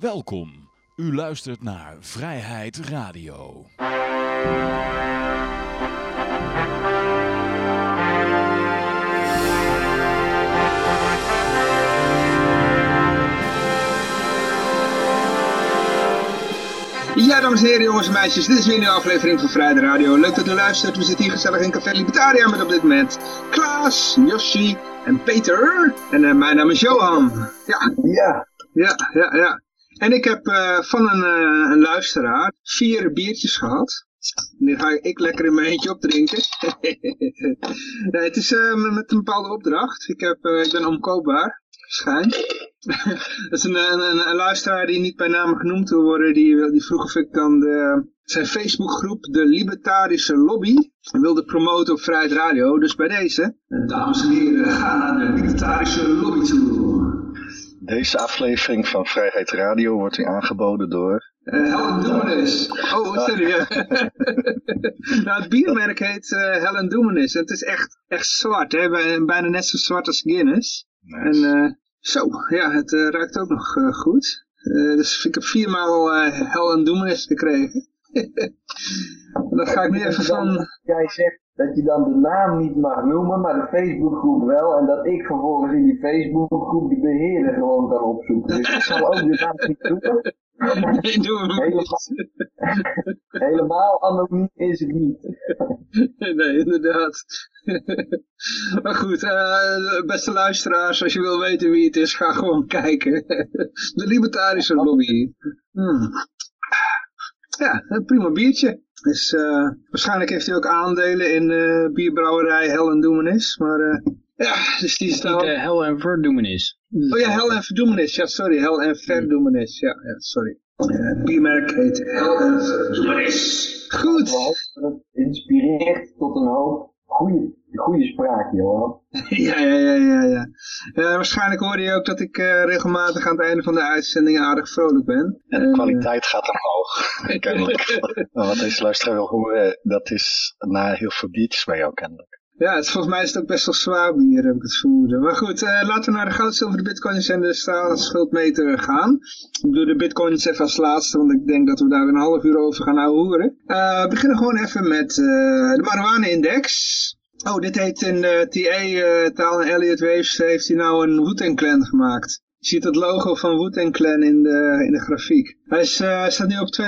Welkom. U luistert naar Vrijheid Radio. Ja, dames en heren, jongens en meisjes, dit is weer een nieuwe aflevering van Vrijheid Radio. Leuk dat u luistert. We zitten hier gezellig in Café Libertaria met op dit moment Klaas, Yoshi en Peter. En uh, mijn naam is Johan. Ja. Ja. Ja, ja, ja. En ik heb uh, van een, uh, een luisteraar vier biertjes gehad. Nu ga ik lekker in mijn eentje opdrinken. het is met een bepaalde opdracht. Ik, heb, ik ben omkoopbaar, schijn. dat is een, een, een, luisteraar die niet bij naam genoemd wil worden. Die, die vroeg of ik dan de, zijn Facebookgroep, de Libertarische Lobby, wilde promoten op Vrijheid Radio. Dus bij deze, dames en heren, ga naar de Libertarische Lobby toe. Deze aflevering van Vrijheid Radio wordt u aangeboden door... Uh, Helen Doemenis. Oh, sorry. nou, het biermerk heet uh, Helen Doemenis. En het is echt, echt zwart, hè? bijna net zo zwart als Guinness. Nice. En uh, zo, ja, het ruikt ook nog goed. dus ik heb viermaal Helen Doemenis gekregen. en dat ga ik nu even van... Jij zegt dat je dan de naam niet mag noemen, maar de Facebookgroep wel. En dat ik vervolgens in die Facebookgroep die beheerder gewoon kan opzoeken. Dus ik zal ook de naam niet noemen. Nee, doe hem helemaal, helemaal anoniem is het niet. nee, inderdaad. maar goed, uh, beste luisteraars, als je wil weten wie het is, ga gewoon kijken. de Libertarische Lobby. Hmm. Ja, een prima biertje. Dus uh, waarschijnlijk heeft hij ook aandelen in uh, bierbrouwerij Hel en Doemenis. Maar uh, ja, dus die staat... Niet Hel en Verdoemenis. Oh ja, Hel en Verdoemenis. Ja, sorry. Hel en Verdoemenis. Ja, ja sorry. het biermerk heet Hel en Verdoemenis. Goed. Inspireert tot een hoop goede, goede spraak, Johan. ja, ja, ja, ja, ja. Uh, waarschijnlijk hoorde je ook dat ik uh, regelmatig aan het einde van de uitzending aardig vrolijk ben. En de kwaliteit uh, gaat omhoog, kennelijk. Wat deze luisteraar wil horen, dat is na heel veel biertjes bij jou kennelijk. Ja, het, volgens mij is het ook best wel zwaar bier, heb ik het vermoeden. Maar goed, laten we naar de goud, zilver, de bitcoins en de staalschuldmeter gaan. Ik doe de bitcoins even als laatste, want ik denk dat we daar weer een half uur over gaan houden. we beginnen gewoon even met de marijuana-index. Oh, dit heet in de TA-taal en Elliot Waves heeft hij nou een Wu-Tang Clan gemaakt. Je ziet het logo van Wu-Tang Clan in de, in de grafiek. Hij is, uh, staat nu op 252,58.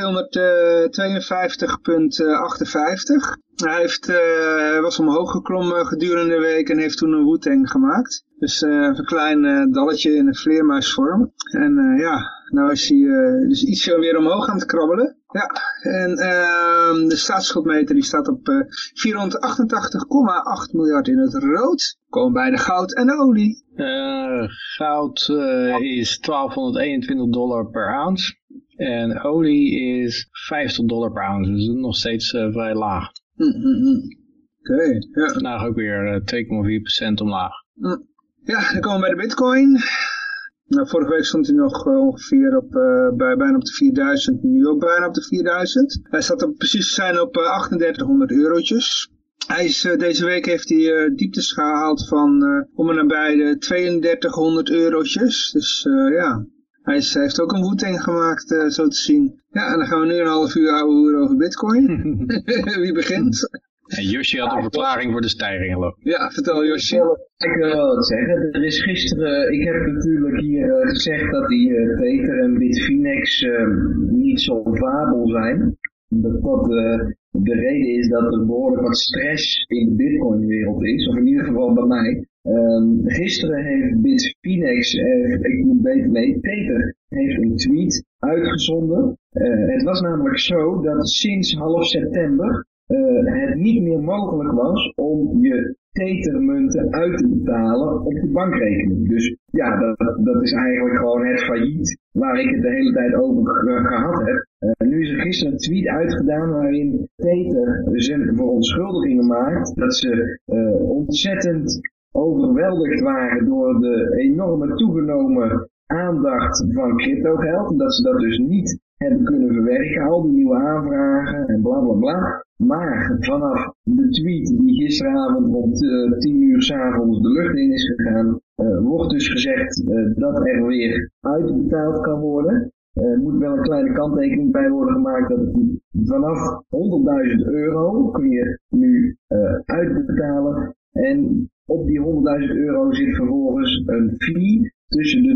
Hij heeft, uh, was omhoog geklommen gedurende de week en heeft toen een Wu-Tang gemaakt. Dus een klein dalletje in een vleermuisvorm. En ja, nou is hij dus iets weer omhoog aan het krabbelen. Ja, en uh, de staatsschuldmeter die staat op uh, 488,8 miljard in het rood. Komen bij de goud en de olie. Goud is 1221 dollar per ounce. En olie is 50 dollar per ounce. Dus nog steeds uh, vrij laag. Mm -hmm. Oké, okay, ja. Vandaag ook weer 2,4% omlaag. Mm. Ja, dan komen we bij de bitcoin. Nou, vorige week stond hij nog uh, ongeveer op, bij, bijna op de 4000, nu ook bijna op de 4000. Hij staat op, precies zijn op uh, 3800 eurotjes. Hij is, deze week heeft hij uh, dieptes gehaald van uh, om en nabij de 3200 eurotjes. Dus ja, hij is, heeft ook een woeting gemaakt, zo te zien. Ja, en dan gaan we nu een half uur ouwe over bitcoin. Wie begint? En Yoshi had een verklaring voor de stijging, geloof ik. Ja, vertel Yoshi. Ik wil wel wat zeggen. Er is gisteren, ik heb natuurlijk hier uh, gezegd dat die uh, Tether en Bitfinex uh, niet zo valabel zijn. Dat wat de reden is dat er behoorlijk wat stress in de bitcoin-wereld is, of in ieder geval bij mij. Um, gisteren heeft Bitfinex, ik moet beter mee, Tether heeft een tweet uitgezonden. het was namelijk zo dat sinds half september uh, het niet meer mogelijk was om je tethermunten uit te betalen op de bankrekening. Dus ja, dat, dat is eigenlijk gewoon het failliet waar ik het de hele tijd over gehad heb. Uh, nu is er gisteren een tweet uitgedaan waarin Tether zijn verontschuldigingen maakt dat ze ontzettend overweldigd waren door de enorme toegenomen aandacht van crypto geld. En dat ze dat dus niet hebben kunnen verwerken, al die nieuwe aanvragen en bla bla bla. Maar vanaf de tweet die gisteravond rond uh, 10 uur s'avonds de lucht in is gegaan, uh, wordt dus gezegd uh, dat er weer uitbetaald kan worden. Er moet wel een kleine kanttekening bij worden gemaakt dat vanaf 100.000 euro kun je nu uitbetalen. En op die 100.000 euro zit vervolgens een fee tussen de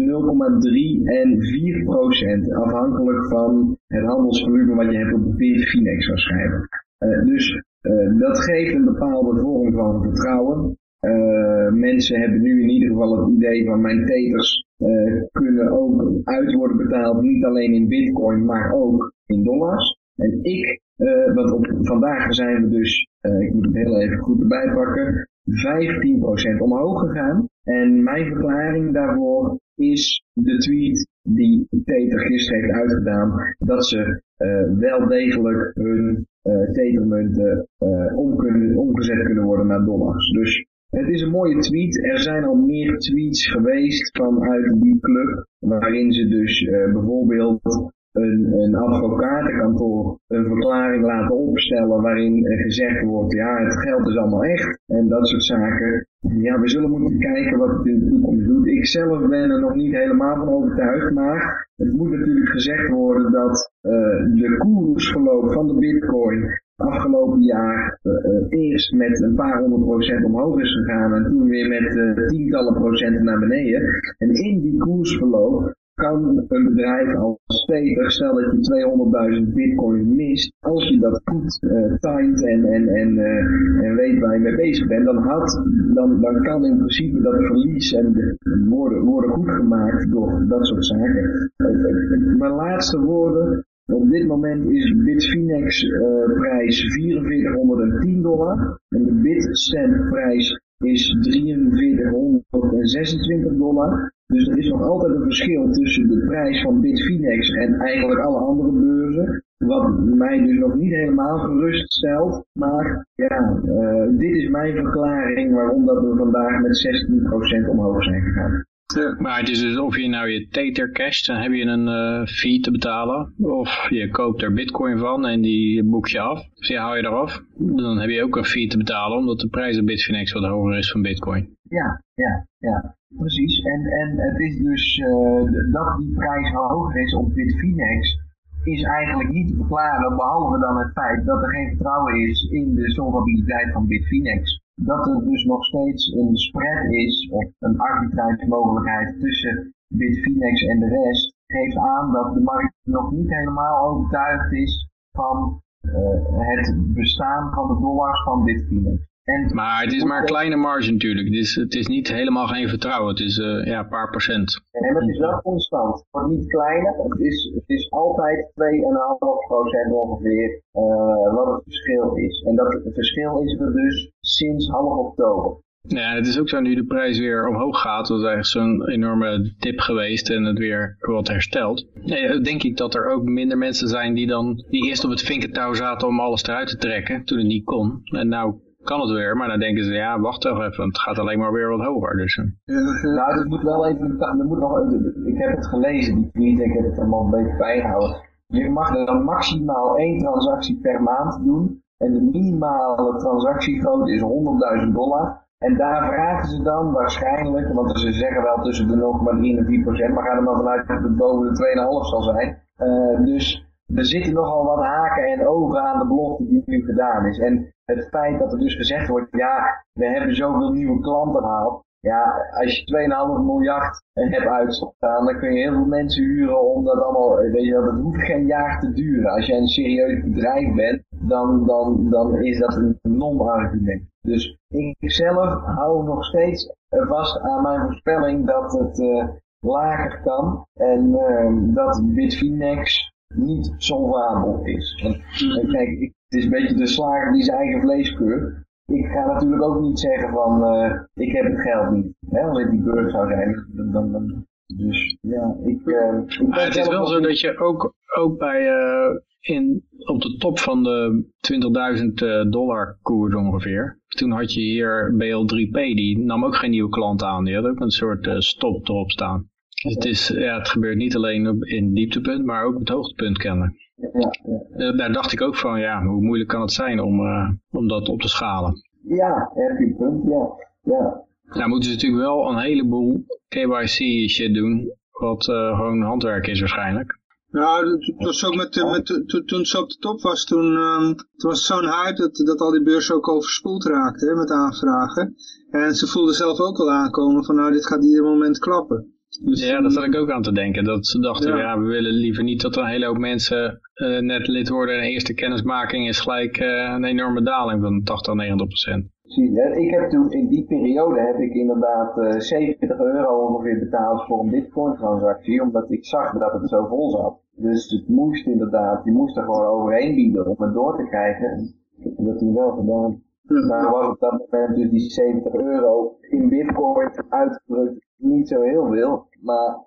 0,3 en 4 procent, afhankelijk van het handelsvolume wat je hebt op Bitfinex waarschijnlijk. Uh, dus uh, dat geeft een bepaalde vorm van vertrouwen. Uh, mensen hebben nu in ieder geval het idee van mijn teters kunnen ook uit worden betaald, niet alleen in bitcoin, maar ook in dollars. En ik, want op, vandaag zijn we dus, ik moet het heel even goed erbij pakken, 15% omhoog gegaan. En mijn verklaring daarvoor is de tweet die Tether gisteren heeft uitgedaan, dat ze uh, wel degelijk hun uh, Tethermunten uh, om kunnen, omgezet kunnen worden naar dollars. Dus het is een mooie tweet. Er zijn al meer tweets geweest vanuit die club, waarin ze dus bijvoorbeeld een, advocatenkantoor een verklaring laten opstellen waarin gezegd wordt, ja het geld is allemaal echt en dat soort zaken. Ja, we zullen moeten kijken wat het in de toekomst doet. Ik zelf ben er nog niet helemaal van overtuigd, maar het moet natuurlijk gezegd worden dat uh, de koersverloop van de bitcoin afgelopen jaar uh, eerst met een paar honderd procent omhoog is gegaan en toen weer met tientallen procenten naar beneden. En in die koersverloop kan een bedrijf als Tether, stel dat je 200.000 bitcoin mist, als je dat goed uh, timed en, en, en, uh, en weet waar je mee bezig bent, dan, had, dan, dan kan in principe dat verlies en de, worden, worden goed gemaakt door dat soort zaken. Uh, mijn laatste woorden, op dit moment is Bitfinex prijs 4410 dollar en de Bitstamp prijs is 4326 dollar. Dus er is nog altijd een verschil tussen de prijs van Bitfinex en eigenlijk alle andere beurzen. Wat mij dus nog niet helemaal gerust stelt. Maar ja, uh, dit is mijn verklaring waarom dat we vandaag met 16% omhoog zijn gegaan. Ja. Maar het is dus of je nou je Tether casht, dan heb je een uh, fee te betalen. Of je koopt er bitcoin van en die boek je af. Dus die haal je eraf. Dan heb je ook een fee te betalen, omdat de prijs op Bitfinex wat hoger is van bitcoin. Ja, ja, ja. Precies. En, en het is dus uh, dat die prijs hoger is op Bitfinex is eigenlijk niet te verklaren, behalve dan het feit dat er geen vertrouwen is in de solvabiliteit van Bitfinex dat er dus nog steeds een spread is, of een arbitrage mogelijkheid tussen Bitfinex en de rest, geeft aan dat de markt nog niet helemaal overtuigd is van uh, het bestaan van de dollars van Bitfinex. En maar het is maar een kleine marge natuurlijk. Het is, het is niet helemaal geen vertrouwen. Het is uh, ja, een paar procent. En het is wel constant. Het wordt niet kleiner. Het is, het is altijd 2,5 procent ongeveer uh, wat het verschil is. En dat het verschil is er dus sinds half oktober. Ja, het is ook zo nu de prijs weer omhoog gaat. Dat is eigenlijk zo'n enorme dip geweest en het weer wat herstelt. Ja, denk ik dat er ook minder mensen zijn die dan die eerst op het vinkentouw zaten om alles eruit te trekken toen het niet kon. En nou kan het weer, maar dan denken ze, ja, wacht toch even, het gaat alleen maar weer wat hoger. Dus. Eh. Ja, Nou, het moet wel even, er moet nog, ik heb het gelezen, die tweet, ik heb het allemaal een beetje bijgehouden. Je mag dan maximaal één transactie per maand doen. En de minimale transactiegrootte is 100.000 dollar. En daar vragen ze dan waarschijnlijk, want ze zeggen wel tussen de 0,3 en 4 procent, maar ga er maar vanuit dat het boven de 2,5 zal zijn. Uh, dus er zitten nogal wat haken en ogen aan de belofte die nu gedaan is. En het feit dat er dus gezegd wordt, ja, we hebben zoveel nieuwe klanten gehaald. Ja, als je 2,5 miljard hebt uitstaan, dan kun je heel veel mensen huren om dat allemaal, weet je, dat hoeft geen jaar te duren. Als je een serieus bedrijf bent, dan, dan, dan is dat een non-argument. Dus ik zelf hou nog steeds vast aan mijn voorspelling dat het uh, lager kan. En uh, dat Bitfinex niet solvabel is. En, kijk, het is een beetje de slager die zijn eigen vlees keurt. Ik ga natuurlijk ook niet zeggen van, uh, ik heb het geld niet. Hè, als ik die beurs zou zijn, dan, dan, dus ja, ik... Uh, ik maar het is wel zo dat je ook, ook bij, uh, in, op de top van de 20.000 dollar koers ongeveer. Toen had je hier BL3P, die nam ook geen nieuwe klant aan. Die had ook een soort stop erop staan. Het, is, ja, het gebeurt niet alleen op, in het dieptepunt, maar ook op het hoogtepunt kennen. Ja, ja. Eh, daar dacht ik ook van, ja, hoe moeilijk kan het zijn om, uh, om dat op te schalen? Ja, heb je punt, ja. ja. Nou moeten ze natuurlijk wel een heleboel KYC shit doen, wat uh, gewoon handwerk is waarschijnlijk. Ja, het was ook met, met, toen, toen ze op de top was, toen, um, toen was zo'n hype dat, dat al die beurzen ook overspoeld raakten met aanvragen. En ze voelden zelf ook wel aankomen van nou dit gaat ieder moment klappen. Dus, ja, daar zat ik ook aan te denken. Dat ze dachten, ja, we willen liever niet dat er een hele hoop mensen uh, net lid worden. En de eerste kennismaking is gelijk uh, een enorme daling van 80 90 procent. Ik heb toen, in die periode heb ik inderdaad uh, 70 euro ongeveer betaald voor een bitcoin transactie. Omdat ik zag dat het zo vol zat. Dus het moest inderdaad, je moest er gewoon overheen bieden om het door te krijgen. Ik heb dat toen wel gedaan. Nou was op dat moment dus die 70 euro in bitcoin uitgedrukt niet zo heel veel. Maar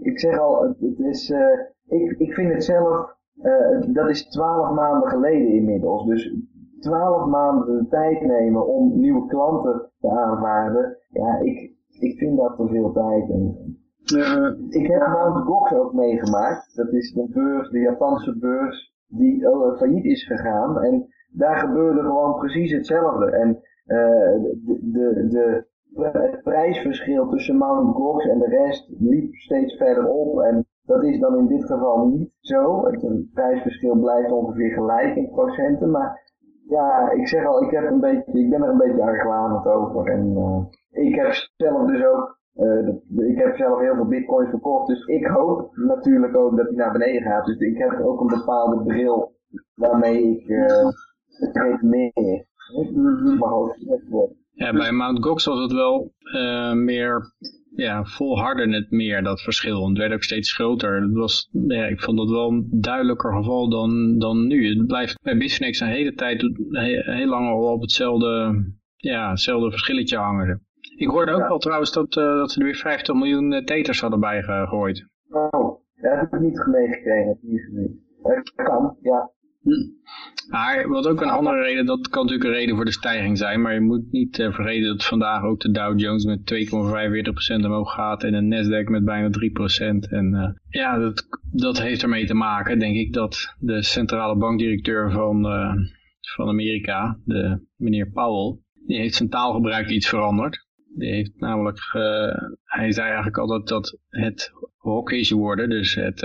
ik zeg al, het, is, uh, ik, ik vind het zelf, uh, dat is 12 maanden geleden inmiddels. Dus 12 maanden de tijd nemen om nieuwe klanten te aanvaarden. Ja, ik, ik vind dat te veel tijd. En, uh, ik heb Mount Gox ook meegemaakt. Dat is de beurs, de Japanse beurs, die failliet is gegaan. En daar gebeurde gewoon precies hetzelfde. En uh, de, de, de, het prijsverschil tussen Mount Gox en de rest liep steeds verder op. En dat is dan in dit geval niet zo. Het prijsverschil blijft ongeveer gelijk in procenten. Maar ja, ik zeg al, ik, heb een beetje, ik ben er een beetje argwanend over. En uh, ik heb zelf dus ook, uh, ik heb zelf heel veel bitcoins verkocht. Dus ik hoop natuurlijk ook dat die naar beneden gaat. Dus ik heb ook een bepaalde bril waarmee ik uh, het redeneer. mag ook worden. Ja, bij Mount Gox was het wel uh, meer, ja, volharden het meer, dat verschil. Het werd ook steeds groter. Het was, ja, ik vond dat wel een duidelijker geval dan, dan nu. Het blijft bij Bitfinex een hele tijd, heel, heel lang al op hetzelfde, ja, hetzelfde verschilletje hangen. Ik hoorde ook ja. wel trouwens dat, uh, dat ze er weer 50 miljoen uh, teters hadden bijgegooid. Oh, dat heb ik niet meegekregen. Dat kan, ja. Maar wat ook een andere reden, dat kan natuurlijk een reden voor de stijging zijn, maar je moet niet uh, vergeten dat vandaag ook de Dow Jones met 2,45% omhoog gaat en de Nasdaq met bijna 3%. En uh, ja, dat, dat heeft ermee te maken, denk ik, dat de centrale bankdirecteur van, uh, van Amerika, de meneer Powell, die heeft zijn taalgebruik iets veranderd. Die heeft namelijk, hij zei eigenlijk altijd dat het hawkish worden, dus het,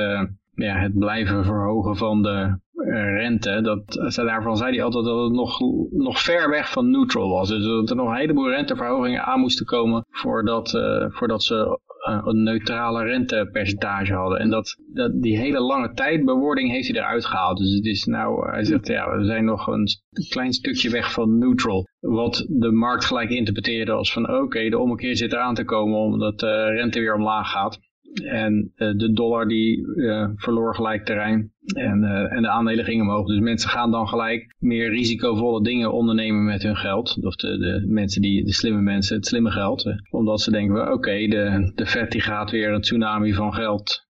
ja, het blijven verhogen van de rente, dat, daarvan zei hij altijd dat het nog, nog ver weg van neutral was. Dus dat er nog een heleboel renteverhogingen aan moesten komen voordat, uh, voordat ze uh, een neutrale rentepercentage hadden. En dat, dat, die hele lange tijdbewording heeft hij eruit gehaald. Dus het is nou, hij zegt ja, we zijn nog een klein stukje weg van neutral. Wat de markt gelijk interpreteerde als van oké, de ommekeer zit eraan te komen omdat de rente weer omlaag gaat. En uh, de dollar die uh, verloor gelijk terrein. En, uh, en de aandelen gingen omhoog. Dus mensen gaan dan gelijk meer risicovolle dingen ondernemen met hun geld. Of de, de mensen die, de slimme mensen, het slimme geld. omdat ze denken, oké, de, de Fed die gaat weer een tsunami van geld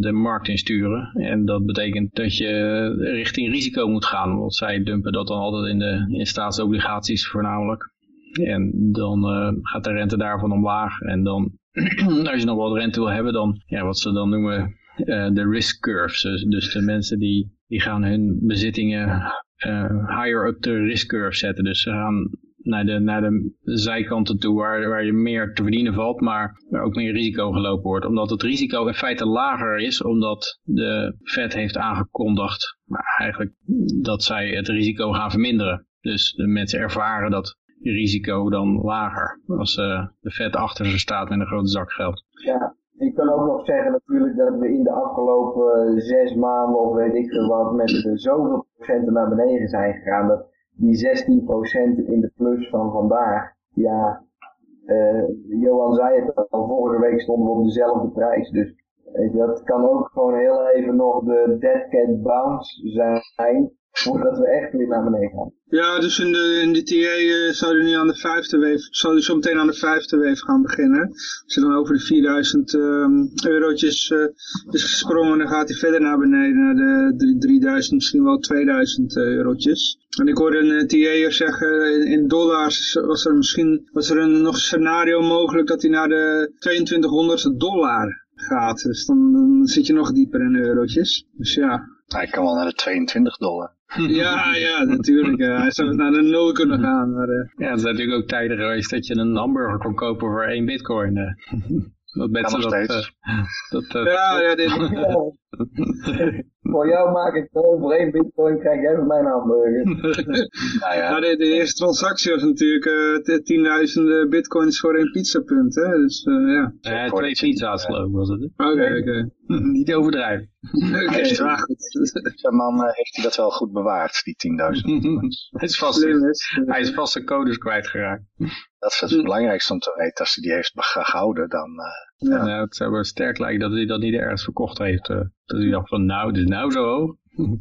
de markt insturen. En dat betekent dat je richting risico moet gaan. Want zij dumpen dat dan altijd in de in staatsobligaties voornamelijk. En dan gaat de rente daarvan omlaag. En dan als je nog wat rente wil hebben, dan ja, wat ze dan noemen uh, de risk curves. Dus, dus, de mensen die, die gaan hun bezittingen uh, higher up de risk curve zetten. Dus ze gaan naar de, naar de zijkanten toe waar, waar je meer te verdienen valt, maar waar ook meer risico gelopen wordt. Omdat het risico in feite lager is, omdat de Fed heeft aangekondigd maar eigenlijk dat zij het risico gaan verminderen. Dus de mensen ervaren dat risico dan lager als uh, de vet achter ze staat met een grote zak geld. Ja, ik kan ook nog zeggen natuurlijk dat we in de afgelopen zes maanden of weet ik wat met zoveel procenten naar beneden zijn gegaan. Dat die 16% in de plus van vandaag, ja, Johan zei het al, vorige week stonden we op dezelfde prijs. Dus dat kan ook gewoon heel even nog de dead cat bounce zijn voordat we echt weer naar beneden gaan. Ja, dus in de, in de TA uh, eh, zou je nu aan de vijfde weef, zou je zo meteen aan de vijfde weef gaan beginnen. Als je dan over de 4000 um, eurotjes uh, is gesprongen, dan gaat hij verder naar beneden, naar de 3000, misschien wel 2000 uh, eurotjes. En ik hoorde een TA'er zeggen, in, in dollars was er misschien was er een, nog een scenario mogelijk dat hij naar de 2200 dollar gaat. Dus dan, dan zit je nog dieper in eurotjes. Dus ja, hij kan wel naar de 22 dollar. Ja, ja, natuurlijk. Hij zou naar de nul kunnen gaan. Maar, uh... Ja, het is natuurlijk ook tijden geweest dat je een hamburger kon kopen voor één bitcoin. Uh. Dat mensen dat... eh, dat eh, Ja, ja, dit, Voor jou maak ik voor één bitcoin krijg jij van mijn hamburger. Nou ja, nou, de, de eerste transactie was natuurlijk eh, t- tienduizenden bitcoins voor één pizzapunt, hè. Dus eh, ja. voor twee pizza's geloof ik was het. Oké, oké. Niet overdrijven. Oké, goed. zijn man eh, heeft hij dat wel goed bewaard, die 10.000. hij, is vast, Slim is. hij is vast zijn codes kwijtgeraakt. Dat is het belangrijkste om te weten. Als hij die heeft gehouden, dan... eh, Ja. Nou, het zou wel sterk lijken dat hij dat niet ergens verkocht heeft. eh. dat hij dacht van nou, het is nou zo hoog.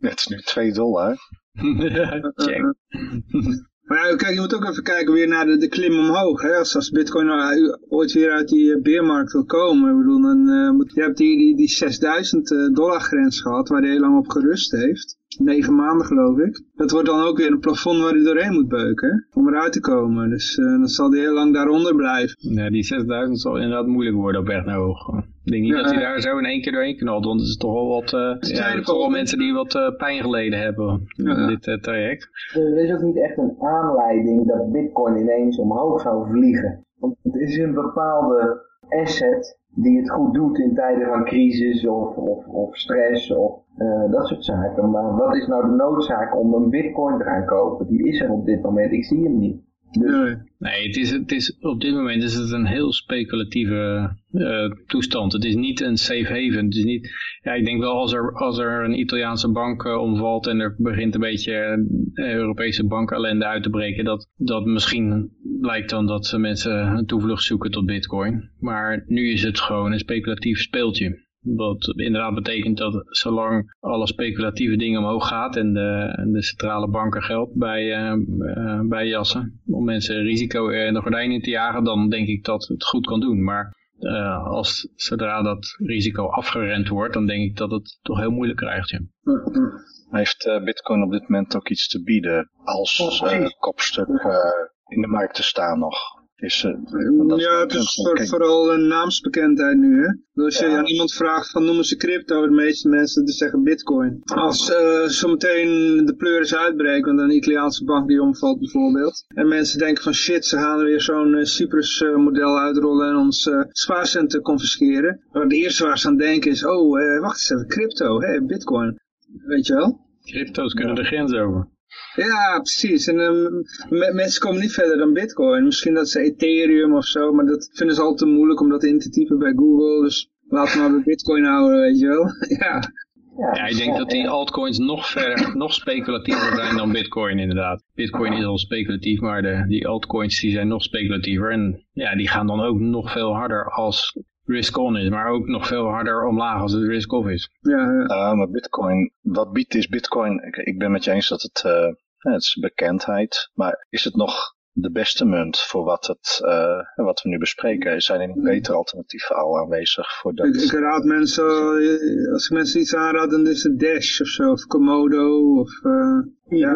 het is nu 2 dollar. Check. Maar ja, kijk, je moet ook even kijken weer naar de, de klim omhoog. Hè? Als, als bitcoin nou ooit weer uit die eh, beermarkt wil komen. Ik bedoel, dan, eh, moet, je hebt die, die, die 6000 eh, dollar grens gehad waar hij heel lang op gerust heeft. Negen maanden geloof ik. Dat wordt dan ook weer een plafond waar hij doorheen moet beuken. Om eruit te komen. Dus eh, dan zal hij heel lang daaronder blijven. Ja, die 6000 zal inderdaad moeilijk worden op weg naar hoog. Ik denk niet Ja, dat hij ja. daar zo in één keer doorheen knalt, want het is toch wel wat, eh ja, tweede het is toch wel mensen die wat eh, pijn geleden hebben in Ja. dit eh, traject. Er is ook niet echt een aanleiding dat bitcoin ineens omhoog zou vliegen. Want het is een bepaalde asset die het goed doet in tijden van crisis of, of, of stress of eh, dat soort zaken. Maar wat is nou de noodzaak om een bitcoin te gaan kopen? Die is er op dit moment, ik zie hem niet. Nee. Nee, het is, het is, op dit moment is het een heel speculatieve eh, toestand. Het is niet een safe haven. Het is niet, ja, ik denk wel als er, als er een Italiaanse bank eh, omvalt en er begint een beetje eh, Europese bankellende uit te breken, dat, dat misschien lijkt dan dat mensen een toevlucht zoeken tot bitcoin. Maar nu is het gewoon een speculatief speeltje. Wat inderdaad betekent dat zolang alle speculatieve dingen omhoog gaat en de, en de centrale banken geld bij, eh, eh, bij jassen om mensen risico in de gordijnen te jagen, dan denk ik dat het goed kan doen. Maar eh, als, zodra dat risico afgerend wordt, dan denk ik dat het toch heel moeilijk krijgt. Ja. Heeft eh, Bitcoin op dit moment ook iets te bieden als eh, precies. kopstuk eh, in de markt te staan nog? Is, eh, Ja, het is voor- vooral een naamsbekendheid nu, hè. Dus als je Ja. aan iemand vraagt van noemen ze crypto, de meeste mensen dus zeggen bitcoin. Als eh zometeen de pleuris uitbreekt, want een Italiaanse bank die omvalt bijvoorbeeld. En mensen denken van shit, ze gaan er weer zo'n eh, Cyprus eh, model uitrollen en ons eh spaarcenten confisceren. Maar het eerste waar ze aan denken is, oh, eh, wacht eens even, crypto, hè, bitcoin. Weet je wel? Crypto's kunnen de grens over. Ja, precies. En ehm, me- mensen komen niet verder dan bitcoin. Misschien dat ze Ethereum of zo, maar dat vinden ze altijd te moeilijk om dat in te typen bij Google. Dus laten we maar bij bitcoin houden, weet je wel. ja. Ja, ik denk dat die altcoins nog verder, nog speculatiever zijn dan bitcoin inderdaad. Bitcoin is al speculatief, maar de, die altcoins die zijn nog speculatiever. En ja, die gaan dan ook nog veel harder als risk on is, maar ook nog veel harder omlaag als het risk off is. Ja, ja. Nou, maar Bitcoin, wat biedt is Bitcoin? Ik, ik ben met je eens dat het, eh, ja, het is bekendheid, maar is het nog de beste munt voor wat, het, eh, wat we nu bespreken? Zijn er niet betere alternatieven al aanwezig voor dat? Ik, ik raad mensen, eh, als ik mensen iets aanraad, dan is het Dash of zo, of Komodo, of... eh ja.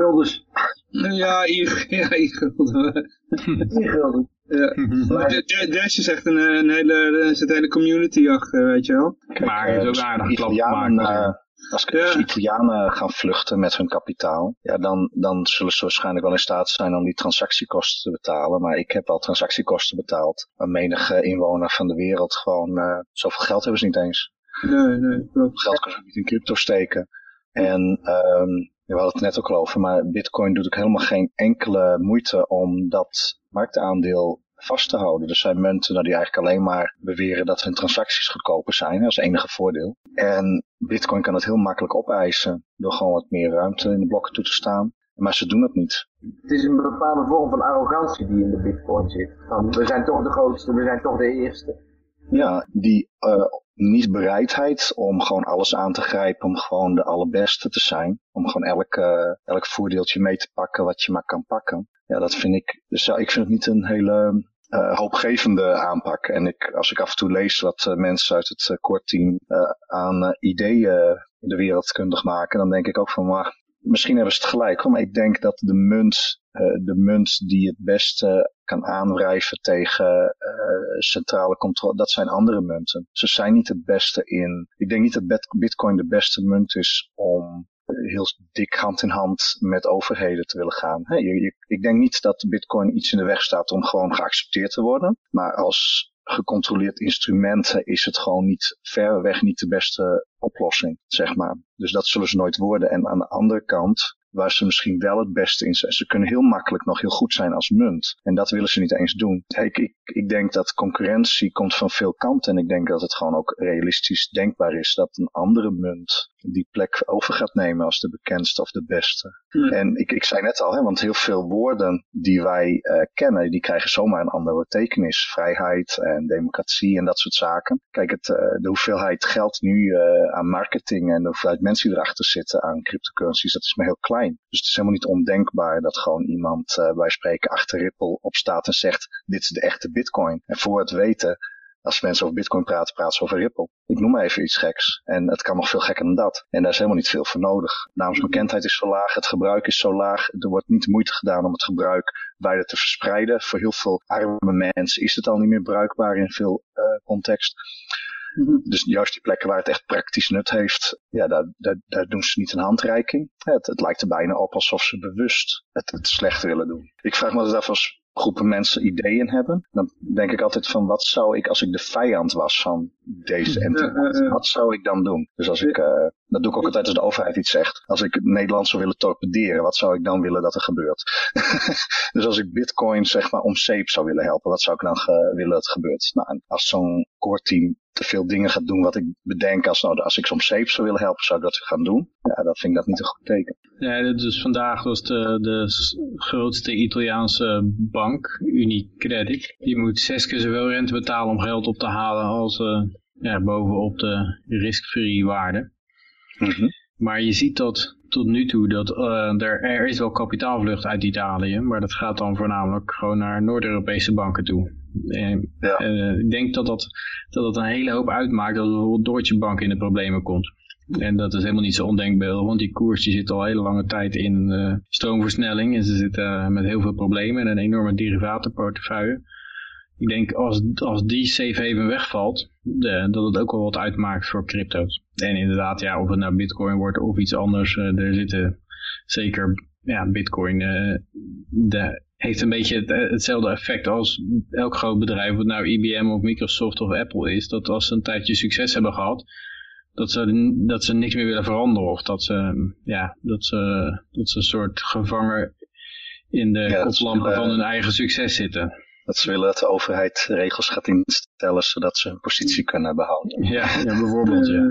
ja, I- ja, vier guldens. Ja. Maar de- de- Dash is echt een, eh, een hele, er zit een hele community achter, weet je wel. maar het is ook als aardig klap Italianen, maken. eh, als, Ja. als Italianen gaan vluchten met hun kapitaal, ja, dan, dan zullen ze waarschijnlijk wel in staat zijn om die transactiekosten te betalen. Maar ik heb al transactiekosten betaald. Maar menige inwoner van de wereld gewoon, eh, zoveel geld hebben ze niet eens. Nee, nee, klopt. Geld kunnen ze niet in crypto steken. En ehm, we hadden het net ook al over, maar bitcoin doet ook helemaal geen enkele moeite om dat marktaandeel vast te houden. Er zijn munten die eigenlijk alleen maar beweren dat hun transacties goedkoper zijn. Dat het enige voordeel. En bitcoin kan het heel makkelijk opeisen door gewoon wat meer ruimte in de blokken toe te staan. Maar ze doen het niet. Het is een bepaalde vorm van arrogantie die in de bitcoin zit. We zijn toch de grootste, we zijn toch de eerste. Ja, die eh, niet bereidheid om gewoon alles aan te grijpen, om gewoon de allerbeste te zijn. Om gewoon elk, eh, elk voordeeltje mee te pakken wat je maar kan pakken. Ja, dat vind ik, dus ik vind het niet een hele eh, hoopgevende aanpak. En ik, als ik af en toe lees wat eh, mensen uit het uh, team uh, aan uh, ideeën in de wereld kundig maken, dan denk ik ook van, maar misschien hebben ze het gelijk. Hoor, maar ik denk dat de munt, uh, de munt die het beste kan aanwrijven tegen uh, centrale controle, dat zijn andere munten. Ze zijn niet het beste in. Ik denk niet dat Bitcoin de beste munt is om heel dik hand in hand met overheden te willen gaan. Ik denk niet dat Bitcoin iets in de weg staat om gewoon geaccepteerd te worden. Maar als gecontroleerd instrument is het gewoon niet verreweg niet de beste oplossing, zeg maar. Dus dat zullen ze nooit worden. En aan de andere kant waar ze misschien wel het beste in zijn. Ze kunnen heel makkelijk nog heel goed zijn als munt. En dat willen ze niet eens doen. Ik, ik, ik denk dat concurrentie komt van veel kanten. En ik denk dat het gewoon ook realistisch denkbaar is dat een andere munt die plek over gaat nemen als de bekendste of de beste. En ik, ik zei net al, hè, want heel veel woorden die wij uh, kennen, die krijgen zomaar een andere betekenis. Vrijheid en democratie en dat soort zaken. Kijk, het, uh, de hoeveelheid geld nu uh, aan marketing en de hoeveelheid mensen die erachter zitten aan cryptocurrencies, dat is maar heel klein. Dus het is helemaal niet ondenkbaar dat gewoon iemand bij spreken achter Ripple opstaat en zegt, dit is de echte bitcoin. En voor het weten als mensen over bitcoin praten, praten ze over Ripple. Ik noem maar even iets geks. En het kan nog veel gekker dan dat. En daar is helemaal niet veel voor nodig. Naamsbekendheid is zo laag, het gebruik is zo laag. Er wordt niet moeite gedaan om het gebruik wijder te verspreiden. Voor heel veel arme mensen is het al niet meer bruikbaar in veel uh, context. Dus juist die plekken waar het echt praktisch nut heeft, ja, daar, daar, daar doen ze niet een handreiking. Het, het lijkt er bijna op alsof ze bewust het, het slecht willen doen. Ik vraag me af als groepen mensen ideeën hebben, dan denk ik altijd van wat zou ik als ik de vijand was van deze entiteit, wat zou ik dan doen? Dus als ik, uh, dat doe ik ook altijd als de overheid iets zegt. Als ik Nederland zou willen torpederen, wat zou ik dan willen dat er gebeurt? dus als ik bitcoin zeg maar om zeep zou willen helpen, wat zou ik dan willen dat gebeurt? Nou, als zo'n core team te veel dingen gaat doen wat ik bedenk als, nou, als ik soms safe zou willen helpen, zou ik dat gaan doen. Ja, dat vind ik dat niet een goed teken. Ja, dus vandaag was de, de grootste Italiaanse bank, Unicredit, die moet zes keer zoveel rente betalen om geld op te halen als uh, ja, bovenop de risk-free waarde. Mm -hmm. Maar je ziet dat tot nu toe dat uh, er, er is wel kapitaalvlucht uit Italië, maar dat gaat dan voornamelijk gewoon naar Noord-Europese banken toe. Ja. uh, ik denk dat dat, dat dat een hele hoop uitmaakt dat bijvoorbeeld Deutsche Bank in de problemen komt. En dat is helemaal niet zo ondenkbaar, want die koers die zit al hele lange tijd in uh, stroomversnelling en ze zitten met heel veel problemen en een enorme derivatenportefeuille. Ik denk als, als die safe haven wegvalt, de, dat het ook wel wat uitmaakt voor crypto's. En inderdaad, ja, of het nou bitcoin wordt of iets anders, uh, er zitten zeker, ja, bitcoin de, heeft een beetje het, hetzelfde effect als elk groot bedrijf, wat nou IBM of Microsoft of Apple is, dat als ze een tijdje succes hebben gehad, dat ze, dat ze niks meer willen veranderen of dat ze, ja, dat ze, dat ze een soort gevangen in de ja, koplampen van hun eigen succes zitten. Dat ze willen dat de overheid regels gaat instellen zodat ze hun positie kunnen behouden. Ja, ja bijvoorbeeld, ja.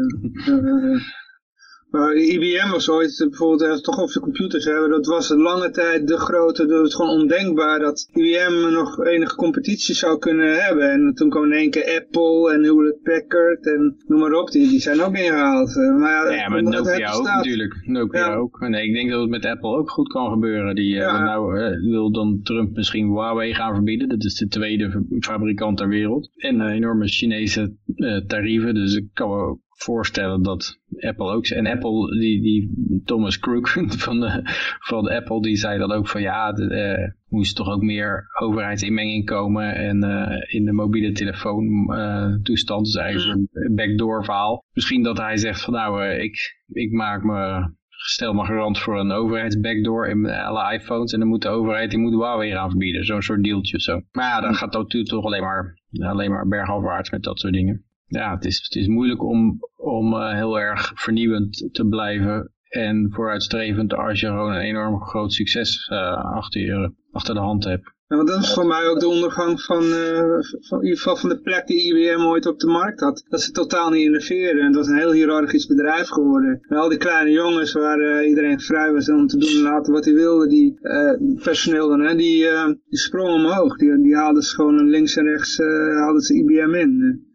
Maar IBM was ooit bijvoorbeeld toch over de computers hebben. Dat was een lange tijd de grote. Dat was gewoon ondenkbaar dat IBM nog enige competitie zou kunnen hebben. En toen kwam in één keer Apple en Hewlett Packard en noem maar op. Die, die zijn ook ingehaald. Maar ja, maar Nokia ook natuurlijk. Nokia ook. Nee, ik denk dat het met Apple ook goed kan gebeuren. Die ja. nou, uh, wil dan Trump misschien Huawei gaan verbieden. Dat is de tweede fabrikant ter wereld. En uh, enorme Chinese uh, tarieven. Dus ik kan me voorstellen dat Apple ook... En Apple, die, die Thomas Crook van, de, van Apple, die zei dan ook van ja, er moest toch ook meer overheidsinmenging komen en uh, in de mobiele telefoon uh, toestand. Dus eigenlijk een backdoor verhaal. Misschien dat hij zegt van nou, ik, ik maak me stel me garant voor een overheidsbackdoor in alle iPhones. En dan moet de overheid, die moet Huawei gaan verbieden. Zo'n soort dealtje of zo. Maar ja, dan gaat dat toch alleen maar, alleen maar bergafwaarts met dat soort dingen ja, het is, het is moeilijk om, om uh, heel erg vernieuwend te blijven en vooruitstrevend als je gewoon een enorm groot succes uh, achter, je, achter de hand hebt. Ja, want dat is voor mij ook de ondergang van, uh, van, in ieder geval van de plek die IBM ooit op de markt had. Dat ze totaal niet. En het was een heel hiërarchisch bedrijf geworden. En al die kleine jongens waar iedereen vrij was om te doen en laten wat hij wilde, die personeel dan, hè, die, die sprongen omhoog. Die, die haalden ze gewoon links en rechts haalden ze IBM in.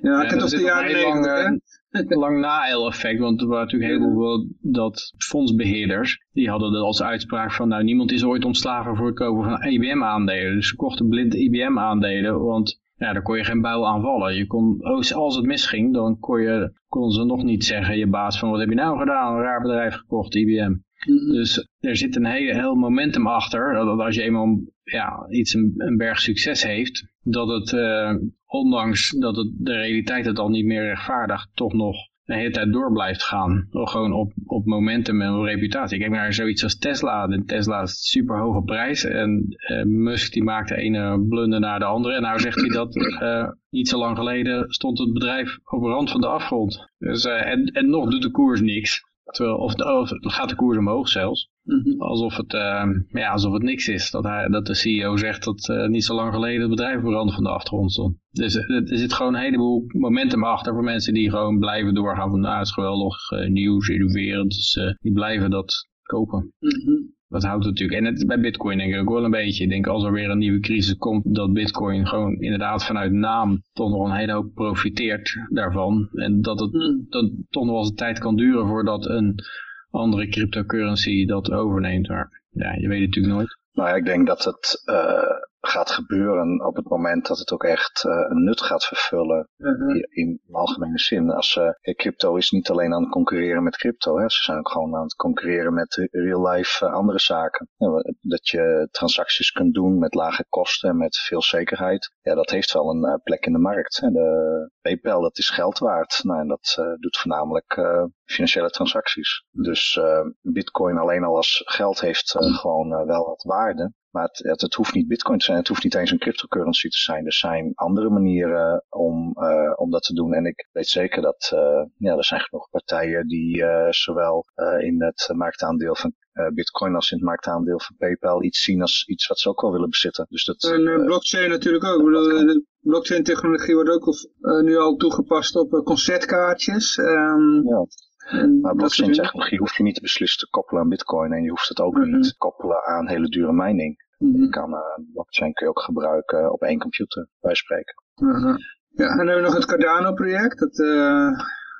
Ja, ik heb het de jaren lang, lang na-effect, want er waren natuurlijk heel veel dat fondsbeheerders, die hadden dat als uitspraak van, nou niemand is ooit ontslagen voor het kopen van IBM-aandelen. Dus ze kochten blind IBM-aandelen, want ja, daar kon je geen buil aanvallen. Je kon, als het misging, dan kon, je, kon ze nog niet zeggen, je baas, van wat heb je nou gedaan? Een raar bedrijf gekocht, IBM. Dus er zit een hele, heel momentum achter, dat als je eenmaal ja, iets een, een berg succes heeft, dat het, uh, ondanks dat het de realiteit het al niet meer rechtvaardigt, toch nog de hele tijd door blijft gaan. Gewoon op, op momentum en op reputatie. Kijk naar zoiets als Tesla. De Tesla is super hoge prijs. En uh, Musk die maakt de ene blunder naar de andere. En nou zegt hij dat uh, niet zo lang geleden stond het bedrijf op de rand van de afgrond. Dus, uh, en, en nog doet de koers niks. Terwijl, of, of gaat de koers omhoog zelfs. Mhm. Alsof, het, uh, ja, alsof het niks is. Dat, hij, dat de CEO zegt dat uh, niet zo lang geleden het bedrijf rand van de afgrond stond. Dus uh, er zit gewoon een heleboel momentum achter voor mensen die gewoon blijven doorgaan van nou, het is geweldig uh, nieuws, innoverend. Dus die blijven dat kopen. Mm Dat houdt natuurlijk. En het, bij bitcoin denk ik ook wel een beetje. Ik denk als er weer een nieuwe crisis komt, dat bitcoin gewoon inderdaad vanuit naam toch nog een hele hoop profiteert daarvan. En dat het mm. dan toch nog wel eens een tijd kan duren voordat een andere cryptocurrency dat overneemt. Maar ja, je weet het natuurlijk nooit. Nou ja, ik denk dat het uh, gaat gebeuren op het moment dat het ook echt uh, een nut gaat vervullen uh-huh. in, in algemene zin. Als, uh, crypto is niet alleen aan het concurreren met crypto, hè. ze zijn ook gewoon aan het concurreren met real life andere zaken. dat je transacties kunt doen met lage kosten en met veel zekerheid, ja, dat heeft wel een plek in de markt. Hè. De PayPal, dat is geld waard. Nou, en dat doet voornamelijk financiële transacties. Dus bitcoin alleen al als geld heeft gewoon wel wat waarde. Maar het, het, hoeft niet bitcoin te zijn, het hoeft niet eens een cryptocurrency te zijn. Er zijn andere manieren om, uh, om dat te doen. En ik weet zeker dat uh, ja, er zijn genoeg partijen die uh, zowel in het marktaandeel van bitcoin als in het marktaandeel van PayPal iets zien als iets wat ze ook wel willen bezitten. Dus dat, en blockchain natuurlijk ook. de blockchain technologie wordt ook nu al toegepast op concertkaartjes. Um, ja. En maar blockchain technologie hoef je niet te beslissen te koppelen aan bitcoin en je hoeft het ook mm -hmm. niet te koppelen aan hele dure mining. Mm -hmm. Je kan, uh, blockchain kun je ook gebruiken op één computer, bij spreken. Uh -huh. Ja, en dan hebben we nog het Cardano project. Dat uh,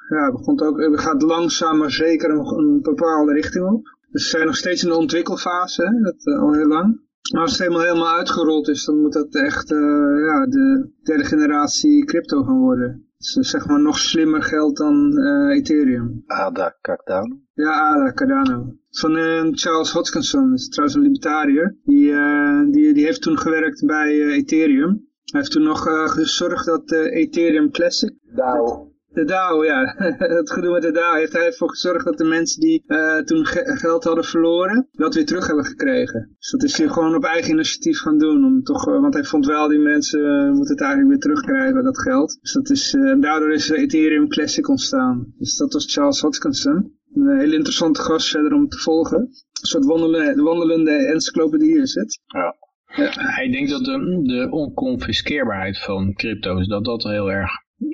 ja, begint ook, gaat langzaam maar zeker een, een bepaalde richting op. Dus ze zijn nog steeds in de ontwikkelfase, hè? dat uh, al heel lang. Maar als het helemaal, helemaal uitgerold is, dan moet dat echt ja, de derde generatie crypto gaan worden. Zeg maar nog slimmer geld dan uh, Ethereum. Ada Cardano? Ja, Ada Cardano. Van uh, Charles Hodgkinson, dat is trouwens een libertariër. Die, uh, die, die heeft toen gewerkt bij Ethereum. Hij heeft toen nog gezorgd dat Ethereum Classic... DAO. De DAO, ja. het gedoe met de DAO heeft hij ervoor gezorgd dat de mensen die uh, toen geld hadden verloren, dat weer terug hebben gekregen. Dus dat is hij gewoon op eigen initiatief gaan doen. Om toch, uh, want hij vond wel, die mensen uh, moeten het eigenlijk weer terugkrijgen, dat geld. Dus dat is, daardoor is Ethereum Classic ontstaan. Dus dat was Charles Hodgkinson. Een hele interessante gast verder om te volgen. Een soort wandelende, wandelende encyclopedie is het. Ja. Ja. Ik denk dat de, de onconfiskeerbaarheid van crypto's, dat dat heel erg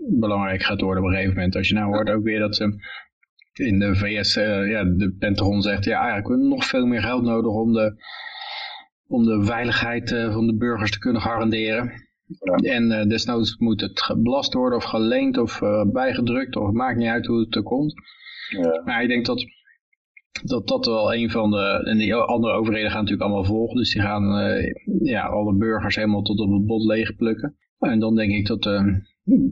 belangrijk gaat worden op een gegeven moment. Als je nou hoort ook weer dat ze in de VS, uh, ja, de Pentagon zegt, ja eigenlijk hebben we nog veel meer geld nodig om de, om de veiligheid uh, van de burgers te kunnen garanderen. Ja. En uh, desnoods moet het belast worden of geleend of bijgedrukt of het maakt niet uit hoe het er komt. Ja. Maar ik denk dat, dat dat wel een van de, en die andere overheden gaan natuurlijk allemaal volgen. Dus die gaan ja, alle burgers helemaal tot op het bot leeg plukken. En dan denk ik dat,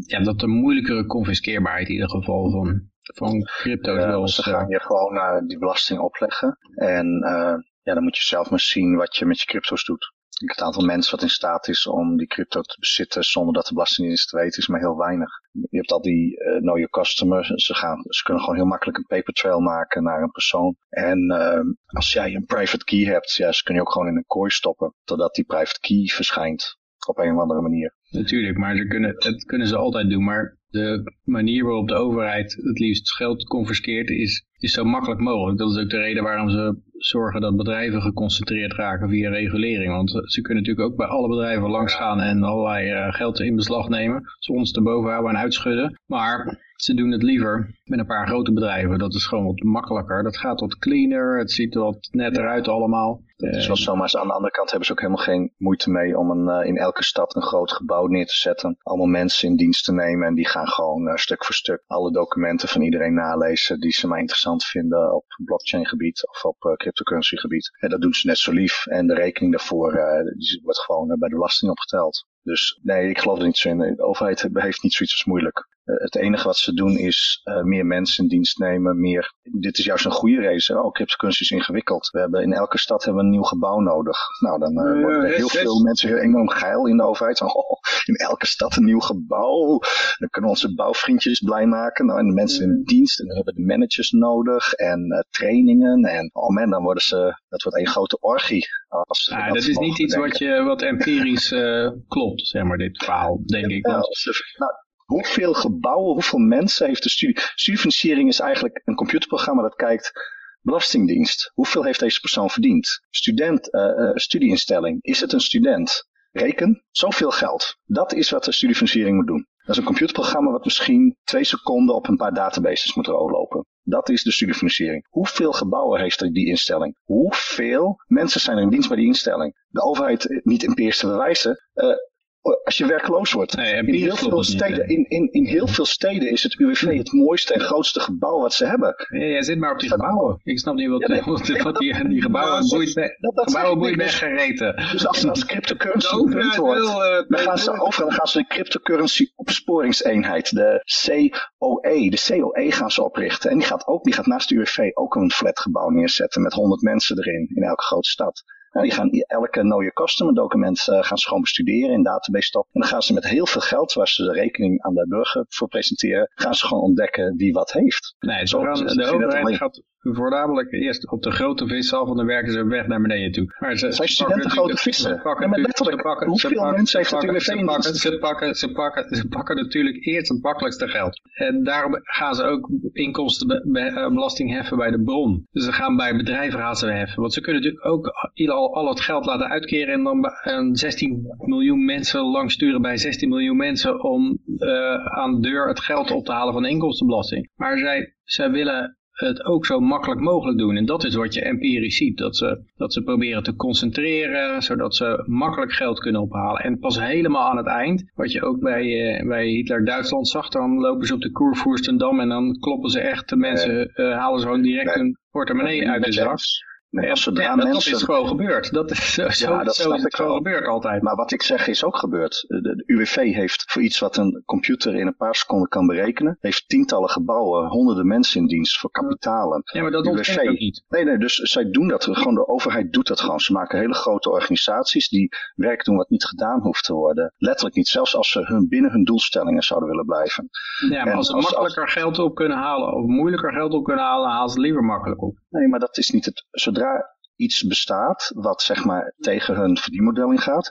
ja, dat een moeilijkere confiskeerbaarheid in ieder geval van, van crypto's ja, wel. Ze gaan je gewoon uh, die belasting opleggen. En uh, ja, dan moet je zelf maar zien wat je met je crypto's doet. Het aantal mensen wat in staat is om die crypto te bezitten zonder dat de Belastingdienst te weten is maar heel weinig. Je hebt al die uh, know your customer. Ze, gaan, ze kunnen gewoon heel makkelijk een paper trail maken naar een persoon. En uh, als jij een private key hebt, ja, ze kunnen je ook gewoon in een kooi stoppen totdat die private key verschijnt op een of andere manier. Natuurlijk, maar ze kunnen, dat kunnen ze altijd doen. Maar de manier waarop de overheid het liefst geld confiskeert is, is zo makkelijk mogelijk. Dat is ook de reden waarom ze zorgen dat bedrijven geconcentreerd raken via regulering. Want ze kunnen natuurlijk ook bij alle bedrijven langs gaan en allerlei uh, geld in beslag nemen. Soms te boven houden en uitschudden. Maar ze doen het liever met een paar grote bedrijven. Dat is gewoon wat makkelijker. Dat gaat wat cleaner. Het ziet wat netter uit allemaal. Het is wel zo, maar aan de andere kant hebben ze ook helemaal geen moeite mee om een, uh, in elke stad een groot gebouw neer te zetten. Allemaal mensen in dienst te nemen en die gaan gewoon uh, stuk voor stuk alle documenten van iedereen nalezen die ze maar interessant vinden op blockchain gebied of op uh, cryptocurrency gebied. En dat doen ze net zo lief en de rekening daarvoor die wordt gewoon bij de belasting opgeteld. Dus nee, ik geloof er niet zo in. De overheid heeft niet zoiets als moeilijk. het enige wat ze doen is meer meer mensen in dienst nemen, meer. Dit is juist een goede race. Oh, cryptocurrency is ingewikkeld. We hebben in elke stad hebben we een nieuw gebouw nodig. Nou, dan uh, worden er heel veel mensen enorm geil in de overheid. Van, oh, in elke stad een nieuw gebouw. Dan kunnen onze bouwvriendjes blij maken. Nou, en de mensen in dienst. En dan hebben de managers nodig. En uh, trainingen. En oh man, dan worden ze, dat wordt een grote orgie. Als ja, dat, dat is niet iets wat, je, wat empirisch uh, klopt, zeg maar, dit verhaal, denk ik. Nou, hoeveel gebouwen, hoeveel mensen heeft de studie... Studiefinanciering is eigenlijk een computerprogramma dat kijkt... Belastingdienst, hoeveel heeft deze persoon verdiend? Student, uh, uh, studieinstelling, is het een student? Reken, zoveel geld. Dat is wat de studiefinanciering moet doen. Dat is een computerprogramma wat misschien twee seconden op een paar databases moet lopen. Dat is de studiefinanciering. Hoeveel gebouwen heeft die instelling? Hoeveel mensen zijn er in dienst bij die instelling? De overheid niet in eerste bewijzen. Als je werkloos wordt. Nee, in, heel veel steden, in, in, in heel veel steden is het UWV het mooiste en grootste gebouw wat ze hebben. Ja, jij zit maar op die gebouwen. Ik snap niet wat, ja, wat, wat die, die gebouwen boeit, dat gebouwen boeit weggereten. Dus als, als cryptocurrency wordt, uh, dan gaan ze over dan gaan ze een cryptocurrency opsporingseenheid, de COE. De COE gaan ze oprichten. En die gaat, ook, die gaat naast de UWV ook een flatgebouw neerzetten met 100 mensen erin in elke grote stad. Nou, die gaan elke Your Customer document uh, gaan ze gewoon bestuderen in database stop. En dan gaan ze met heel veel geld, waar ze de rekening aan de burger voor presenteren, gaan ze gewoon ontdekken wie wat heeft. Nee, Zo, gaan, de overheid gaat voornamelijk eerst op de grote vissen en dan werken ze weg naar beneden toe. Maar ze, Zijn studenten grote vissen? Pakken, ja, letterlijk, pakken, hoeveel mensen heeft pakken, ze pakken, ze pakken, ze, pakken, ze pakken natuurlijk eerst het makkelijkste geld. En daarom gaan ze ook inkomstenbelasting heffen bij de bron. Dus ze gaan bij bedrijven gaan ze heffen. Want ze kunnen natuurlijk ook al, al het geld laten uitkeren en dan 16 miljoen mensen lang sturen bij 16 miljoen mensen om uh, aan de deur het geld op te halen van de inkomstenbelasting. Maar zij, zij willen het ook zo makkelijk mogelijk doen. En dat is wat je empirisch ziet. Dat ze, dat ze proberen te concentreren, zodat ze makkelijk geld kunnen ophalen. En pas helemaal aan het eind, wat je ook bij, uh, bij Hitler-Duitsland zag, dan lopen ze op de Koervoerstendam en dan kloppen ze echt de mensen, uh, halen ze gewoon direct hun portemonnee uit de zak. Nee, als zodra ja, mensen... dat is gewoon gebeurd. Dat is zo, ja, dat zo is het gewoon gebeurd altijd. Maar wat ik zeg is ook gebeurd. De, de, UWV heeft voor iets wat een computer in een paar seconden kan berekenen, heeft tientallen gebouwen, honderden mensen in dienst voor kapitalen. Ja, maar dat UWV, ook niet. Nee, nee, dus zij doen dat. Gewoon de overheid doet dat gewoon. Ze maken hele grote organisaties die werk doen wat niet gedaan hoeft te worden. Letterlijk niet. Zelfs als ze hun, binnen hun doelstellingen zouden willen blijven. Ja, maar als ze makkelijker geld op kunnen halen of moeilijker geld op kunnen halen, halen ze liever makkelijk op. Nee, maar dat is niet het. Zodra iets bestaat wat zeg maar tegen hun verdienmodel ingaat.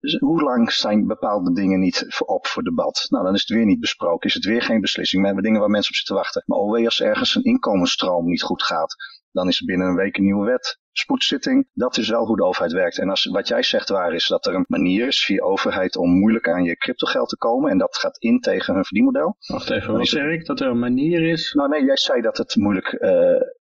Dus hoe lang zijn bepaalde dingen niet voor op voor debat? Nou, dan is het weer niet besproken, is het weer geen beslissing. We hebben dingen waar mensen op zitten wachten. Maar alweer als ergens een inkomensstroom niet goed gaat, dan is er binnen een week een nieuwe wet. Spoedzitting, dat is wel hoe de overheid werkt. En als wat jij zegt waar is, dat er een manier is via overheid om moeilijk aan je cryptogeld te komen. En dat gaat in tegen hun verdienmodel. Wacht even, wat zeg ik? Dat er een manier is? Nou nee, jij zei dat het moeilijk uh,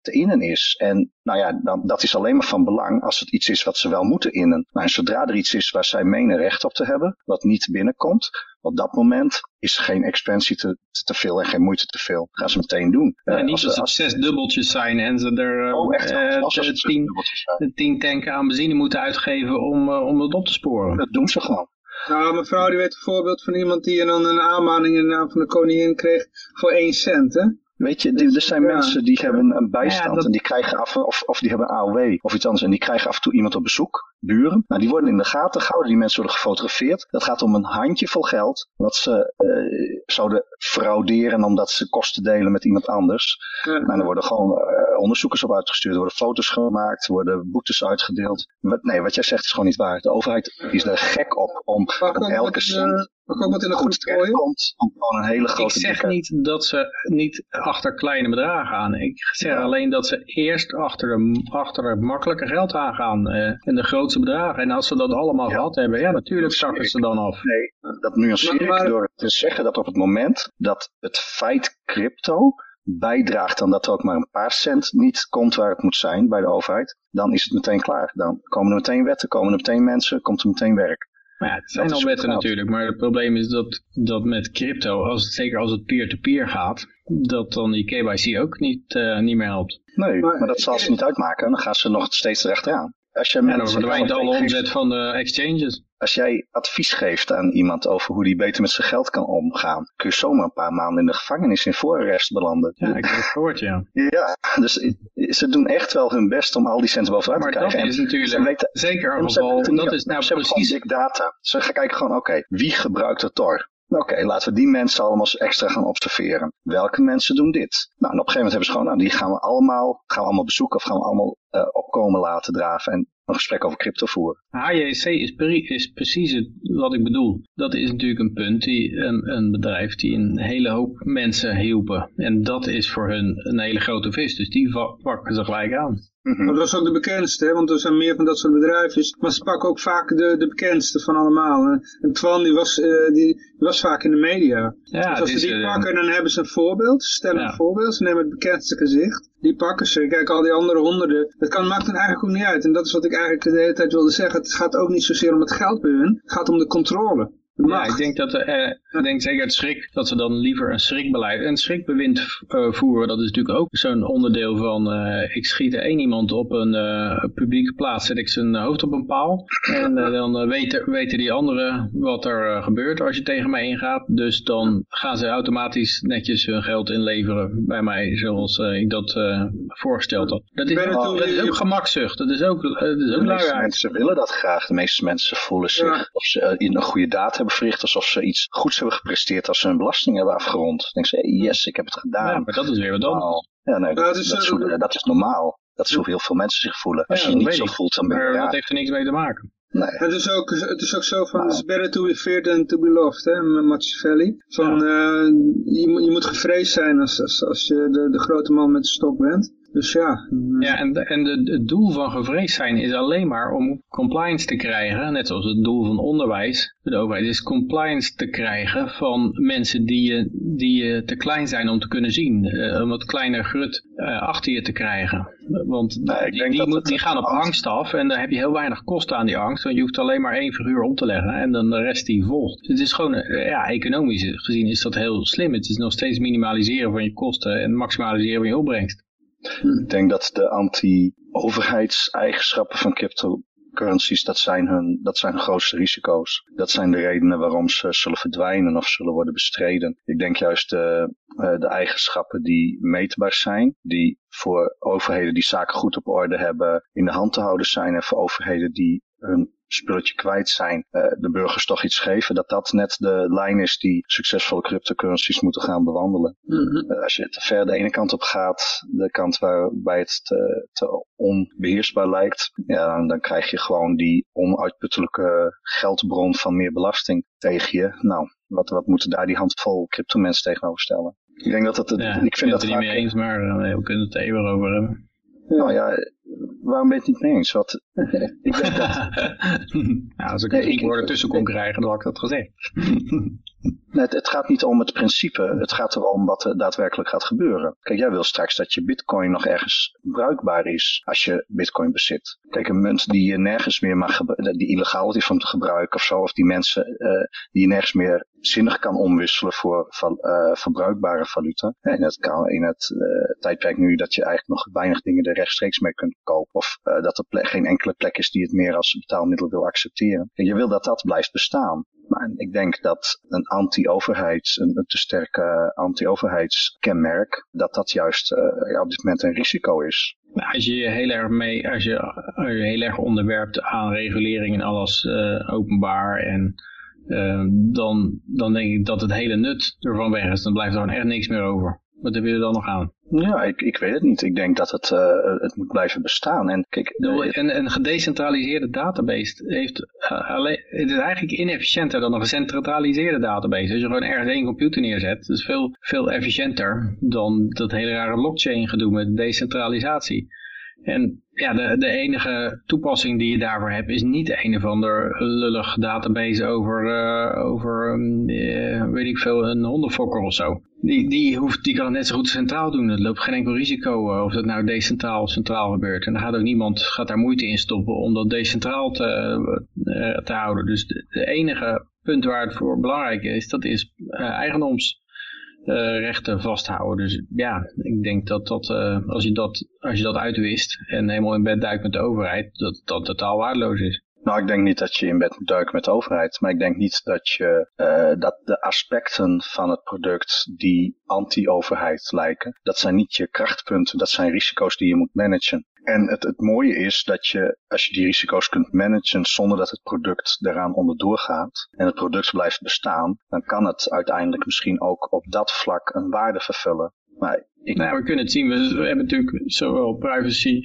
te innen is. En nou ja, dan, dat is alleen maar van belang als het iets is wat ze wel moeten innen. Maar zodra er iets is waar zij menen recht op te hebben, wat niet binnenkomt, op dat moment is geen expansie te, te, veel en geen moeite te veel. gaan ze meteen doen. Ja, uh, niet als, als het zes dubbeltjes zijn en ze er oh, echt, uh, als de, tien, de tien tanken aan benzine moeten uitgeven om, uh, om het op te sporen. Dat doen ze gewoon. Nou, mevrouw die weet een voorbeeld van iemand die dan een aanmaning in de naam van de koningin kreeg voor 1 cent, hè? Weet je, er zijn mensen die hebben een bijstand en die krijgen af, of, of die hebben AOW of iets anders en die krijgen af en toe iemand op bezoek, buren. Nou, die worden in de gaten gehouden, die mensen worden gefotografeerd. Dat gaat om een handjevol geld wat ze uh, zouden frauderen omdat ze kosten delen met iemand anders. Ja. Nou, er worden gewoon uh, onderzoekers op uitgestuurd, worden foto's gemaakt, worden boetes uitgedeeld. Wat, nee, wat jij zegt is gewoon niet waar. De overheid is er gek op om, elke cent maar ook wat in de? Komt om gewoon een hele grote Ik zeg niet dat ze niet achter kleine bedragen aan. Ik zeg ja. alleen dat ze eerst achter, de, achter het makkelijke geld aangaan. Uh, en de grootste bedragen. En als ze dat allemaal ja. gehad hebben, ja natuurlijk zakken ze dan af. Nee, dat nuanceer ik maar, door te zeggen dat op het moment dat het feit crypto bijdraagt dan dat er ook maar een paar cent niet komt waar het moet zijn bij de overheid, dan is het meteen klaar. Dan komen er meteen wetten, komen er meteen mensen, komt er meteen werk. Maar ja, het zijn al wetten natuurlijk, maar het probleem is dat, dat met crypto, als, zeker als het peer-to-peer -peer gaat, dat dan die KYC ook niet, uh, niet meer helpt. Nee, maar, maar dat zal ze niet uitmaken. Dan gaan ze nog steeds erachteraan. Als je en dan verdwijnt alle omzet van de exchanges. Als jij advies geeft aan iemand over hoe die beter met zijn geld kan omgaan, kun je zomaar een paar maanden in de gevangenis in voorarrest belanden. Ja, ik heb het gehoord, ja. Ja, dus ze doen echt wel hun best om al die centen bovenuit te krijgen. Maar dat is natuurlijk weten, zeker een geval, dat is nou ze precies... big data. Ze gaan kijken gewoon, oké, wie gebruikt het Tor? Oké, laten we die mensen allemaal extra gaan observeren. Welke mensen doen dit? Nou, en op een gegeven moment hebben ze gewoon, nou, die gaan we allemaal, gaan we allemaal bezoeken of gaan we allemaal uh, opkomen laten draven en een gesprek over crypto voeren. HJC is, is precies het, wat ik bedoel. Dat is natuurlijk een punt, die, een, een bedrijf die een hele hoop mensen hielpen. En dat is voor hun een hele grote vis, dus die pakken ze gelijk aan. Mm Dat is ook de bekendste, hè? want er zijn meer van dat soort bedrijven. Maar ze pakken ook vaak de, de bekendste van allemaal. En Twan die was, uh, die was vaak in de media. Ja, dus als ze die pakken, dan hebben ze een voorbeeld. Ze stellen ja. een voorbeeld, ze nemen het bekendste gezicht. Die pakken ze. Kijk, al die andere honderden. Het kan, maakt dan eigenlijk ook niet uit. En dat is wat ik eigenlijk de hele tijd wilde zeggen. Het gaat ook niet zozeer om het geld bij hun. Het gaat om de controle. Ja, ik denk, dat, uh, ik denk zeker het schrik, dat ze dan liever een schrikbeleid, een schrikbewind uh, voeren. Dat is natuurlijk ook zo'n onderdeel van, uh, ik schiet er één iemand op een publieke plaats, zet ik zijn hoofd op een paal. En dan weten, weten die anderen wat er gebeurt als je tegen mij ingaat. Dus dan gaan ze automatisch netjes hun geld inleveren bij mij, zoals ik dat voorgesteld had. Dat is, dat is ook gemakzucht, dat is ook, dat is ook De meeste mensen willen dat graag. De meeste mensen voelen zich, ja. of ze in een goede daad hebben verricht alsof ze iets goeds hebben gepresteerd als ze hun belasting hebben afgerond. Dan denken ze, yes, ik heb het gedaan. Ja, maar dat is weer wat anders. Ja, nee, dat, is, dat, is, dat is normaal. Dat is hoe heel veel mensen zich voelen. Als je je niet zo voelt, dan ben je... Maar dat heeft er niks mee te maken. Nee. Het, is ook, het is ook zo van, nou. it's better to be feared than to be loved, hè, Machiavelli. Van, ja. uh, je, je moet gevreesd zijn als, als, als je de, de grote man met de stok bent. Dus ja. Ja, en, en de, het doel van gevreesd zijn is alleen maar om compliance te krijgen, net zoals het doel van onderwijs, de overheid, is compliance te krijgen van mensen die, die te klein zijn om te kunnen zien. Uh, om wat kleiner grut uh, achter je te krijgen. Want nee, die, die, moet, die gaan op angst af en dan heb je heel weinig kosten aan die angst, want je hoeft alleen maar één figuur om te leggen en dan de rest die volgt. Dus het is gewoon, uh, ja, economisch gezien is dat heel slim. Het is nog steeds minimaliseren van je kosten en maximaliseren van je opbrengst. Ik denk dat de anti-overheidseigenschappen van cryptocurrencies, dat zijn, hun, dat zijn hun grootste risico's. Dat zijn de redenen waarom ze zullen verdwijnen of zullen worden bestreden. Ik denk juist de, uh, de eigenschappen die meetbaar zijn, die voor overheden die zaken goed op orde hebben in de hand te houden zijn en voor overheden die hun spulletje kwijt zijn, uh, de burgers toch iets geven, dat dat net de lijn is die succesvolle cryptocurrencies moeten gaan bewandelen. Mm -hmm. uh, als je te ver de ene kant op gaat, de kant waarbij het te, te onbeheersbaar lijkt, ja, dan, dan, krijg je gewoon die onuitputtelijke geldbron van meer belasting tegen je. Nou, wat, wat moeten daar die handvol cryptomensen tegenover stellen? Ik denk dat dat, het, ja, ik vind dat het er niet mee eens, maar we kunnen het er even over hebben. Nou ja, waarom ben je het niet mee eens? Wat, ik denk dat... ja, als ik er drie woorden tussen kon krijgen, dan had ik dat gezegd. nee, het, het, gaat niet om het principe, het gaat erom wat er daadwerkelijk gaat gebeuren. Kijk, jij wil straks dat je bitcoin nog ergens bruikbaar is als je bitcoin bezit. Kijk, een munt die je nergens meer mag die illegaal is om te gebruiken of zo, of die mensen uh, die je nergens meer zinnig kan omwisselen voor uh, verbruikbare valuta. In het, in het uh, tijdperk nu dat je eigenlijk nog weinig dingen er rechtstreeks mee kunt kopen. Of uh, dat er geen enkele plek is die het meer als betaalmiddel wil accepteren. En je wil dat dat blijft bestaan. Maar ik denk dat een anti-overheids, een, te sterke anti-overheidskenmerk, dat dat juist ja, op dit moment een risico is. Als je je heel erg mee, als je, heel erg onderwerpt aan regulering en alles uh, openbaar en dan, dan denk ik dat het hele nut ervan weg is. Dan blijft er gewoon echt niks meer over. Wat heb je er dan nog aan? Ja, ik, ik weet het niet. Ik denk dat het, uh, het moet blijven bestaan. En, kijk, een, een gedecentraliseerde database heeft uh, alleen, het is eigenlijk inefficiënter dan een gecentraliseerde database. Als je gewoon ergens één computer neerzet, dat is veel, veel efficiënter dan dat hele rare blockchain gedoe met decentralisatie. En ja, de, de enige toepassing die je daarvoor hebt is niet een of ander lullig database over, uh, over uh, weet ik veel, een hondenfokker of zo. Die, die, hoeft, die kan het net zo goed centraal doen. Het loopt geen enkel risico uh, of dat nou decentraal of centraal gebeurt. En dan gaat ook niemand gaat daar moeite in stoppen om dat decentraal te, te houden. Dus de, de, enige punt waar het voor belangrijk is, dat is eigendoms rechten vasthouden. Dus ja, ik denk dat, dat, uh, als, je dat als je dat uitwist en helemaal in bed duikt met de overheid, dat dat totaal waardeloos is. Nou, ik denk niet dat je in bed moet duiken met de overheid. Maar ik denk niet dat, je, uh, dat de aspecten van het product die anti-overheid lijken, dat zijn niet je krachtpunten. Dat zijn risico's die je moet managen. En het, het mooie is dat je, als je die risico's kunt managen zonder dat het product daaraan onderdoor gaat en het product blijft bestaan, dan kan het uiteindelijk misschien ook op dat vlak een waarde vervullen. Maar ik... Nou, we kunnen het zien, we, we hebben natuurlijk zowel privacy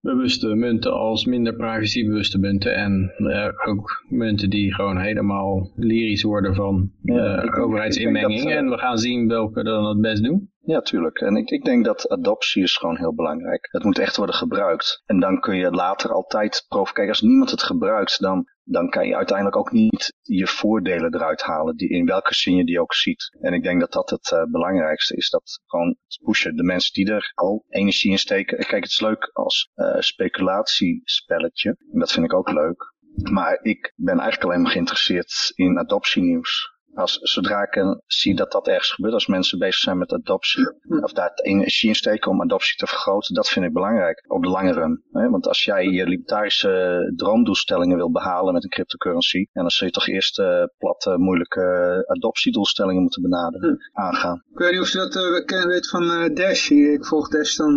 bewuste munten als minder privacybewuste munten. En uh, ook munten die gewoon helemaal lyrisch worden van uh, overheidsinmenging. Dat, uh, en we gaan zien welke dan het best doen. Ja, tuurlijk. En ik, ik denk dat adoptie is gewoon heel belangrijk. Het moet echt worden gebruikt. En dan kun je later altijd profiteren. Als niemand het gebruikt, dan, dan kan je uiteindelijk ook niet je voordelen eruit halen. Die, in welke zin je die ook ziet. En ik denk dat dat het uh, belangrijkste is. Dat gewoon het pushen. De mensen die er al energie in steken. Kijk, het is leuk als uh, speculatiespelletje. En dat vind ik ook leuk. Maar ik ben eigenlijk alleen maar geïnteresseerd in adoptienieuws als, zodra ik uh, zie dat dat ergens gebeurt, als mensen bezig zijn met adoptie, of daar energie in steken om adoptie te vergroten, dat vind ik belangrijk op de lange run. Hè? Want als jij je libertarische droomdoelstellingen wil behalen met een cryptocurrency, en dan zul je toch eerst uh, platte, moeilijke adoptiedoelstellingen moeten benaderen, hm. aangaan. Ik weet niet of je dat uh, weet van uh, Dash. Ik volg Dash dan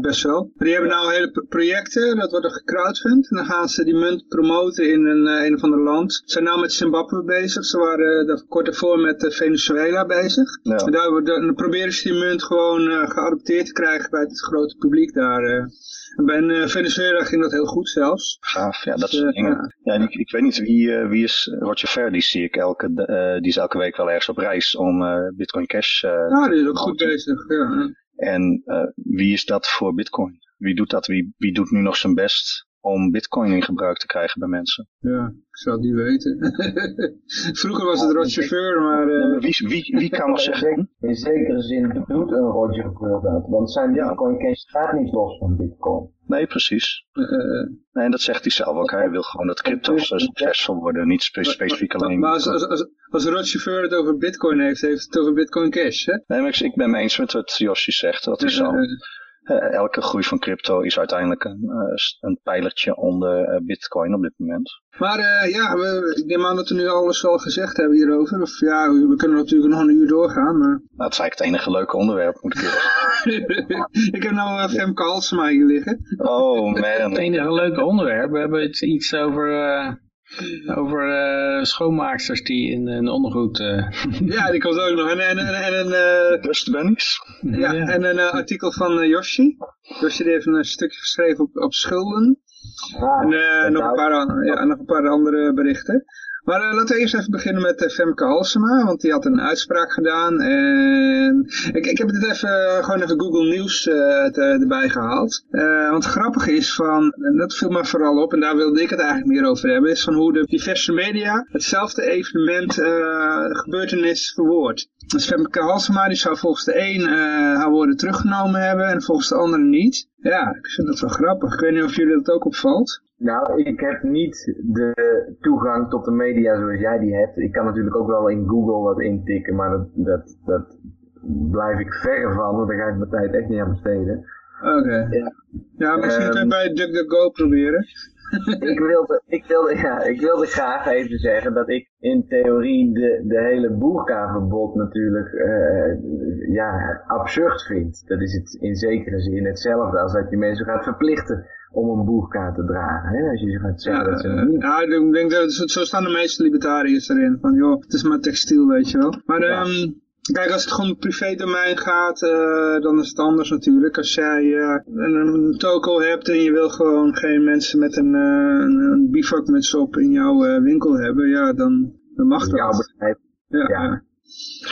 best wel. Maar die hebben nou hele projecten, dat wordt er gecrowdfund. En dan gaan ze die munt promoten in een, een of ander land. Ze zijn nou met Zimbabwe bezig. Ze waren kort daarvoor met Venezuela bezig. Ja. En daar dan proberen ze die munt gewoon uh, geadopteerd te krijgen bij het grote publiek daar. Bij Venezuela ging dat heel goed zelfs. Gaaf, ja, dat dus, soort dingen. Ja, ik, ik weet niet, wie, wie is Roger Ver, die zie ik elke, die is elke week wel ergens op reis om Bitcoin Cash Ja, die is ook goed bezig, ja. En wie is dat voor Bitcoin? Wie doet dat? Wie, wie doet nu nog zijn best om bitcoin in gebruik te krijgen bij mensen. Ja, ik zou het niet weten. Vroeger was het Roger Ver, maar... Uh... Wie, wie, wie kan nog zeggen? In zekere zin doet een Roger Ver dat, want zijn bitcoin cash staat niet los van bitcoin. Nee, precies. Uh, nee, en dat zegt hij zelf ook. Hij wil gewoon dat crypto's succesvol worden, niet spe specifiek alleen... Maar als, als, als, als het over bitcoin heeft, heeft het over bitcoin cash, hè? Nee, maar ik, ik ben het eens met wat Yoshi zegt. Dat is zo. Uh, elke groei van crypto is uiteindelijk een, uh, een pijlertje onder uh, bitcoin op dit moment. Maar ja, we, ik neem aan dat we nu alles al gezegd hebben hierover. Of ja, we, we kunnen natuurlijk nog een uur doorgaan. Maar... Nou, dat is eigenlijk het enige leuke onderwerp, moet ik zeggen. ik heb nou Femke Halsema hier liggen. Oh man. Het enige leuke onderwerp. We hebben iets, iets over over uh, schoonmaaksters die in een ondergoed... Uh... Ja, die komt ook nog. En, en, en, en een... Uh... Dust bunnies. Ja, ja, en een artikel van Yoshi. Yoshi die heeft een stukje geschreven op, op schulden. Ah, en nog, een paar, ja, nog een paar andere berichten. Maar uh, laten we eerst even beginnen met uh, Femke Halsema, want die had een uitspraak gedaan. En ik, ik heb dit even, gewoon even Google uh, erbij gehaald. want het grappige is van, en dat viel me vooral op, en daar wilde ik het eigenlijk meer over hebben, is van hoe de diverse media hetzelfde evenement gebeurtenis verwoordt. Dus Femke Halsema die zou volgens de een haar woorden teruggenomen hebben en volgens de andere niet. Ja, ik vind dat wel grappig. Ik weet niet of jullie dat ook opvalt. Nou, ik heb niet de toegang tot de media zoals jij die hebt. Ik kan natuurlijk ook wel in Google wat intikken, maar dat, dat, dat blijf ik verre van, want daar ga ik mijn tijd echt niet aan besteden. Oké. Ja. ja, misschien um, kun je bij DuckDuckGo proberen. Ik, wilde, ik, wilde, ja, ik wilde graag even zeggen dat ik in theorie de, de hele boerkaverbod natuurlijk uh, ja, absurd vind. Dat is het in zekere zin hetzelfde als dat je mensen gaat verplichten om een boegkaart te dragen. Hè? Als je ze gaat zeggen ja, dat ze niet... Ja, ik denk dat zo staan de meeste libertariërs erin. Van joh, het is maar textiel, weet je wel. Maar ja. um, Kijk, als het gewoon privé-domein gaat, uh, dan is het anders natuurlijk. Als jij uh, een, een, toko hebt en je wil gewoon geen mensen met een, uh, een, een bivakmuts op in jouw winkel hebben, ja, dan, dan mag dat. Jouw bedrijf. Ja, ja.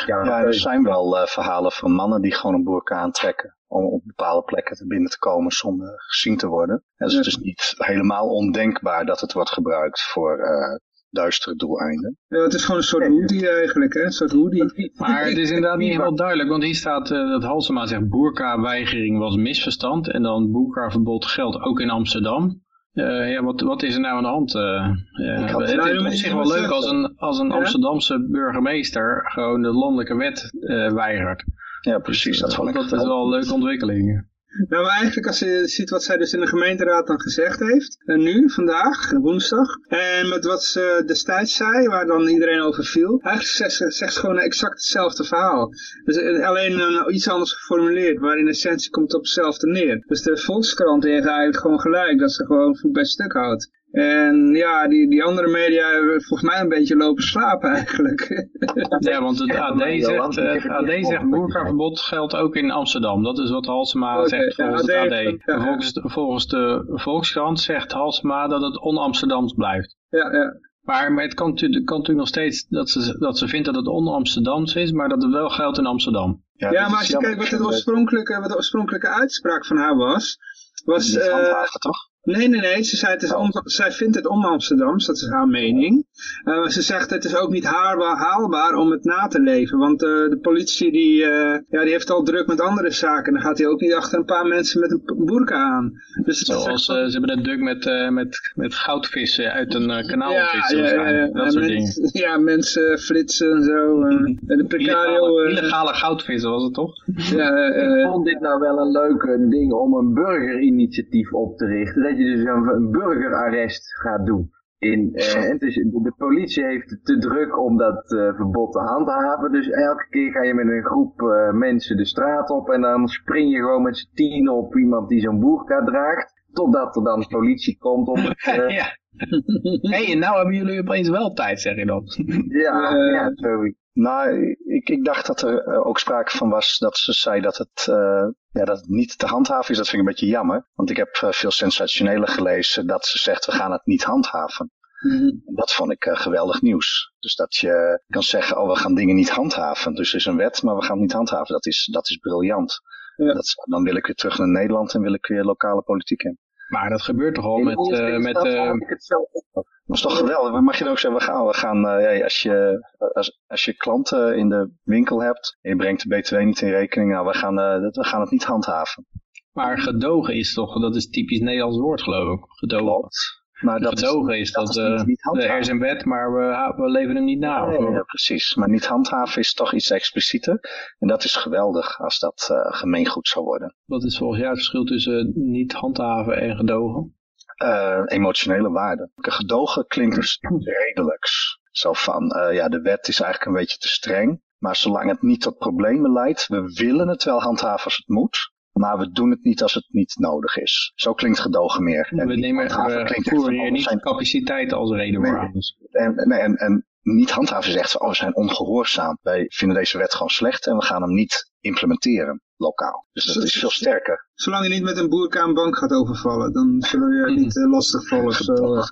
ja. ja er zijn wel verhalen van mannen die gewoon een boerka aantrekken om op bepaalde plekken te binnen te komen zonder gezien te worden. En dus het is niet helemaal ondenkbaar dat het wordt gebruikt voor duistere doeleinden. Ja, het is gewoon een soort hoodie eigenlijk, hè? Een soort hoodie. Maar het is inderdaad niet helemaal duidelijk, want hier staat uh, dat Halsema zegt boerka-weigering was misverstand en dan boerka-verbod geldt ook in Amsterdam. Uh, ja, wat, wat is er nou aan de hand? Uh, ja, het is op zich wel leuk als een, als een Amsterdamse burgemeester gewoon de landelijke wet weigert. Ja, precies. Dus, dat, dat is wel een leuke ontwikkeling. Nou, maar eigenlijk als je ziet wat zij dus in de gemeenteraad dan gezegd heeft, en nu, vandaag, woensdag, en met wat ze destijds zei, waar dan iedereen over viel, eigenlijk zegt, zegt ze gewoon exact hetzelfde verhaal. Dus eh, alleen uh, iets anders geformuleerd, maar in essentie komt het op hetzelfde neer. Dus de Volkskrant heeft eigenlijk gewoon gelijk, dat ze gewoon voet bij stuk houdt. En ja, die, die andere media hebben volgens mij een beetje lopen slapen eigenlijk. Ja, want het AD zegt, het AD zegt boerkaverbod geldt ook in Amsterdam. Dat is wat Halsema zegt ja, volgens AD het AD. ja. Volgens, de- volgens de Volkskrant zegt Halsema dat het on-Amsterdams blijft. ja, ja. Maar, maar het kan, natuurlijk- kan natuurlijk nog steeds dat ze, dat ze vindt dat het on-Amsterdams is, maar dat het wel geldt in Amsterdam. Ja, maar als je kijkt wat, het oorspronkelijke, wat de oorspronkelijke uitspraak van haar was, was... Niet eh, handhaven, toch? Nee, nee, nee. Ze zei het is on- zij vindt het on-Amsterdams, dat is haar mening. Eh, ze zegt het is ook niet haalbaar, haalbaar om het na te leven. Want eh, de politie die, eh, ja, die heeft al druk met andere zaken. Dan gaat hij ook niet achter een paar mensen met een boerka aan. Dus het is Zoals echt- ze hebben het druk met, eh, met, met goudvissen uit een kanaal ja, vissen. ja, ja, ja. waarschijnlijk. Dat En soort mens- dingen. ja, mensen flitsen en zo. eh, en de precario... Illegale, illegale goudvissen was het toch? ja, eh, Ik eh, vond dit nou wel een leuk ding om een burgerinitiatief op te richten. Dat je dus een, een burgerarrest gaat doen. In, eh, het is, de politie heeft het te druk om dat eh, verbod te handhaven. Dus elke keer ga je met een groep eh, mensen de straat op. En dan spring je gewoon met z'n tien op iemand die zo'n boerka draagt. Totdat er dan politie komt om het... eh, ja. Hé, hey, en nou hebben jullie opeens wel tijd, zeg je dan. ja, Eh, ja, sorry. Nou, ik, ik dacht dat er eh, ook sprake van was dat ze zei dat het, eh, ja, dat het niet te handhaven is. Dat vind ik een beetje jammer. Want ik heb eh, veel sensationele gelezen dat ze zegt we gaan het niet handhaven. mhm. Dat vond ik geweldig nieuws. Dus dat je kan zeggen, oh we gaan dingen niet handhaven. Dus er is een wet, maar we gaan het niet handhaven. Dat is, dat is briljant. Ja. Dat, dan wil ik weer terug naar Nederland en wil ik weer lokale politiek in. Maar dat gebeurt toch al met, eh, met eh. Dat is toch geweldig. Maar mag je dan ook zeggen, we gaan, we gaan eh, ja, als, je, als, als je klanten in de winkel hebt en je brengt de btw niet in rekening, nou, we gaan, eh, dat- we gaan het niet handhaven. Maar gedogen is toch, dat is typisch Nederlands woord geloof ik. Gedogen. Klopt. Maar dat gedogen is dat, is eh, niet, niet er is een wet, maar we, we leven hem niet na. Nee, ja, precies. Maar niet handhaven is toch iets explicieter. En dat is geweldig als dat eh, gemeengoed zou worden. Wat is volgens jou het verschil tussen niet handhaven en gedogen? Eh, emotionele waarde. Gedogen klinkt dus redelijks. Zo van, eh, ja, de wet is eigenlijk een beetje te streng. Maar zolang het niet tot problemen leidt, we willen het wel handhaven als het moet. Maar we doen het niet als het niet nodig is. Zo klinkt gedogen meer. En we niet nemen, echt voeren hier oh, niet zijn- capaciteit als reden voor Nee. En, nee, en, en niet handhaven van, oh, we zijn ongehoorzaam. Wij vinden deze wet gewoon slecht en we gaan hem niet implementeren lokaal. Dus dat is veel sterker. Zolang je niet met een boerka een bank gaat overvallen, dan zullen we je niet uh, lastigvallen of zo. eh.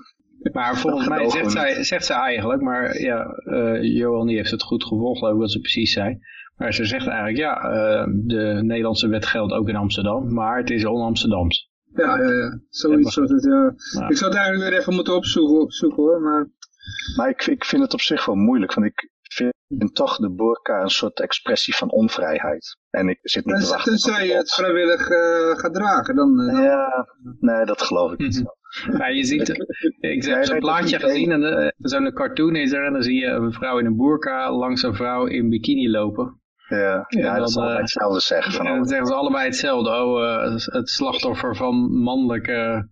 Maar volgens mij zegt zij, zegt zij eigenlijk, maar ja, uh, Johan die heeft het goed gevolgd, geloof ik wat ze precies zei. Maar ze zegt eigenlijk, ja, uh, de Nederlandse wet geldt ook in Amsterdam, maar het is on-Amsterdams. Ja, ja, ja, zoiets was het, ja. ja. Ik zou het eigenlijk weer even moeten opzoeken, opzoeken hoor, maar... Maar ik, ik vind het op zich wel moeilijk, want ik vind toch de burka een soort expressie van onvrijheid. En ik zit niet en, te wachten. Tenzij je het vrijwillig uh, gaat dragen, dan... Uh, ja, nee, dat geloof ik niet. Ja, je ziet, ik heb zo'n plaatje gezien en zo'n cartoon is er en dan zie je een vrouw in een burka langs een vrouw in bikini lopen. Ja, ja, dan, dat is allebei hetzelfde zeggen. Van en dan zeggen ze allebei hetzelfde. Oh, uh, het slachtoffer van mannelijke,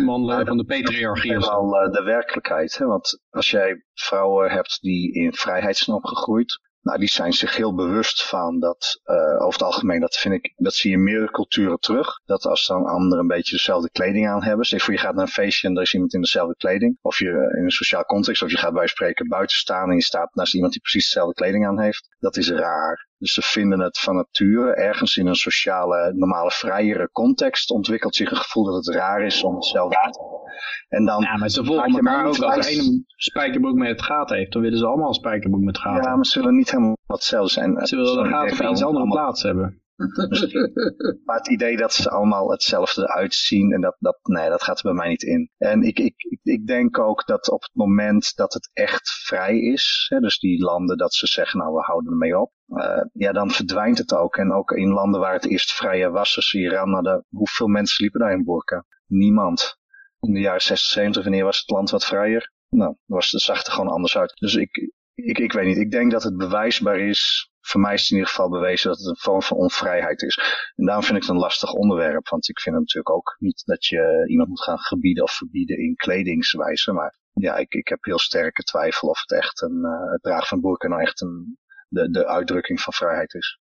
mannelijke van de patriarchie. Dat is wel uh, de werkelijkheid. Hè? Want als jij vrouwen hebt die in vrijheid zijn opgegroeid, nou, die zijn zich heel bewust van dat, uh, over het algemeen, dat vind ik, dat zie je in meerdere culturen terug. Dat als dan anderen een beetje dezelfde kleding aan hebben. Zeg voor je gaat naar een feestje en er is iemand in dezelfde kleding. Of je in een sociaal context, of je gaat bij spreken buiten staan en je staat naast iemand die precies dezelfde kleding aan heeft. Dat is raar. Dus ze vinden het van nature, ergens in een sociale, normale, vrijere context ontwikkelt zich een gevoel dat het raar is om hetzelfde te hebben. En dan ja, maar ze volgen elkaar ook. Als een spijkerbroek met het gaat heeft, dan willen ze allemaal een spijkerbroek met gaat. Ja, maar ze willen niet helemaal hetzelfde zijn. Ze willen de gaat op iets andere plaats hebben. maar het idee dat ze allemaal hetzelfde uitzien, en dat, dat, nee, dat gaat er bij mij niet in. En ik, ik, ik denk ook dat op het moment dat het echt vrij is, hè, dus die landen dat ze zeggen, nou we houden ermee op, uh, ja dan verdwijnt het ook. En ook in landen waar het eerst vrij was, dus Iran, nou, de, hoeveel mensen liepen daar in burka? Niemand. In de jaren 60, 70, wanneer was het land wat vrijer? Nou, was, zag er gewoon anders uit. Dus ik, ik, ik weet niet, ik denk dat het bewijsbaar is voor mij is het in ieder geval bewezen dat het een vorm van onvrijheid is. En daarom vind ik het een lastig onderwerp. Want ik vind het natuurlijk ook niet dat je iemand moet gaan gebieden of verbieden in kledingswijze. Maar ja, ik, ik heb heel sterke twijfel of het echt een, uh, het dragen van burka nou echt een, de, de uitdrukking van vrijheid is.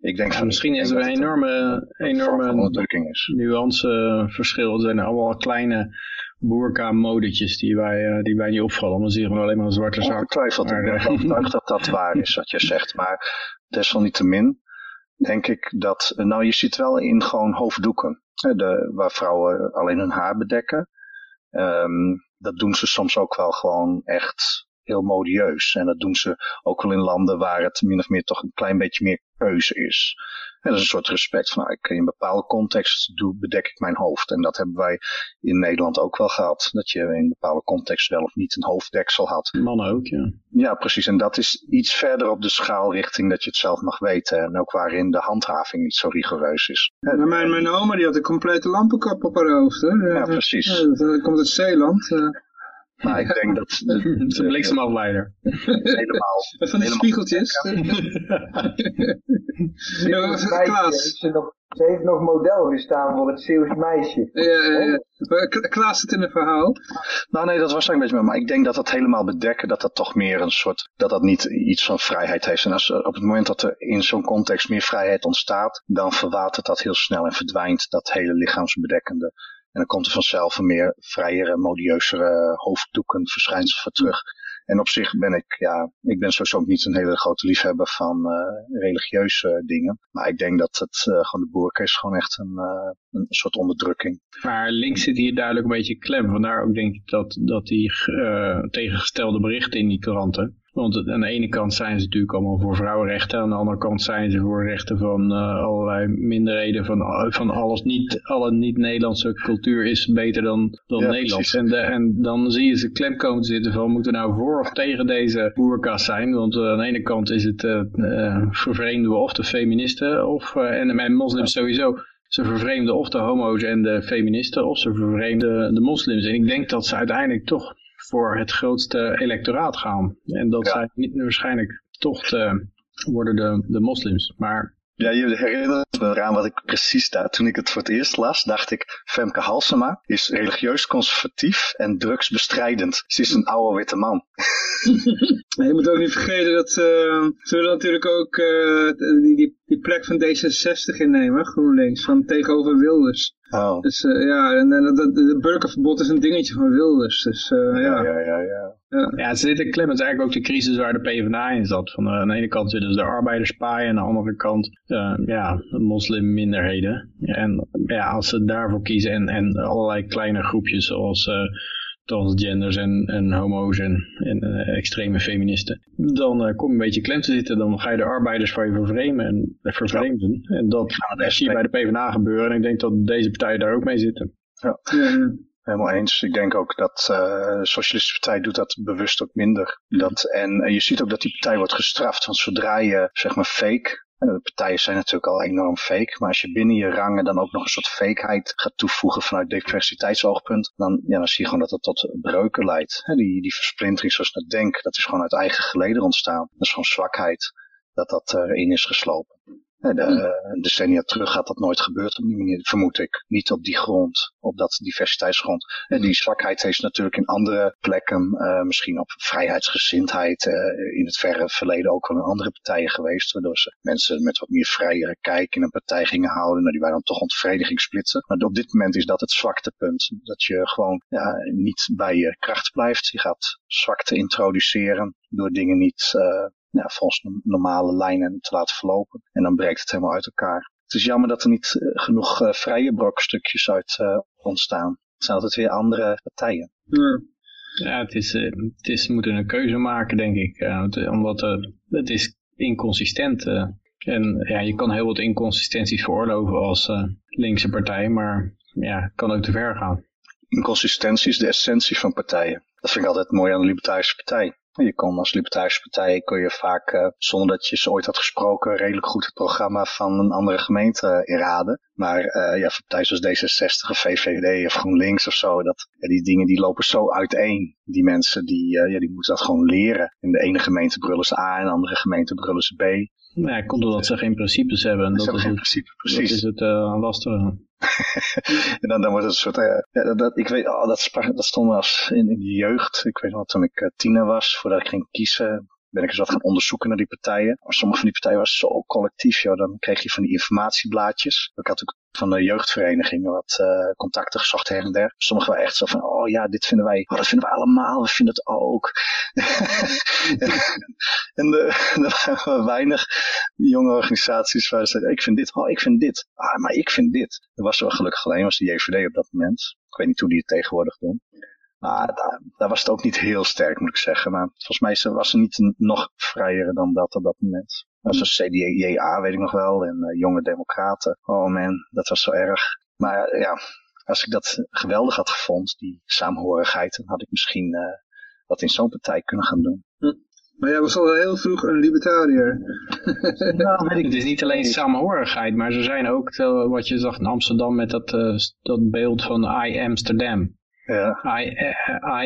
Ik denk Ja, van, misschien ik is er een enorme, een enorme onderdrukking is. nuanceverschil. Het zijn allemaal kleine boerka-modetjes die wij, eh, die wij niet opvallen. Dan zien we alleen maar een zwarte zak. Ongetwijfeld, ik ben eh, overtuigd dat dat waar is wat je zegt. Maar desalniettemin denk ik dat, nou je ziet wel in gewoon hoofddoeken. De, waar vrouwen alleen hun haar bedekken. Ehm, dat doen ze soms ook wel gewoon echt heel modieus. En dat doen ze ook wel in landen waar het min of meer toch een klein beetje meer keuze is. En dat is een soort respect van, nou, ik, in een bepaalde context doe, bedek ik mijn hoofd. En dat hebben wij in Nederland ook wel gehad. Dat je in een bepaalde context wel of niet een hoofddeksel had. Mannen ook, ja. Ja, precies. En dat is iets verder op de schaal richting dat je het zelf mag weten. En ook waarin de handhaving niet zo rigoureus is. Mijn, mijn oma die had een complete lampenkap op haar hoofd. Hè? Ja, precies. Ja, dat komt uit Zeeland. Eh. Maar ik denk dat Het is een bliksemafleider. helemaal... Van die spiegeltjes. Ja, Klaas. heeft ze, nog, ze heeft nog model gestaan voor het Zeeuws meisje. Ja, Klaas zit in een verhaal. Nou nee, dat was eigenlijk een beetje... Maar ik denk dat dat helemaal bedekken, dat dat toch meer een soort... Dat dat niet iets van vrijheid heeft. En als, op het moment dat er in zo'n context meer vrijheid ontstaat... dan verwatert dat heel snel en verdwijnt dat hele lichaamsbedekkende. En dan komt er vanzelf een meer vrijere, modieuzere, hoofddoekend verschijnsel voor terug. En op zich ben ik, ja, ik ben sowieso ook niet een hele grote liefhebber van eh, religieuze dingen. Maar ik denk dat het eh, gewoon de boerke is gewoon echt een, eh, een soort onderdrukking. Maar links zit hier duidelijk een beetje klem. Vandaar ook denk ik dat, dat die eh, tegengestelde berichten in die kranten. Want aan de ene kant zijn ze natuurlijk allemaal voor vrouwenrechten. Aan de andere kant zijn ze voor rechten van eh, allerlei minderheden. Van, van alles niet, alle niet-Nederlandse cultuur is beter dan, dan Ja, Nederlands. En, de, en dan zie je ze klem komen te zitten van moeten we nou voor of tegen deze boerka's zijn. Want eh, aan de ene kant is het eh eh, vervreemden we of de feministen of, eh, en, en moslims sowieso. Ze vervreemden of de homo's en de feministen of ze vervreemden de moslims. En ik denk dat ze uiteindelijk toch voor het grootste electoraat gaan. En dat Ja. zijn niet waarschijnlijk toch de, worden de, de moslims. Maar Ja, je herinnert me eraan wat ik precies daar, toen ik het voor het eerst las, dacht ik, Femke Halsema is religieus conservatief en drugsbestrijdend. Ze is een oude witte man. Je moet ook niet vergeten dat eh, ze willen natuurlijk ook eh, die, die, die plek van D66 innemen, GroenLinks, van tegenover Wilders. Oh. Dus eh, ja, en, en dat, dat burgerverbod is een dingetje van Wilders. Dus eh, Ja, ja. ja, ja, ja. ja, het zit in klem. Het is eigenlijk ook de crisis waar de PvdA in zat. Van, eh, aan de ene kant zitten ze de arbeiderspaai en aan de andere kant eh, ja, moslimminderheden. En ja, als ze daarvoor kiezen en, en allerlei kleine groepjes zoals... transgenders en, en homo's en, en eh, extreme feministen. Dan eh, kom je een beetje klem te zitten. Dan ga je de arbeiders van je vervreemden. En, eh, vervreemden. en dat zie je bij de PvdA gebeuren. En ik denk dat deze partijen daar ook mee zitten. Ja, ja. Helemaal eens. Ik denk ook dat eh, de Socialistische Partij doet dat bewust ook minder. Dat, en je ziet ook dat die partij wordt gestraft. Want zodra je, zeg maar, fake... eh, De partijen zijn natuurlijk al enorm fake, maar als je binnen je rangen dan ook nog een soort fakeheid gaat toevoegen vanuit diversiteitsoogpunt, dan, ja, dan zie je gewoon dat het tot breuken leidt. Die, die versplintering zoals ik denk, dat is gewoon uit eigen geleden ontstaan. Dat is gewoon zwakheid dat dat erin is geslopen. De, eh, decennia terug had dat nooit gebeurd op die manier, vermoed ik. Niet op die grond, op dat diversiteitsgrond. En die zwakheid heeft natuurlijk in andere plekken, eh, misschien op vrijheidsgezindheid, eh, in het verre verleden ook wel in andere partijen geweest. Waardoor ze mensen met wat meer vrijere kijk in een partij gingen houden. Nou, die waren dan toch ontevreden ging splitsen. Maar op dit moment is dat het zwaktepunt. Dat je gewoon ja, niet bij je kracht blijft. Je gaat zwakte introduceren door dingen niet uh, ja, volgens normale lijnen te laten verlopen. En dan breekt het helemaal uit elkaar. Het is jammer dat er niet uh, genoeg uh, vrije brokstukjes uit uh, ontstaan. Het zijn altijd weer andere partijen. Ja. Het is, het is, we moeten een keuze maken, denk ik. omdat het is inconsistent. en ja, je kan heel wat inconsistenties veroorloven als linkse partij, maar ja, het kan ook te ver gaan. Inconsistentie is de essentie van partijen. Dat vind ik altijd mooi aan de Libertarische Partij. Je kon als Libertarische Partij, kon je vaak, uh, zonder dat je ze ooit had gesproken, redelijk goed het programma van een andere gemeente uh, inraden. Maar uh, ja, voor partijen zoals D66 of VVD of GroenLinks of zo, dat, ja, die dingen die lopen zo uiteen. Die mensen die, ja, die moeten dat gewoon leren. In de ene gemeente brullen ze A, in de andere gemeente brullen ze B. Nou ja, komt omdat ze geen principes hebben. Dat, dat is geen principe, precies. Dat is het uh, lastige. en dan, dan wordt het een soort, uh, ja, dat, ik weet, oh, dat, dat stond als in, in de jeugd. Ik weet nog toen ik uh, tiener was, voordat ik ging kiezen, ben ik eens wat gaan onderzoeken naar die partijen. Maar sommige van die partijen waren zo collectief, joh. Dan kreeg je van die informatieblaadjes. Ik had ook van de jeugdverenigingen wat uh, contacten gezocht her en der. Sommigen waren echt zo van, oh ja, dit vinden wij, oh, dat vinden wij allemaal, we vinden het ook. en de, er waren weinig jonge organisaties waar ze zeiden, ik vind dit, oh, ik vind dit. Ah, maar ik vind dit. Er was wel gelukkig alleen, was de JVD op dat moment. Ik weet niet hoe die het tegenwoordig doen. Maar daar, daar, was het ook niet heel sterk, moet ik zeggen. Maar volgens mij was ze niet nog vrijer dan dat op dat moment. Zoals CDA weet ik nog wel. En uh, jonge democraten. Oh man, dat was zo erg. Maar uh, ja, als ik dat geweldig had gevonden, die saamhorigheid, dan had ik misschien uh, wat in zo'n partij kunnen gaan doen. Hm. Maar jij was al heel vroeg een libertariër. nou, weet ik, het is niet alleen samenhorigheid, maar ze zijn ook, wat je zag in Amsterdam met dat, uh, dat beeld van I Amsterdam. Ja. I,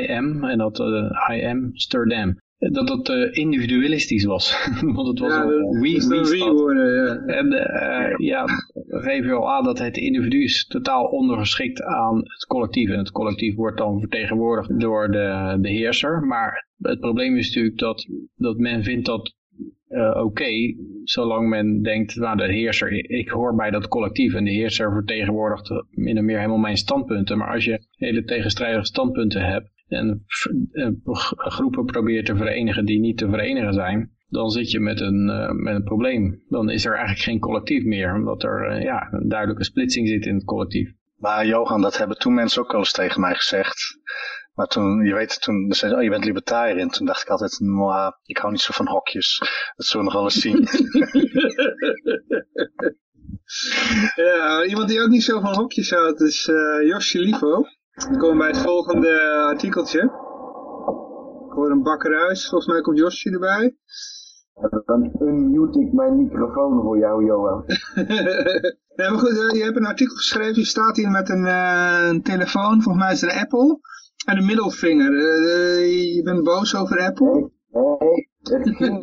I am, en dat uh, I Amsterdam dat het uh, individualistisch was. Want het was ja, een we, we worden, ja. En uh, ja, we geven al aan dat het individu is totaal ondergeschikt aan het collectief. En het collectief wordt dan vertegenwoordigd door de, de heerser. Maar het probleem is natuurlijk dat, dat men vindt dat uh, oké, zolang men denkt, nou de heerser, ik hoor bij dat collectief en de heerser vertegenwoordigt min of meer helemaal mijn standpunten. Maar als je hele tegenstrijdige standpunten hebt, en groepen probeert te verenigen die niet te verenigen zijn, dan zit je met een, uh, met een probleem. Dan is er eigenlijk geen collectief meer, omdat er uh, ja, een duidelijke splitsing zit in het collectief. Maar Johan, dat hebben toen mensen ook wel eens tegen mij gezegd. Maar toen, je weet, toen zei oh, je bent libertariër. Toen dacht ik altijd, nou, ik hou niet zo van hokjes. Dat zullen we nog wel eens zien. ja, iemand die ook niet zo van hokjes houdt is uh, Josje Livo. We komen bij het volgende artikeltje. Ik hoor een bakkerhuis. Volgens mij komt Josje erbij. Dan unmute ik mijn microfoon voor jou, Johan. nee, maar goed, je hebt een artikel geschreven. Je staat hier met een, uh, een telefoon. Volgens mij is het Apple. En een middelvinger. Uh, je bent boos over Apple? Nee, het ging,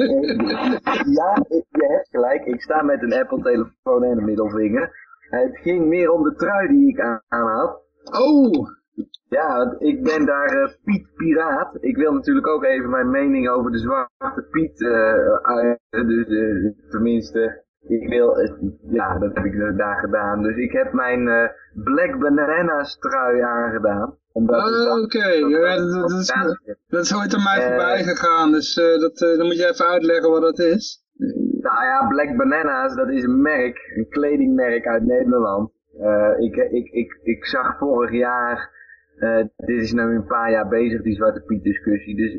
ja, je hebt gelijk. Ik sta met een Apple-telefoon en een middelvinger. Het ging meer om de trui die ik aan had. Oh! Ja, ik ben daar uh, Piet Piraat. Ik wil natuurlijk ook even mijn mening over de Zwarte Piet uh, uh, tenminste, ik wil, ja, dat heb ik daar gedaan. Dus ik heb mijn Black Bananas trui aangedaan. Omdat oh, oké. Ja, dat, dat, is, dat is ooit aan mij voorbij gegaan. Dus dat, dan moet je even uitleggen wat dat is. Nou ja, Black Bananas, dat is een merk, een kledingmerk uit Nederland. ik, ik, ik, ik zag vorig jaar dit is nu een paar jaar bezig, die Zwarte Piet discussie. Dus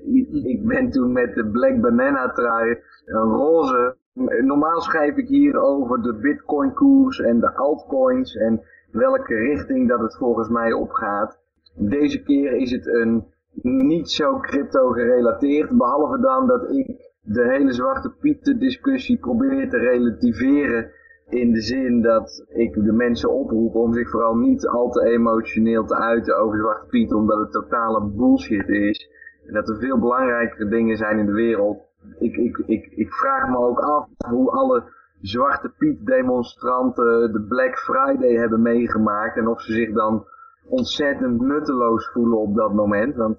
ik ben toen met de Black Banana trui, een roze. Normaal schrijf ik hier over de bitcoin koers en de altcoins en welke richting dat het volgens mij opgaat. Deze keer is het een niet zo crypto gerelateerd, behalve dan dat ik de hele Zwarte Piet discussie probeer te relativeren in de zin dat ik de mensen oproep om zich vooral niet al te emotioneel te uiten over Zwarte Piet, omdat het totale bullshit is. En dat er veel belangrijkere dingen zijn in de wereld. Ik, ik, ik, ik vraag me ook af hoe alle Zwarte Piet demonstranten de Black Friday hebben meegemaakt. En of ze zich dan ontzettend nutteloos voelen op dat moment. Want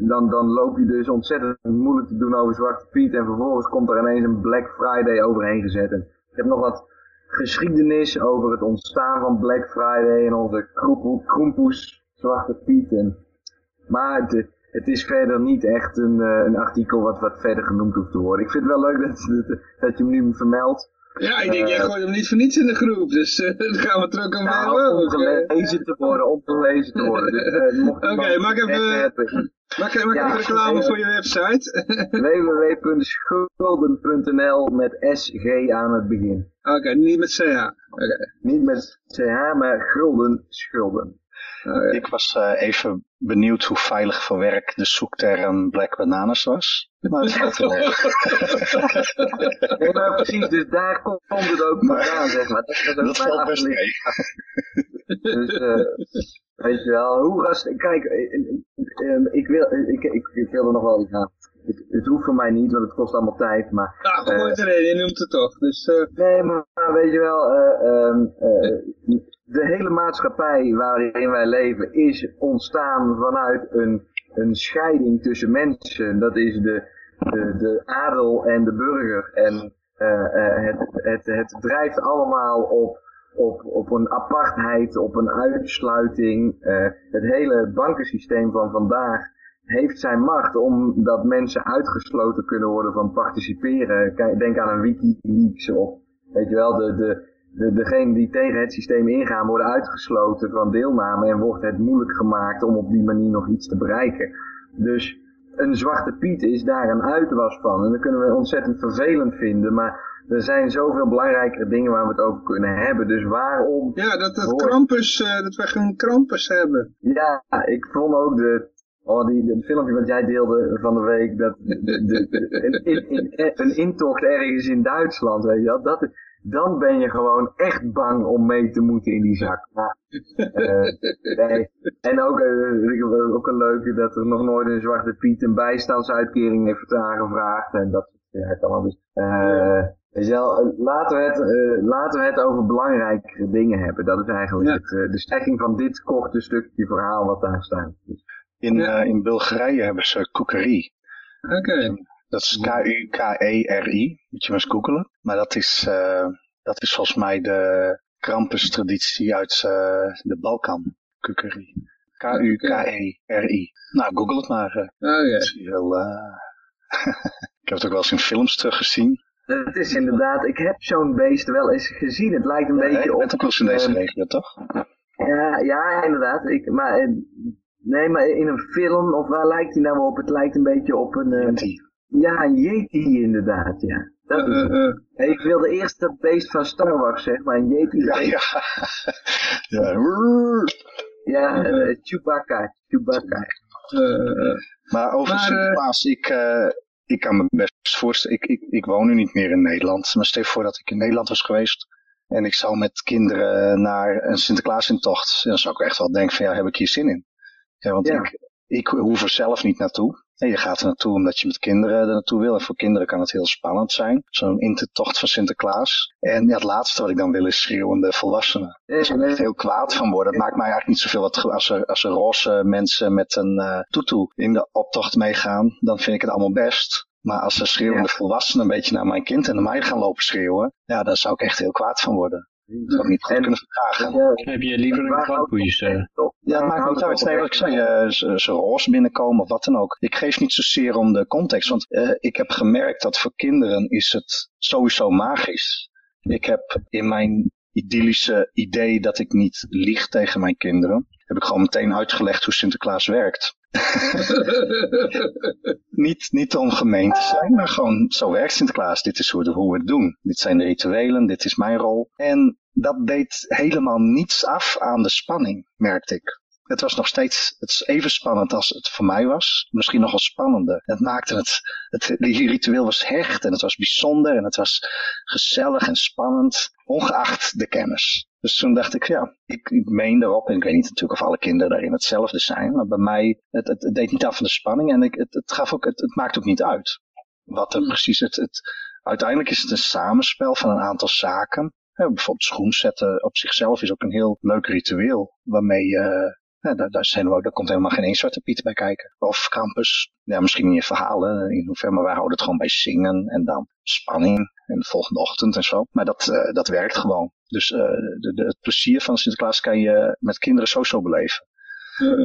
dan, dan loop je dus ontzettend moeilijk te doen over Zwarte Piet. En vervolgens komt er ineens een Black Friday overheen gezet. Ik heb nog wat geschiedenis over het ontstaan van Black Friday en onze kroempoes, Zwarte Piet. maar het, het, is verder niet echt een, eh, een artikel wat, wat verder genoemd hoeft te worden. Ik vind het wel leuk dat, dat, dat je hem nu vermeldt. Ja, ik denk, jij eh, gooit hem niet voor niets in de groep, dus uh, dan gaan we terug aan nou, om gelezen te worden, om gelezen te worden. Dus, uh, Oké, okay, maak even, maak, maak ja, even reclame voor je website. www.schulden.nl met SG aan het begin. Oké, niet met CH. Okay. Niet met CH, maar gulden, schulden. Ik was uh, even benieuwd hoe veilig voor werk de zoekterm Black Bananas was. Maar het erg. Nee, maar precies, dus daar komt het ook vandaan, zeg maar. Dat, dat, Dat valt best mee. Dus, eh, weet je wel, hoe gast, kijk, eh, eh, eh, ik, wil, ik, ik, ik wil er nog wel iets aan. Het, het hoeft voor mij niet, want het kost allemaal tijd, maar... Nou, gooi het erin, je noemt het toch. Dus, eh, Nee, maar weet je wel, eh, ehm, eh, de hele maatschappij waarin wij leven is ontstaan vanuit een, een scheiding tussen mensen. Dat is de, de, de adel en de burger. En eh, eh, het, het, het drijft allemaal op, op, op een apartheid, op een uitsluiting. Eh, het hele bankensysteem van vandaag heeft zijn macht omdat mensen uitgesloten kunnen worden van participeren. Kijk, denk aan een Wikileaks of weet je wel, de, de, de, degenen die tegen het systeem ingaan worden uitgesloten van deelname en wordt het moeilijk gemaakt om op die manier nog iets te bereiken. Dus een zwarte piet is daar een uitwas van. En dat kunnen we ontzettend vervelend vinden, maar er zijn zoveel belangrijkere dingen waar we het over kunnen hebben. Dus waarom ja, dat, dat, krampus, eh, dat we geen krampus hebben. Ja, ik vond ook de, oh, die, de filmpje wat jij deelde van de week, dat de, de, de- een, in, in- een intocht ergens in Duitsland, weet je wel, dat, dan ben je gewoon echt bang om mee te moeten in die zak. Maar, eh, nee. En ook, eh, ook een leuke, dat er nog nooit een zwarte piet een bijstandsuitkering heeft aangevraagd en dat ja, kan wel dus. wel, eh, laten, we het, laten we het over belangrijkere dingen hebben. Dat is eigenlijk Ja. het, de strekking van dit korte stukje verhaal wat daar staat. Dus, In, Ja. eh, in Bulgarije hebben ze koekerie. Oké. Dat is K-U-K-E-R-I. Moet je maar eens googelen. Maar dat is, eh, dat is volgens mij de Krampus-traditie uit eh, de Balkan. Koekerie. K-U-K-E-R-I. Nou, google het maar. eh. Het is heel, eh, ik heb het ook wel eens in films teruggezien. het is inderdaad, ik heb zo'n beest wel eens gezien. Het lijkt een Ja, beetje je op... bent ook wel eens in deze eh, regio, toch? Ja, ja, inderdaad. Ik, maar, nee, maar in een film, of waar lijkt hij nou op? Het lijkt een beetje op een... eh, Yeti. ja, een Yeti inderdaad, ja. Dat eh. Hey, ik wilde eerst dat beest van Star Wars, zeg maar. Een Yeti. Ja, Ja, ja. ja. Chewbacca. Chewbacca. Maar over Maar, eh, Sinterklaas, ik, eh, ik kan me best voorstellen, ik, ik, ik woon nu niet meer in Nederland. Maar stel voor dat ik in Nederland was geweest en ik zou met kinderen naar een Sinterklaasintocht. Dan zou ik echt wel denken van ja, heb ik hier zin in? Ja, want Ja. Ik, ik hoef er zelf niet naartoe. Je gaat er naartoe omdat je met kinderen er naartoe wil. En voor kinderen kan het heel spannend zijn. Zo'n intocht van Sinterklaas. En ja, het laatste wat ik dan wil is schreeuwende volwassenen. Daar zou ik echt heel kwaad van worden. Het maakt mij eigenlijk niet zoveel wat, als er, als er roze mensen met een eh toetoe in de optocht meegaan. Dan vind ik het allemaal best. Maar als er schreeuwende volwassenen een beetje naar mijn kind en naar mij gaan lopen schreeuwen. Ja, daar zou ik echt heel kwaad van worden. Ik niet goed En- kunnen verdragen. Ja, Heb je liever een houdt eh? Ja, het maakt niet uit. Nee, wat ik zei, eh, ze, ze roze binnenkomen of wat dan ook. Ik geef niet zozeer om de context, want eh, ik heb gemerkt dat voor kinderen is het sowieso magisch. Ik heb in mijn idyllische idee dat ik niet lieg tegen mijn kinderen, heb ik gewoon meteen uitgelegd hoe Sinterklaas werkt. niet, niet om gemeen te zijn, maar gewoon zo werkt Sinterklaas. Dit is hoe, we- het doen. Dit zijn de rituelen, dit is mijn rol. En dat deed helemaal niets af aan de spanning, merkte ik. Het was nog steeds het even spannend als het voor mij was. Misschien nog wel spannender. Het maakte het, het ritueel was hecht en het was bijzonder en het was gezellig en spannend, ongeacht de kennis. Dus toen dacht ik, ja, ik, ik meen erop, en ik weet niet natuurlijk of alle kinderen daarin hetzelfde zijn, maar bij mij, het, het, het deed niet af van de spanning en ik, het, het, gaf ook, het, het maakt ook niet uit. Wat er precies, het, het, uiteindelijk is het een samenspel van een aantal zaken. Ja, bijvoorbeeld schoen zetten op zichzelf is ook een heel leuk ritueel, waarmee je ja, daar, daar, zijn we, ook- daar komt helemaal geen één zwarte piet bij kijken. Of Krampus. Ja, misschien in je verhalen, in hoeverre, maar wij houden het gewoon bij zingen en dan spanning en de volgende ochtend en zo. Maar dat, eh, dat werkt gewoon. Dus eh, de, de, het plezier van Sinterklaas kan je met kinderen sowieso beleven.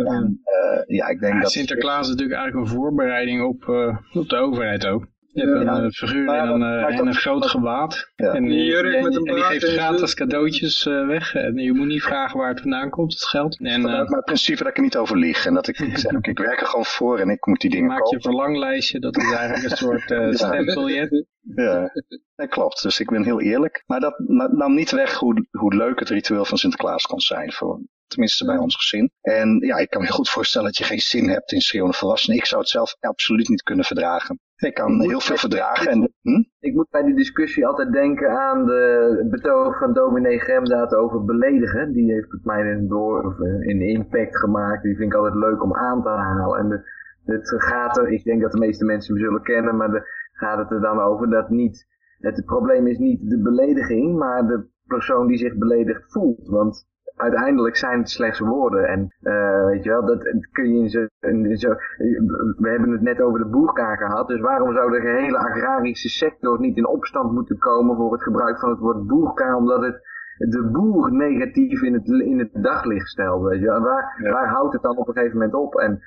En eh, ja, ik denk Ja, dat... Sinterklaas is natuurlijk eigenlijk een voorbereiding op, eh, op de overheid ook. Je hebt een eh, figuur in een, dat eh, maakt in een groot gewaad. Ja. En, Een die, jurk en- met een en die geeft en gratis cadeautjes eh, weg. En je moet niet vragen waar het vandaan komt, het geld. En Maar eh, maar het principe dat ik er niet over lieg. En dat ik, ik zeg, ik werk er gewoon voor en ik moet die je dingen maakt je kopen. verlanglijstje. Dat is eigenlijk een soort eh Ja. stembiljet. Ja, dat klopt. Dus ik ben heel eerlijk. Maar dat na- nam niet weg hoe, hoe leuk het ritueel van Sinterklaas kon zijn voor, tenminste bij ons gezin. En ja, ik kan me goed voorstellen dat je geen zin hebt in schreeuwende volwassenen. Ik zou het zelf absoluut niet kunnen verdragen. Ik kan heel veel verdragen. En, hm? Ik moet bij die discussie altijd denken aan de betoog van dominee Gremdaad over beledigen. Die heeft het mij in, door, in impact gemaakt. Die vind ik altijd leuk om aan te halen. En de, het gaat er, ik denk dat de meeste mensen hem zullen kennen, maar de, gaat het er dan over dat niet, het probleem is niet de belediging, maar de persoon die zich beledigd voelt. Want uiteindelijk zijn het slechts woorden. En uh, weet je wel, dat kun je in zo, in zo, We hebben het net over de boerkaar gehad. Dus waarom zou de gehele agrarische sector niet in opstand moeten komen voor het gebruik van het woord boerkaar? Omdat het de boer negatief in het, in het daglicht stelt. Weet je? Waar, waar houdt het dan op een gegeven moment op? En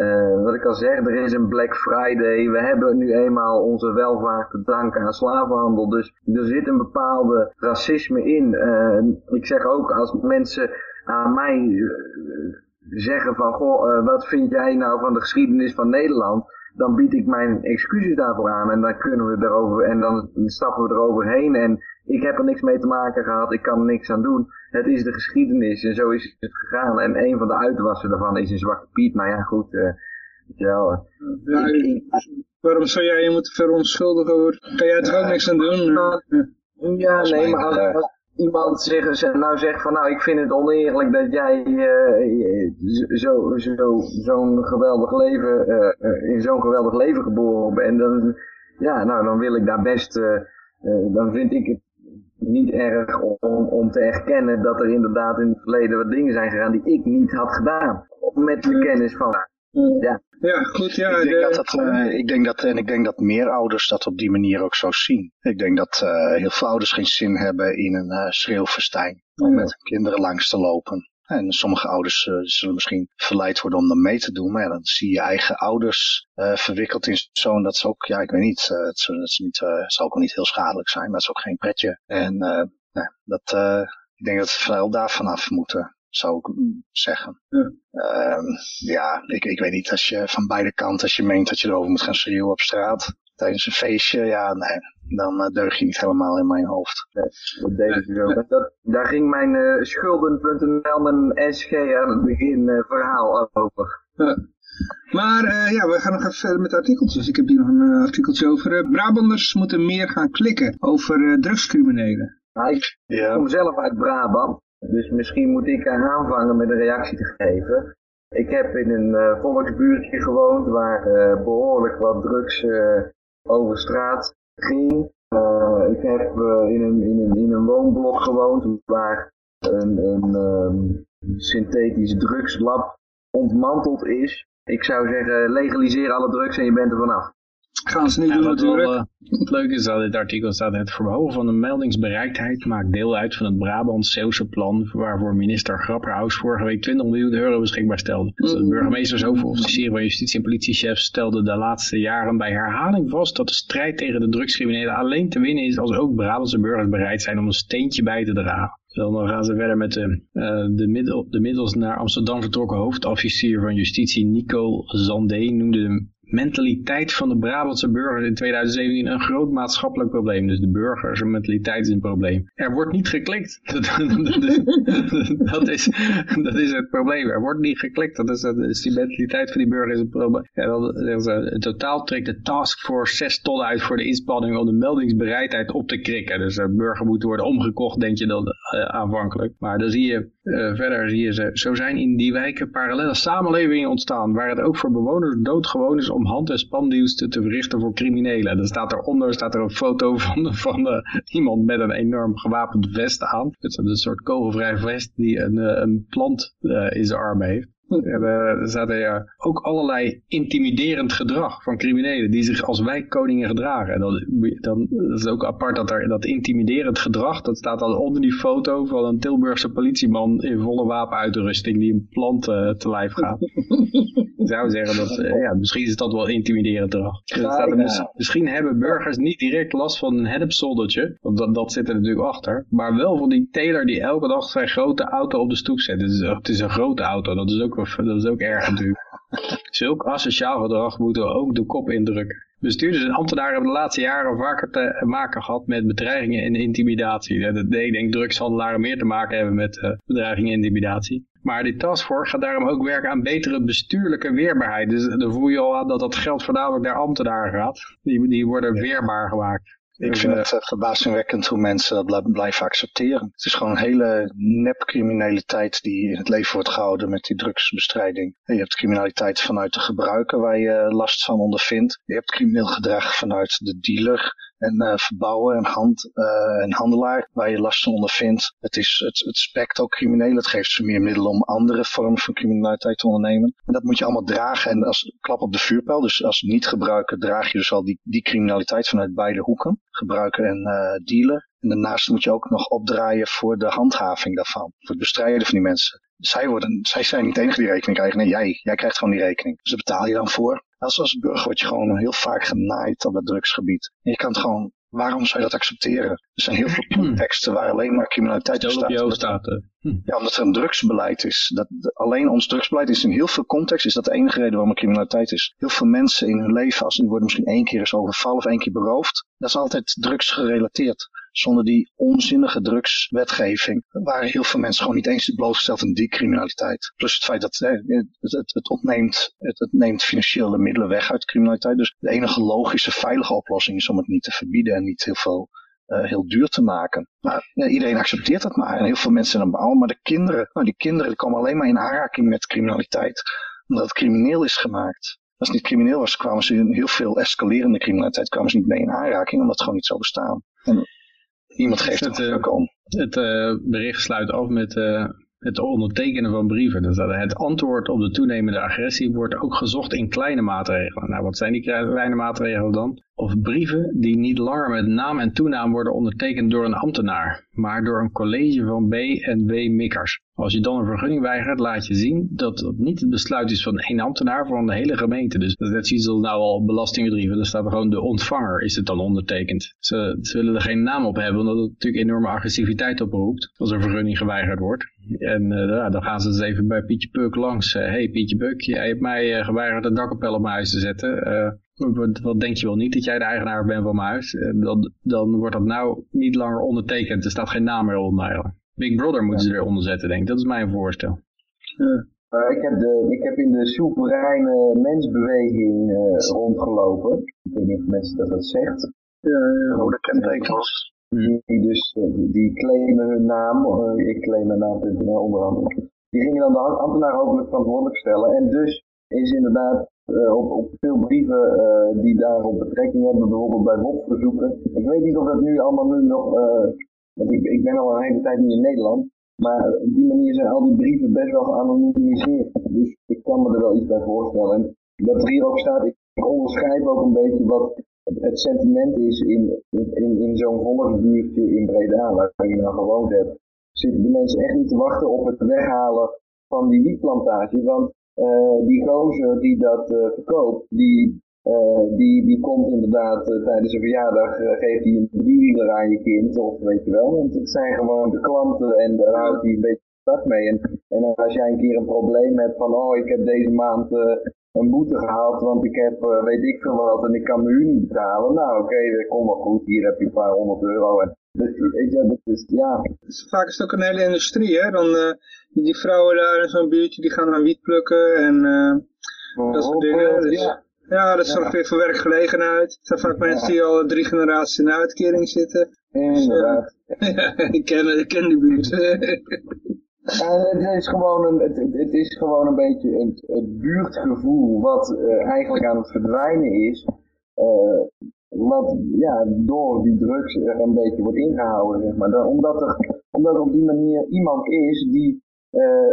uh, wat ik al zeg, er is een Black Friday. We hebben nu eenmaal onze welvaart te danken aan slavenhandel. Dus er zit een bepaalde racisme in. Uh, ik zeg ook, als mensen aan mij uh, zeggen van, goh, wat vind jij nou van de geschiedenis van Nederland? Dan bied ik mijn excuses daarvoor aan en dan kunnen we erover, en dan stappen we eroverheen en ik heb er niks mee te maken gehad, ik kan er niks aan doen. Het is de geschiedenis en zo is het gegaan. En een van de uitwassen daarvan is een Zwarte Piet. Nou ja, goed, uh, ja, ja, waarom zou jij je moeten verontschuldigen? Hoor? Kan jij er ook niks aan doen? Ja, nee, maar als, iemand zich, nou zegt van nou ik vind het oneerlijk dat jij uh, zo'n zo, zo geweldig leven, uh, in zo'n geweldig leven geboren bent, dan, ja, nou dan wil ik daar best, dan vind ik het niet erg om, om te erkennen dat er inderdaad in het verleden wat dingen zijn gegaan die ik niet had gedaan. Met de kennis van. Ja. ja, goed. Ja, ik, denk dat dat, uh, ik denk dat, en ik denk dat meer ouders dat op die manier ook zo zien. Ik denk dat uh, heel veel ouders geen zin hebben in een uh, schreeuwfestijn. Om met hun kinderen langs te lopen. En sommige ouders uh, zullen misschien verleid worden om dan mee te doen. Maar ja, dan zie je eigen ouders uh, verwikkeld in zo'n, dat is ook, ja, ik weet niet, uh, het, dat is niet, zal ook niet heel schadelijk zijn, maar het is ook geen pretje. En nou, dat, ik denk dat we veel daarvan af moeten, zou ik zeggen. Ja, ehm, ja ik, ik weet niet, als je van beide kanten, als je meent dat je erover moet gaan schreeuwen op straat, tijdens een feestje, ja, nee, dan uh, deug je niet helemaal in mijn hoofd. dat deed ik ook. Dat, daar ging mijn uh, schulden.nl, mijn SG aan het begin uh, verhaal over. Ja. Maar ja, we gaan nog even verder met artikeltjes. Ik heb hier nog een artikeltje over. Brabanders moeten meer gaan klikken over drugscriminelen. Nou, ik ja. kom zelf uit Brabant. Dus misschien moet ik aanvangen met een reactie te geven. Ik heb in een volksbuurtje gewoond waar behoorlijk wat drugs over straat ging. Uh, ik heb uh, in, een, in, een, in een woonblok gewoond waar een, een um, synthetisch drugslab ontmanteld is. Ik zou zeggen, legaliseer alle drugs en je bent er vanaf. Gaan ze niet doen natuurlijk. Wel, uh, het leuke is dat dit artikel staat, het verhogen van de meldingsbereiktheid maakt deel uit van het Brabant-Zeeuwse plan waarvoor minister Grapperhaus vorige week 20 miljoen euro beschikbaar stelde. Dus de burgemeesters, hoofdofficieren van justitie en politiechefs stelden de laatste jaren bij herhaling vast dat de strijd tegen de drugscriminelen alleen te winnen is als ook Brabantse burgers bereid zijn om een steentje bij te dragen. Dan gaan ze verder met de, uh, de, middel, de middels naar Amsterdam vertrokken hoofdofficier van justitie Nico Zandé noemde de mentaliteit van de Brabantse burgers in 2017 een groot maatschappelijk probleem. Dus de burgers, hun mentaliteit is een probleem. Er wordt niet geklikt. dat, is, dat is het probleem. Er wordt niet geklikt. Dat is, dat is die mentaliteit van die burgers is een probleem. In totaal trekt de taskforce 6 ton uit voor de inspanning om de meldingsbereidheid op te krikken. Dus de burger moet worden omgekocht, denk je dan uh, aanvankelijk. Maar dan zie je uh, verder, zie je ze, zo zijn in die wijken parallele samenlevingen ontstaan, waar het ook voor bewoners doodgewoon is om hand- en spandiensten te verrichten voor criminelen. Dan staat eronder staat er een foto van, van uh, iemand met een enorm gewapend vest aan. Het is een soort kogelvrij vest die een, uh, een plant in zijn arm heeft. Er er ook allerlei intimiderend gedrag van criminelen die zich als wijkkoningen gedragen. En dan, dan dat is ook apart dat dat intimiderend gedrag, dat staat al onder die foto van een Tilburgse politieman in volle wapenuitrusting die een plant uh, te lijf gaat. Ik zou zeggen dat, uh, ja, misschien is dat wel intimiderend gedrag. Staat misschien hebben burgers niet direct last van een hedpzoldertje, want dat, dat zit er natuurlijk achter, maar wel van die teler die elke dag zijn grote auto op de stoep zet. Het is, het is een grote auto, dat is ook dat is ook erg natuurlijk. Zulk asociaal gedrag moeten we ook de kop indrukken. Bestuurders en ambtenaren hebben de laatste jaren vaker te maken gehad met bedreigingen en intimidatie. Ik denk drugshandelaren meer te maken hebben met uh, bedreigingen en intimidatie. Maar die taskforce gaat daarom ook werken aan betere bestuurlijke weerbaarheid. Dus dan voel je al aan dat dat geld voornamelijk naar ambtenaren gaat. Die, die worden weerbaar gemaakt. Ik Dus, vind eh, het eh, verbazingwekkend hoe mensen dat blij- blijven accepteren. Het is gewoon een hele nepcriminaliteit die in het leven wordt gehouden met die drugsbestrijding. En je hebt criminaliteit vanuit de gebruiker waar je eh, last van ondervindt. Je hebt crimineel gedrag vanuit de dealer en eh verbouwer en, hand, eh, en handelaar waar je last van ondervindt. Het, is, het, het spekt ook crimineel. Het geeft ze meer middelen om andere vormen van criminaliteit te ondernemen. En dat moet je allemaal dragen. En als klap op de vuurpijl, dus als niet-gebruiker draag je dus al die, die criminaliteit vanuit beide hoeken. Gebruiker en eh, dealer. En daarnaast moet je ook nog opdraaien voor de handhaving daarvan. Voor het bestrijden van die mensen. Zij, worden, zij zijn niet de enige die rekening krijgen. Nee, jij. Jij krijgt gewoon die rekening. Dus daar betaal je dan voor. Als, als burger word je gewoon heel vaak genaaid op het drugsgebied. En je kan het gewoon... Waarom zou je dat accepteren? Er zijn heel veel contexten waar alleen maar criminaliteit op staat. eh. Hm. Ja, omdat er een drugsbeleid is. Dat, alleen ons drugsbeleid is in heel veel context is dat de enige reden waarom er criminaliteit is. Heel veel mensen in hun leven, als die worden misschien één keer eens overvallen of één keer beroofd, dat is altijd drugs gerelateerd. Zonder die onzinnige drugswetgeving waren heel veel mensen gewoon niet eens blootgesteld aan die criminaliteit. Plus het feit dat hè, het, het, het, opneemt, het, neemt financiële middelen weg uit criminaliteit. Dus de enige logische, veilige oplossing is om het niet te verbieden en niet heel veel eh, heel duur te maken. Maar iedereen accepteert dat maar. En heel veel mensen dan bouwen. Maar de kinderen, nou, die kinderen komen alleen maar in aanraking met criminaliteit. Omdat het crimineel is gemaakt. Als het niet crimineel was, kwamen ze in heel veel escalerende criminaliteit kwamen ze niet mee in aanraking. Omdat het gewoon niet zou bestaan. En iemand geeft Het, om. Het eh, bericht sluit af met eh, het ondertekenen van brieven. Dus dat het antwoord op de toenemende agressie wordt ook gezocht in kleine maatregelen. Nou, wat zijn die kleine maatregelen dan? Of brieven die niet langer met naam en toenaam worden ondertekend door een ambtenaar, maar door een college van B en W mikkers. Als je dan een vergunning weigert, laat je zien dat het niet het besluit is van één ambtenaar, van de hele gemeente. Dus dat is als nou al belastingbrieven. Dan staat er gewoon de ontvanger, is het dan ondertekend. Ze, ze willen er geen naam op hebben, omdat het natuurlijk enorme agressiviteit oproept als een vergunning geweigerd wordt. En eh, dan gaan ze dus even bij Pietje Puk langs. Hé hey Pietje Puk, jij hebt mij eh, geweigerd een dakkapel op mijn huis te zetten. Eh, wat, wat denk je wel niet dat jij de eigenaar bent van mijn huis? Eh, dan, dan wordt dat nou niet langer ondertekend. Er staat geen naam meer onder eigenlijk. Big Brother moeten ze eronder zetten, denk ik. Dat is mijn voorstel. Uh, ik, heb de, ik heb in de soevereine mensbeweging uh, rondgelopen. Ik weet niet of mensen dat dat zegt. Rode kentekens. Die, die dus, uh, die claimen hun naam, uh, ik claim mijn naam.nl onder andere. Die gingen dan de ambtenaar hopelijk verantwoordelijk stellen. En dus is inderdaad uh, op, op, veel brieven uh, die daarop betrekking hebben, bijvoorbeeld bij WOP-verzoeken. Ik weet niet of dat nu allemaal nu nog, uh, want ik, ik ben al een hele tijd niet in Nederland, maar op die manier zijn al die brieven best wel geanonimiseerd. Dus ik kan me er wel iets bij voorstellen. En dat er hier ook staat, ik, onderschrijf ook een beetje wat het sentiment is in, in, in zo'n volksbuurtje in Breda, waar je nou gewoond hebt. Zitten de mensen echt niet te wachten op het weghalen van die wietplantage, want die gozer die dat uh, verkoopt, die, uh, die, die komt inderdaad tijdens een verjaardag, geeft hij een driewieler aan je kind, of weet je wel, want het zijn gewoon de klanten en daar houdt hij een beetje mee. En, en als jij een keer een probleem hebt van, oh ik heb deze maand een boete gehad, want ik heb weet ik veel wat en ik kan mijn huur niet betalen, nou oké, okay, dat komt wel goed, hier heb je een paar honderd euro en Weet je, dat is, ja. Vaak is het ook een hele industrie, hè. Dan, uh, die vrouwen daar in zo'n buurtje, die gaan dan wiet plukken en uh, dat soort dingen. Dus, ja. ja, dat zorgt ja. weer voor werkgelegenheid. Het zijn vaak ja. mensen die al drie generaties in de uitkering zitten. Inderdaad. Dus, ik, ken, ik ken die buurt. Ja, het, is gewoon een, het, is gewoon een beetje het, buurtgevoel wat eigenlijk aan het verdwijnen is. Uh, wat ja, door die drugs er een beetje wordt ingehouden, zeg maar. omdat, er, omdat op die manier iemand is die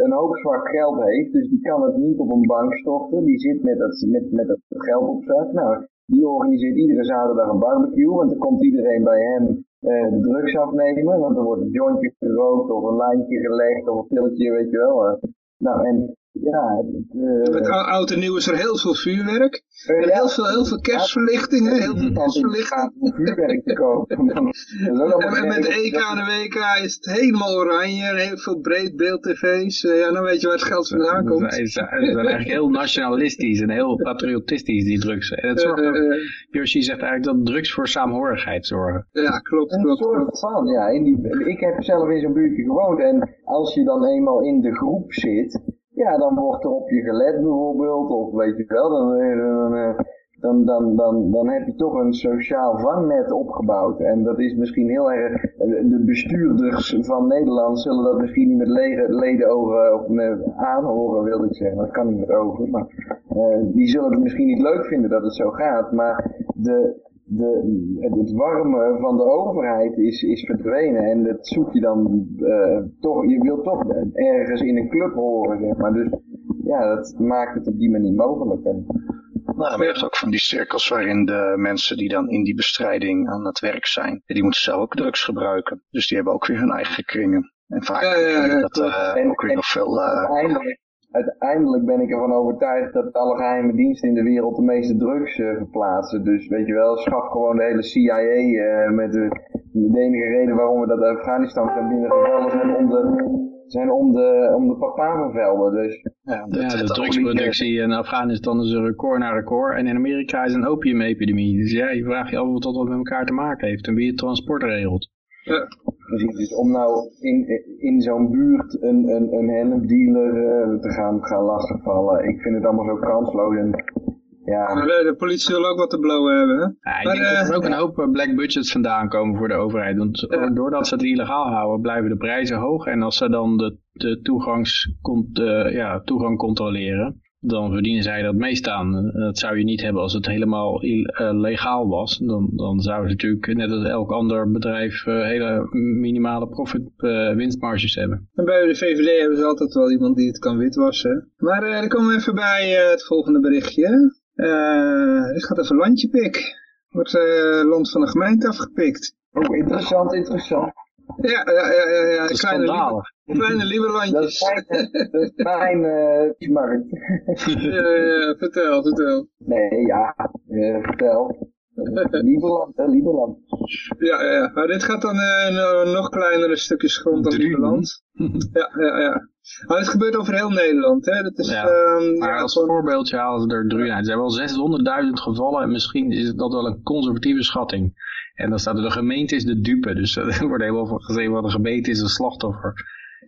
een hoop zwart geld heeft, dus die kan het niet op een bank storten, die zit met het, met, met het geld op zak. Nou, die organiseert iedere zaterdag een barbecue, want dan komt iedereen bij hem uh, de drugs afnemen, want er wordt een jointje gerookt of een lijntje gelegd of een pilletje, weet je wel. Nou, en ja, het, eh, Met ou- oud en nieuw is er heel veel vuurwerk. En ja, heel veel, heel veel kerstverlichtingen. Heel veel kerstverlichtingen. vuurwerk te kopen. is En, en met. EK en de WK is het helemaal oranje. Heel veel breedbeeld-tv's. Eh, ja, dan weet je waar het geld vandaan komt. zijn, ze zijn eigenlijk heel nationalistisch en heel patriotistisch, die drugs. En het zorgt ook, eh, Yoshi zegt eigenlijk dat drugs voor saamhorigheid zorgen. ja, klopt, Een klopt, soort van, ja. In die, ik heb zelf in zo'n buurtje gewoond en als je dan eenmaal in de groep zit, ja, dan wordt er op je gelet bijvoorbeeld, of weet je wel, dan, eh, dan, eh, dan, dan, dan, dan heb je toch een sociaal vangnet opgebouwd. En dat is misschien heel erg, eh, de bestuurders van Nederland zullen dat misschien niet met lege, ledenogen of aanhoren, wilde ik zeggen, dat kan niet met ogen, maar die zullen het misschien niet leuk vinden dat het zo gaat, maar de, de, het, warme van de overheid is, is verdwenen en dat zoek je dan eh, toch, je wilt toch ergens in een club horen, zeg maar. Dus ja, dat maakt het op die manier mogelijk. En, Nou, maar je hebt ook van die cirkels waarin de mensen die dan in die bestrijding aan het werk zijn, die moeten zelf ook drugs gebruiken. Dus die hebben ook weer hun eigen kringen. En vaak Ja, dat eh, En- ook weer en- nog veel... eh, uiteindelijk ben ik ervan overtuigd dat alle geheime diensten in de wereld de meeste drugs eh, verplaatsen. Dus weet je wel, schaf gewoon de hele CIA eh, met de, de enige reden waarom we dat Afghanistan zijn binnengevallen zijn om de, zijn om de, om de papavervelden. Dus ja, de drugsproductie in Afghanistan is een record na record. En in Amerika is een opiumepidemie. Dus ja, je vraagt je af wat dat met elkaar te maken heeft en wie het transport regelt. Precies, dus om nou in, in zo'n buurt een, een, een hennepdealer eh, te gaan, gaan lastigvallen, ik vind het allemaal zo kansloos. En, ja, Maar de, de politie wil ook wat te blowen hebben, hè? Ja, ik Maar, denk dat er eh, ook een hoop eh, black budgets vandaan komen voor de overheid. Want Ja. doordat ze het illegaal houden, blijven de prijzen hoog. En als ze dan de, de toegangs, eh, ja, toegang controleren, dan verdienen zij dat meest aan. Eh, Dat zou je niet hebben als het helemaal eh, legaal was. Dan, dan zouden ze natuurlijk, net als elk ander bedrijf, eh, hele minimale profit eh, winstmarges hebben. En bij de VVD hebben ze altijd wel iemand die het kan witwassen. Maar eh, dan komen we even bij eh, het volgende berichtje. Eh dit gaat even landjepik. Wordt eh land van de gemeente afgepikt. oh, interessant, interessant. Ja, ja, ja, ja, ja. Dat is Kleine, lieve, schandalig. kleine lieve Dat is landjes. mijn, dat is mijn eh, markt. Ja, ja, vertel, vertel. Nee, ja, eh, vertel. Lieberland, hè, Lieberland. Ja, ja, ja. Maar dit gaat dan eh, een nog kleinere stukjes grond dan Drie. Lieberland. Ja, ja, ja. Maar het gebeurt over heel Nederland, hè. Dat is, Ja, ehm, Maar ja, als gewoon- voorbeeldje halen ze er drie uit. Er zijn wel 600.000 gevallen en misschien is dat wel een conservatieve schatting. En dan staat er de gemeente is de dupe. Dus eh, er wordt helemaal van gezegd wat de gemeente is een slachtoffer.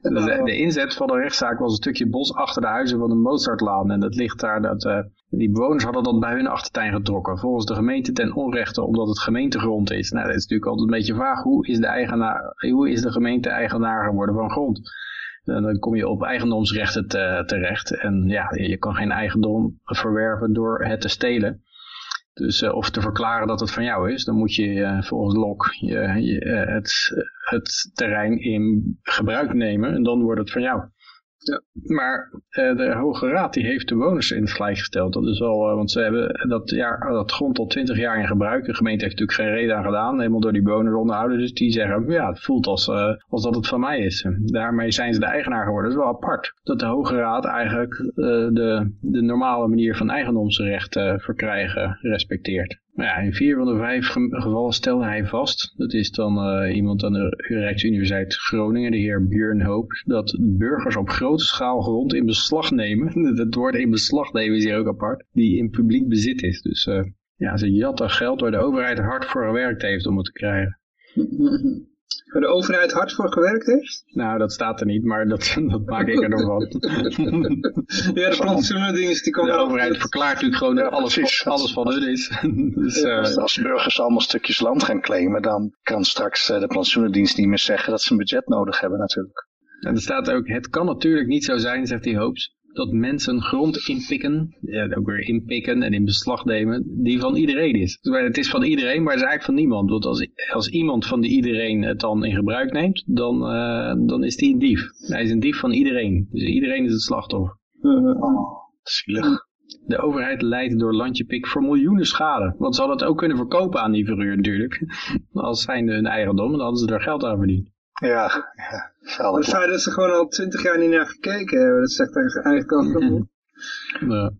Dus de, de inzet van de rechtszaak was een stukje bos achter de huizen van de Mozartlaan. En dat ligt daar, dat, eh, die bewoners hadden dat bij hun achtertuin getrokken. Volgens de gemeente ten onrechte, omdat het gemeentegrond is. Nou, dat is natuurlijk altijd een beetje vaag. Hoe is de, eigenaar, hoe is de gemeente eigenaar geworden van grond? En dan kom je op eigendomsrechten te- terecht. En ja, je kan geen eigendom verwerven door het te stelen. Dus, eh, of te verklaren dat het van jou is. Dan moet je eh, volgens LOK je, je, eh, het, het terrein in gebruik nemen. En dan wordt het van jou. Ja. Maar eh, de Hoge Raad die heeft de bewoners in het gelijk gesteld. Dat is wel, eh, want ze hebben dat, jaar, dat grond al twintig jaar in gebruik. De gemeente heeft natuurlijk geen reden aan gedaan. Helemaal door die bewoners onderhouden. Dus die zeggen, ja, het voelt als, eh, als dat het van mij is. Daarmee zijn ze de eigenaar geworden. Dat is wel apart. Dat de Hoge Raad eigenlijk de, de normale manier van eigendomsrecht verkrijgen respecteert. Ja, in vier van de vijf ge- gevallen stelde hij vast, dat is dan eh, iemand aan de Rijksuniversiteit Groningen, de heer Björn Hoop, dat burgers op grote schaal grond in beslag nemen, het woord in beslag nemen is hier ook apart, die in publiek bezit is. Dus eh, ja, ze jatten geld waar de overheid hard voor gewerkt heeft om het te krijgen. Waar de overheid hard voor gewerkt heeft. Nou, dat staat er niet, maar dat, dat maak ik er dan van. Ja, de plantsoenendienst die kwam De overheid verklaart natuurlijk gewoon dat alles, precies. alles van hun is. dus, eh, Als, als burgers allemaal stukjes land gaan claimen, dan kan straks eh, de plantsoenendienst niet meer zeggen dat ze een budget nodig hebben natuurlijk. En er staat ook, het kan natuurlijk niet zo zijn, zegt hij Hoops, dat mensen grond inpikken, ja, ook weer inpikken en in beslag nemen, die van iedereen is. Het is van iedereen, maar het is eigenlijk van niemand. Want als, als iemand van die iedereen het dan in gebruik neemt, dan, eh, dan is die een dief. Hij is een dief van iedereen. Dus iedereen is het slachtoffer. Zielig. De overheid leidt door landjepik voor miljoenen schade. Want ze hadden het ook kunnen verkopen aan die verhuur natuurlijk. Als zijnde hun eigendom, dan hadden ze er geld aan verdiend. Ja, ja. Het het feit dat ze gewoon al twintig jaar niet naar gekeken hebben, dat zegt eigenlijk al genoeg. Ja.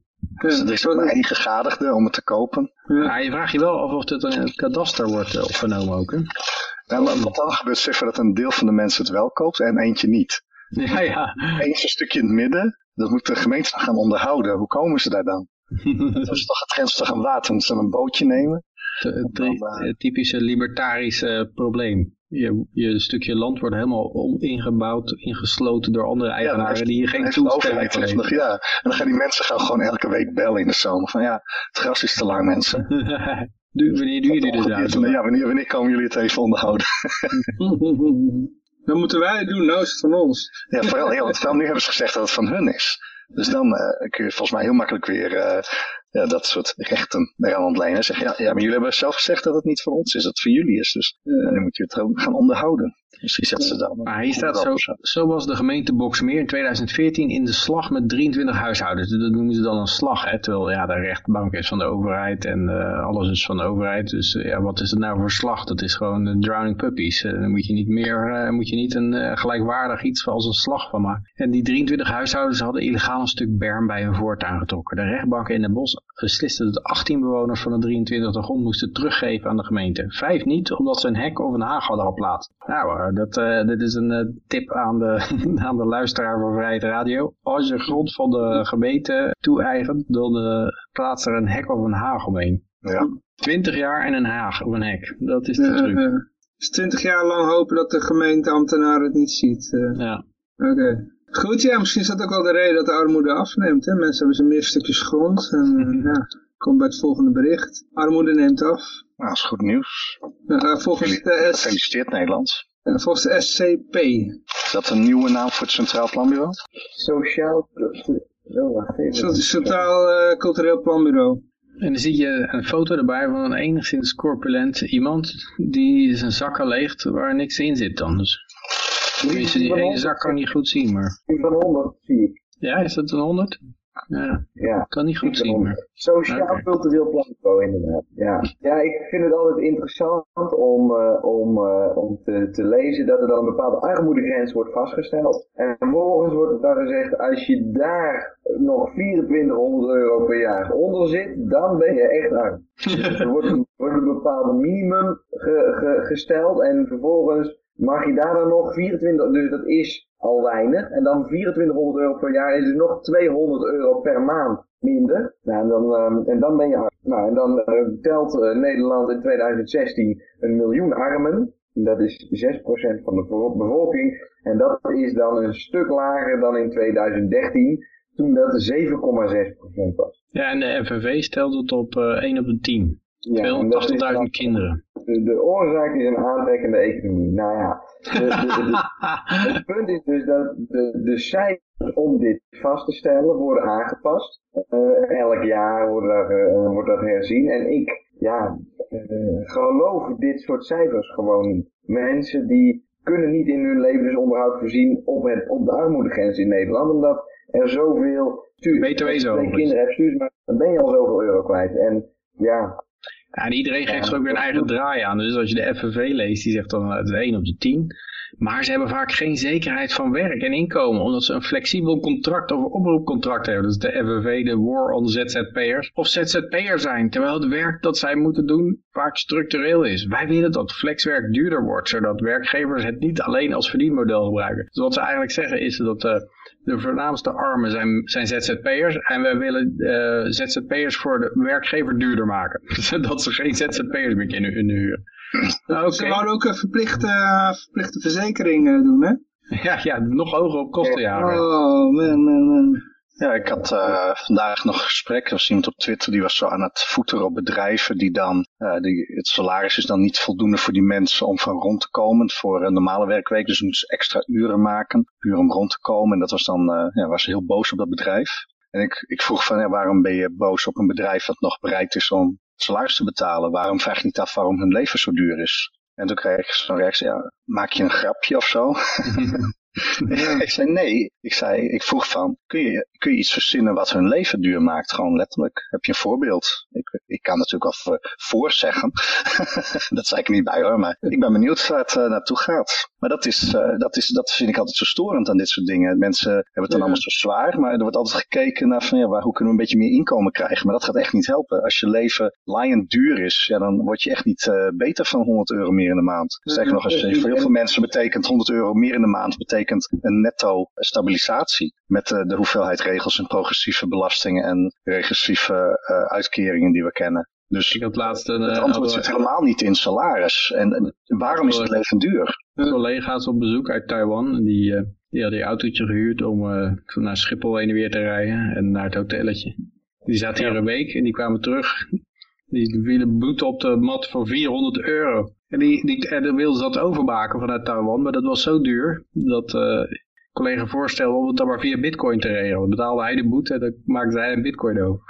Dus er is ook maar één gegadigde om het te kopen. Ja, je vraagt je wel af of dit een kadaster wordt eh, opgenomen ook. Hè? Ja, maar wat dan gebeurt, zeg maar dat een deel van de mensen het wel koopt en eentje niet. Ja, ja. Eén is een stukje in het midden, dat moet de gemeente dan gaan onderhouden. Hoe komen ze daar dan? Dat is toch het grens toch een water, moeten ze een bootje nemen? Het, het- het typische libertarische probleem. Je, je stukje land wordt helemaal om, ingebouwd, ingesloten door andere eigenaren die je geen toestemming geven. nog, ja. En dan gaan die mensen gaan gewoon elke week bellen in de zomer. Van ja, het gras is te lang mensen. Wanneer doen jullie dit uit? ja, wanneer, wanneer komen jullie het even onderhouden? Dan moeten wij het doen, nou is het van ons. Ja, vooral, ja, want nu hebben ze gezegd dat het van hun is. Dus dan eh, kun je volgens mij heel makkelijk weer eh, ja, dat soort rechten eraan ontlenen. Zeg, ja, ja, maar jullie hebben zelf gezegd dat het niet van ons is, dat het van jullie is. Dus eh, dan moet je het gaan onderhouden. Misschien zetten ze dan. Maar hier staat zo, zo was de gemeente Boksmeer in 2014 in de slag met 23 huishoudens. Dat noemen ze dan een slag, hè? terwijl ja, de rechtbank is van de overheid en eh, alles is van de overheid. Dus eh, ja, wat is het nou voor slag? Dat is gewoon de drowning puppies. Eh, dan moet je niet meer, eh, moet je niet een eh, gelijkwaardig iets als een slag van maken. En die 23 huishoudens hadden illegaal een stuk berm bij hun voortuin getrokken. De rechtbank in Den Bosch besliste dat 18 bewoners van de 23 de grond moesten teruggeven aan de gemeente. Vijf niet, omdat ze een hek of een haag hadden geplaatst. Nou, eh, dat, eh, dit is een eh, tip aan de, aan de luisteraar van Vrijheid Radio. Als je grond van de gemeente toe-eigent, dan plaats er een hek of een haag omheen. Ja. 20 jaar en een haag of een hek. Dat is de truc. Dus twintig jaar lang hopen dat de gemeenteambtenaar het niet ziet. Ja. Oké. Goed, ja, misschien is dat ook wel de reden dat de armoede afneemt. Hè? Mensen hebben ze meer stukjes grond. En eh, ja, komt bij het volgende bericht. Armoede neemt af. Nou, dat is goed nieuws. Eh, eh, volgens, de S, Gefeliciteerd Nederland. volgens de SCP. Is dat een nieuwe naam voor het Centraal Planbureau? Sociaal... Oh, wacht even. Centraal eh, Cultureel Planbureau. En dan zie je een foto erbij van een enigszins corpulent iemand die zijn zakken leegt waar niks in zit dan. Dus die ene zak kan niet goed zien, maar... Van 100 zie ik. Ja, is dat een 100? Ja, Ja. kan niet goed zien, maar... Sociaal-cultureel planbureau, inderdaad. Ja. ja, ik vind het altijd interessant om, eh, om, eh, om te, te lezen dat er dan een bepaalde armoedegrens wordt vastgesteld. En vervolgens wordt het dan gezegd, als je daar nog 2400 euro per jaar onder zit, dan ben je echt arm. Dus er wordt een, wordt een bepaald minimum ge- ge- gesteld en vervolgens mag je daar dan nog 24, dus dat is al weinig. En dan 2400 euro per jaar is dus nog 200 euro per maand minder. Nou, en, dan, ehm, en dan ben je. Nou, en dan eh, telt eh, Nederland in 2016 een miljoen armen. Dat is 6% van de bevo- bevolking. En dat is dan een stuk lager dan in 2013, toen dat 7,6% was. Ja, en de FNV stelt het op eh 1 op de 10. Ja, en dat is 280.000 dan- kinderen. De, de oorzaak is een aantrekkende economie. Nou ja, de, het punt is dus dat de, de cijfers om dit vast te stellen worden aangepast. Eh, elk jaar wordt dat, eh, wordt dat herzien. En ik ja, eh, geloof dit soort cijfers gewoon niet. Mensen die kunnen niet in hun levensonderhoud voorzien op, het, op de armoedegrens in Nederland. Omdat er zoveel... Stuur, BTW als je kinderen hebt, stuur ze maar, dan ben je al zoveel euro kwijt. En ja, Ja, en iedereen geeft er ook weer een eigen draai aan. Dus als je de FNV leest, die zegt dan eh, het is 1 op de 10. Maar ze hebben vaak geen zekerheid van werk en inkomen, omdat ze een flexibel contract of oproepcontract hebben. Dus de FNV, de War on ZZP'ers, of ZZP'er zijn, terwijl het werk dat zij moeten doen vaak structureel is. Wij willen dat flexwerk duurder wordt, zodat werkgevers het niet alleen als verdienmodel gebruiken. Dus wat ze eigenlijk zeggen is dat eh, de voornaamste armen zijn, zijn ZZP'ers en wij willen eh, ZZP'ers voor de werkgever duurder maken. Zodat ze geen ZZP'ers meer kunnen huren. Ze wouden ook een verplichte, verplichte verzekering eh, doen, hè? Ja, ja, nog hoger op kosten jagen. Oh, man, man, man. Ja, ik had eh, vandaag nog een gesprek. Er was iemand op Twitter die was zo aan het voeteren op bedrijven die dan, eh, die, het salaris is dan niet voldoende voor die mensen om van rond te komen voor een normale werkweek. Dus moeten ze extra uren maken, puur om rond te komen. En dat was dan, eh, ja, was heel boos op dat bedrijf. En ik, ik vroeg van, ja, waarom ben je boos op een bedrijf dat nog bereid is om salaris te betalen? Waarom vraag je niet af waarom hun leven zo duur is? En toen kreeg ik zo'n reactie, ja, maak je een grapje of zo? ik zei nee. Ik zei, ik vroeg van, kun je, kun je iets verzinnen wat hun leven duur maakt? Gewoon letterlijk. Heb je een voorbeeld? Ik, ik kan natuurlijk al voorzeggen. dat zei ik er niet bij hoor, maar ik ben benieuwd waar het uh, naartoe gaat. Maar dat, is, uh, dat, is, dat vind ik altijd zo storend aan dit soort dingen. Mensen hebben het dan allemaal zo zwaar, maar er wordt altijd gekeken naar van, ja, waar, hoe kunnen we een beetje meer inkomen krijgen? Maar dat gaat echt niet helpen. Als je leven laaiend duur is, ja, dan word je echt niet uh, beter van 100 euro meer in de maand. Sterker nog, als je, voor heel veel mensen betekent 100 euro meer in de maand betekent een netto stabilisatie. Met uh, de hoeveelheid regels en progressieve belastingen en regressieve uh, uitkeringen die we Dus ik had laatst een, het antwoord zit helemaal niet in salaris. En, en waarom is het leven duur? Collega's op bezoek uit Taiwan, die, uh, die hadden een autootje gehuurd om naar Schiphol heen en weer te rijden en naar het hotelletje. Die zaten hier een week en die kwamen terug. Die vielen boete op de mat voor 400 euro. En die, die, en wilden ze dat overmaken vanuit Taiwan, maar dat was zo duur dat uh, collega voorstelde om het dan maar via bitcoin te regelen. Dan betaalde hij de boete en dan maakte hij een bitcoin over.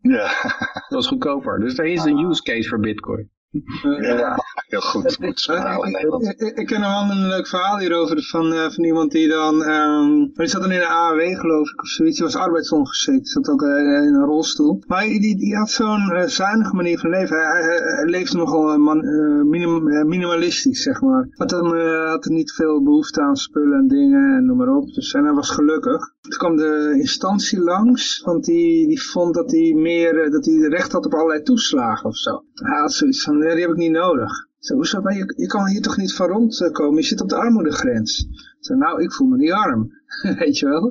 Ja. dat was goedkoper. Dus er is een use case voor bitcoin. Ja, heel goed. goed ik, ik ken nog wel een leuk verhaal hierover van, uh, van iemand die dan, um, die zat dan in de AAW geloof ik of zoiets, die was arbeidsongeschikt, zat ook uh, in een rolstoel. Maar die, die had zo'n uh, zuinige manier van leven, hij, hij, hij leefde nogal man, minim, minimalistisch zeg maar. Had dan had er niet veel behoefte aan spullen en dingen en noem maar op, dus en hij was gelukkig. Toen kwam de instantie langs, want die, die vond dat hij meer, dat hij recht had op allerlei toeslagen of zo. Hij had zoiets van, ja, die heb ik niet nodig. Zo, hoezo, maar je, je kan hier toch niet van rondkomen, je zit op de armoedegrens. Zo, nou, ik voel me niet arm, weet je wel.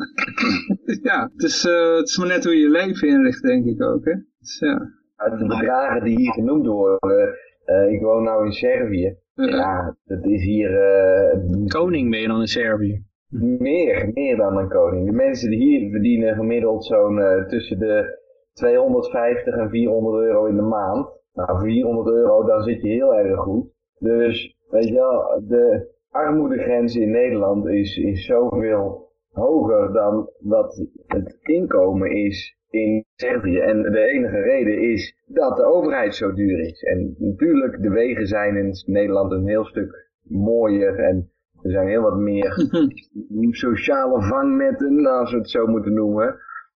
ja, dus, uh, het is maar net hoe je je leven inricht, denk ik ook, hè. Dus, ja. Uit de bedragen die hier genoemd worden, uh, ik woon nou in Servië. Uh, ja, dat is hier... Uh, koning ben je dan in Servië? Meer, meer dan een koning. De mensen die hier verdienen gemiddeld zo'n tussen de 250 en 400 euro in de maand. Nou, voor 400 euro, dan zit je heel erg goed. Dus, weet je wel, de armoedegrens in Nederland is, is zoveel hoger dan wat het inkomen is in Servië. En de enige reden is dat de overheid zo duur is. En natuurlijk, de wegen zijn in Nederland een heel stuk mooier en er zijn heel wat meer sociale vangnetten, als we het zo moeten noemen.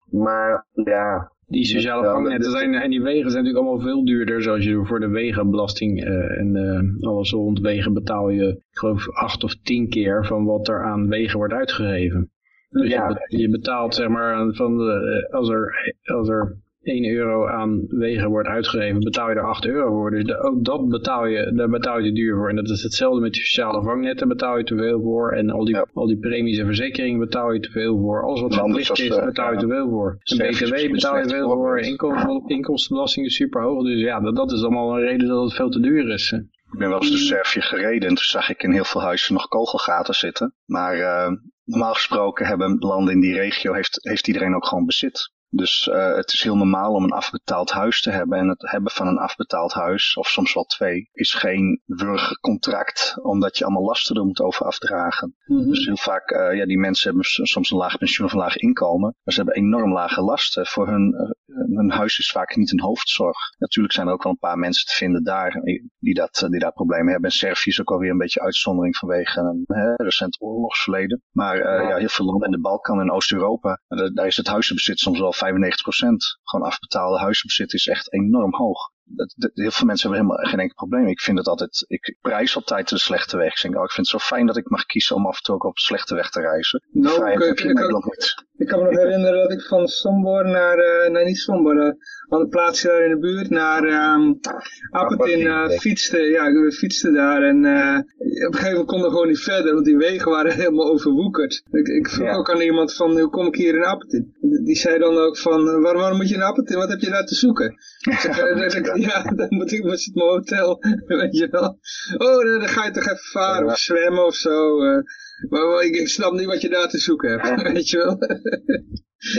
Maar ja, die sociale vangnetten zijn, en die wegen zijn natuurlijk allemaal veel duurder. Zoals je voor de wegenbelasting uh, en uh, alles rond wegen betaal je, ik geloof, acht of tien keer van wat er aan wegen wordt uitgegeven. Dus ja. je, betaalt zeg maar, van de, als, er, als er 1 euro aan wegen wordt uitgegeven, betaal je er 8 euro voor. Dus ook dat betaal je, daar betaal je duur voor. En dat is hetzelfde met de sociale vangnetten, betaal je te veel voor. En al die, al die premies en verzekeringen betaal je te veel voor. Alles wat verplicht is, eh, betaal je te veel voor. En BTW betaal je te veel voor. Inkomsten, inkomstenbelasting is super hoog. Dus ja, dat, dat is allemaal een reden dat het veel te duur is. Ik ben wel eens de Servië gereden en toen zag ik in heel veel huizen nog kogelgaten zitten. Maar uh, normaal gesproken hebben landen in die regio, heeft, heeft iedereen ook gewoon bezit. Dus uh, het is heel normaal om een afbetaald huis te hebben. En het hebben van een afbetaald huis, of soms wel twee, is geen wurgcontract, omdat je allemaal lasten er moet over afdragen. Mm -hmm. Dus heel vaak, uh, ja, die mensen hebben soms een laag pensioen of een laag inkomen, maar ze hebben enorm lage lasten. Voor hun, uh, hun huis is vaak niet een hoofdzorg. Natuurlijk zijn er ook wel een paar mensen te vinden daar die, dat, die daar problemen hebben. En Servië is ook alweer een beetje uitzondering vanwege een hè, recent oorlogsverleden. Maar ja. ja. heel veel landen in de Balkan en Oost-Europa, daar is het huizenbezit soms wel 95% gewoon afbetaalde huizenbezit is echt enorm hoog. Dat, dat, heel veel mensen hebben helemaal geen enkel probleem. Ik vind het altijd, ik prijs altijd de slechte weg. Ik, denk, oh, ik vind het zo fijn dat ik mag kiezen om af en toe ook op de slechte weg te reizen. Nou, ik, ik, ik, ik, kan me nog herinneren dat ik van Sombor naar, uh, nee niet Sombor, uh, van een plaatsje daar in de buurt naar um, Appetin uh, fietste. Ja, ik fietste daar en uh, op een gegeven moment kon er gewoon niet verder, want die wegen waren helemaal overwoekerd. Ik, ik vroeg ja. ook aan iemand van, hoe kom ik hier in Appetin? Die zei dan ook van, waarom, waarom moet je in Appetin? Wat heb je daar te zoeken? Zeg, ja, dan moet ik met mijn hotel, weet je wel. Oh, dan, dan ga je toch even varen of zwemmen of zo. Uh, maar, ik, ik, snap niet wat je daar te zoeken hebt, weet je wel.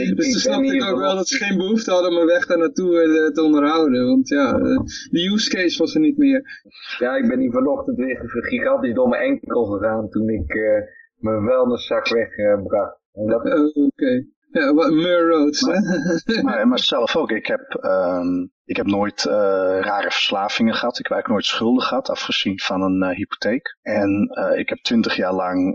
Ik, dus toen snapte ik ook wel dat ze geen behoefte hadden om een weg daar naartoe uh, te onderhouden. Want ja, uh, de use case was er niet meer. Ja, ik ben hier vanochtend weer gigantisch door mijn enkel gegaan toen ik uh, mijn vuilniszak wegbracht. Oké. Okay. Ja, wat Mur Road. hè? Maar, maar zelf ook. Ik heb, ehm, ik heb nooit eh, rare verslavingen gehad. Ik heb eigenlijk nooit schulden gehad, afgezien van een eh, hypotheek. En eh, ik heb twintig jaar lang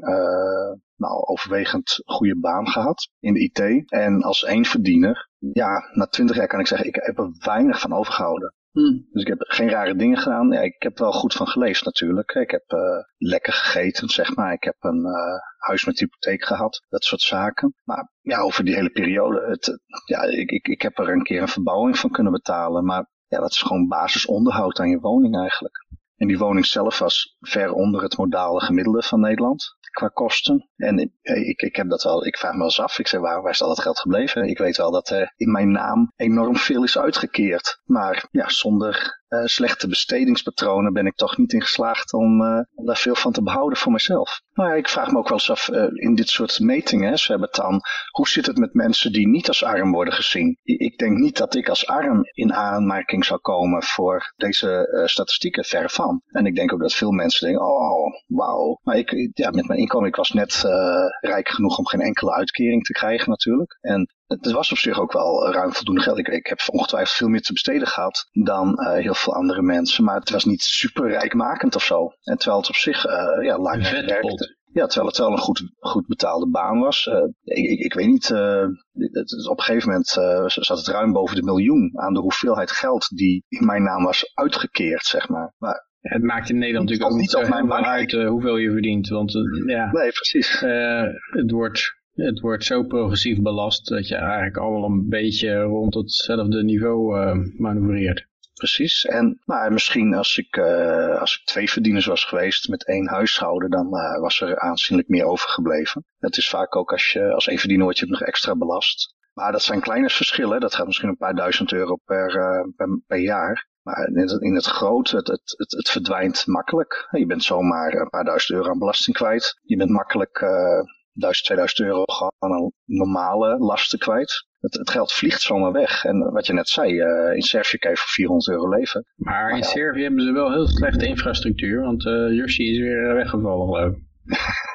nou, overwegend goede baan gehad in de IT. En als eenverdiener, ja, na twintig jaar kan ik zeggen, ik heb er weinig van overgehouden. Hm. Dus ik heb geen rare dingen gedaan. Ja, ik heb wel goed van geleefd natuurlijk. Ik heb eh, lekker gegeten, zeg maar. Ik heb een eh, huis met hypotheek gehad. Dat soort zaken. Maar ja, over die hele periode. Het, ja, ik, ik, ik heb er een keer een verbouwing van kunnen betalen. Maar ja, dat is gewoon basisonderhoud aan je woning eigenlijk. En die woning zelf was ver onder het modale gemiddelde van Nederland qua kosten. En ik, ik, ik heb dat wel, ik vraag me wel eens af, ik zeg waar, waar is al dat geld gebleven? Ik weet wel dat er in mijn naam enorm veel is uitgekeerd. Maar ja, zonder eh, slechte bestedingspatronen ben ik toch niet in geslaagd om, eh, daar veel van te behouden voor mezelf. Nou ja, ik vraag me ook wel eens af, eh, in dit soort metingen, ze hebben het dan, hoe zit het met mensen die niet als arm worden gezien? Ik denk niet dat ik als arm in aanmerking zou komen voor deze eh, statistieken, ver van. En ik denk ook dat veel mensen denken, oh, wauw. Maar ik, ja, met mijn inkomen, ik was net eh, rijk genoeg om geen enkele uitkering te krijgen natuurlijk. En het was op zich ook wel ruim voldoende geld. Ik, ik heb ongetwijfeld veel meer te besteden gehad dan eh, heel veel andere mensen. Maar het was niet super rijkmakend of zo. En terwijl het op zich uh, ja, lang werkte. Ja, terwijl het wel een goed, goed betaalde baan was. Eh, ik, ik, ik weet niet, eh, het, het- op een gegeven moment eh, zat het ruim boven de miljoen aan de hoeveelheid geld die in mijn naam was uitgekeerd, zeg maar. Maar Het maakt in Nederland natuurlijk ook niet zo mijn heel bank. uit eh, hoeveel je verdient. Want eh, ja, nee, precies. eh, het, wordt, het wordt zo progressief belast dat je eigenlijk allemaal een beetje rond hetzelfde niveau eh manoeuvreert. Precies. En nou, misschien als ik, eh, als ik twee verdieners was geweest met één huishouden, dan eh, was er aanzienlijk meer overgebleven. Het is vaak ook als je als één verdiener wordt je ook nog extra belast. Maar dat zijn kleine verschillen. Dat gaat misschien een paar duizend euro per, per, per jaar. Maar in het, in het groot, het, het, het, verdwijnt makkelijk. Je bent zomaar een paar duizend euro aan belasting kwijt. Je bent makkelijk 1000, 2000 euro gewoon aan normale lasten kwijt. Het, het geld vliegt zomaar weg. En wat je net zei, eh, in Servië kan je voor 400 euro leven. Maar in ja. Servië hebben ze wel heel slechte infrastructuur, want eh Yoshi is weer eh, weggevallen geloof ik.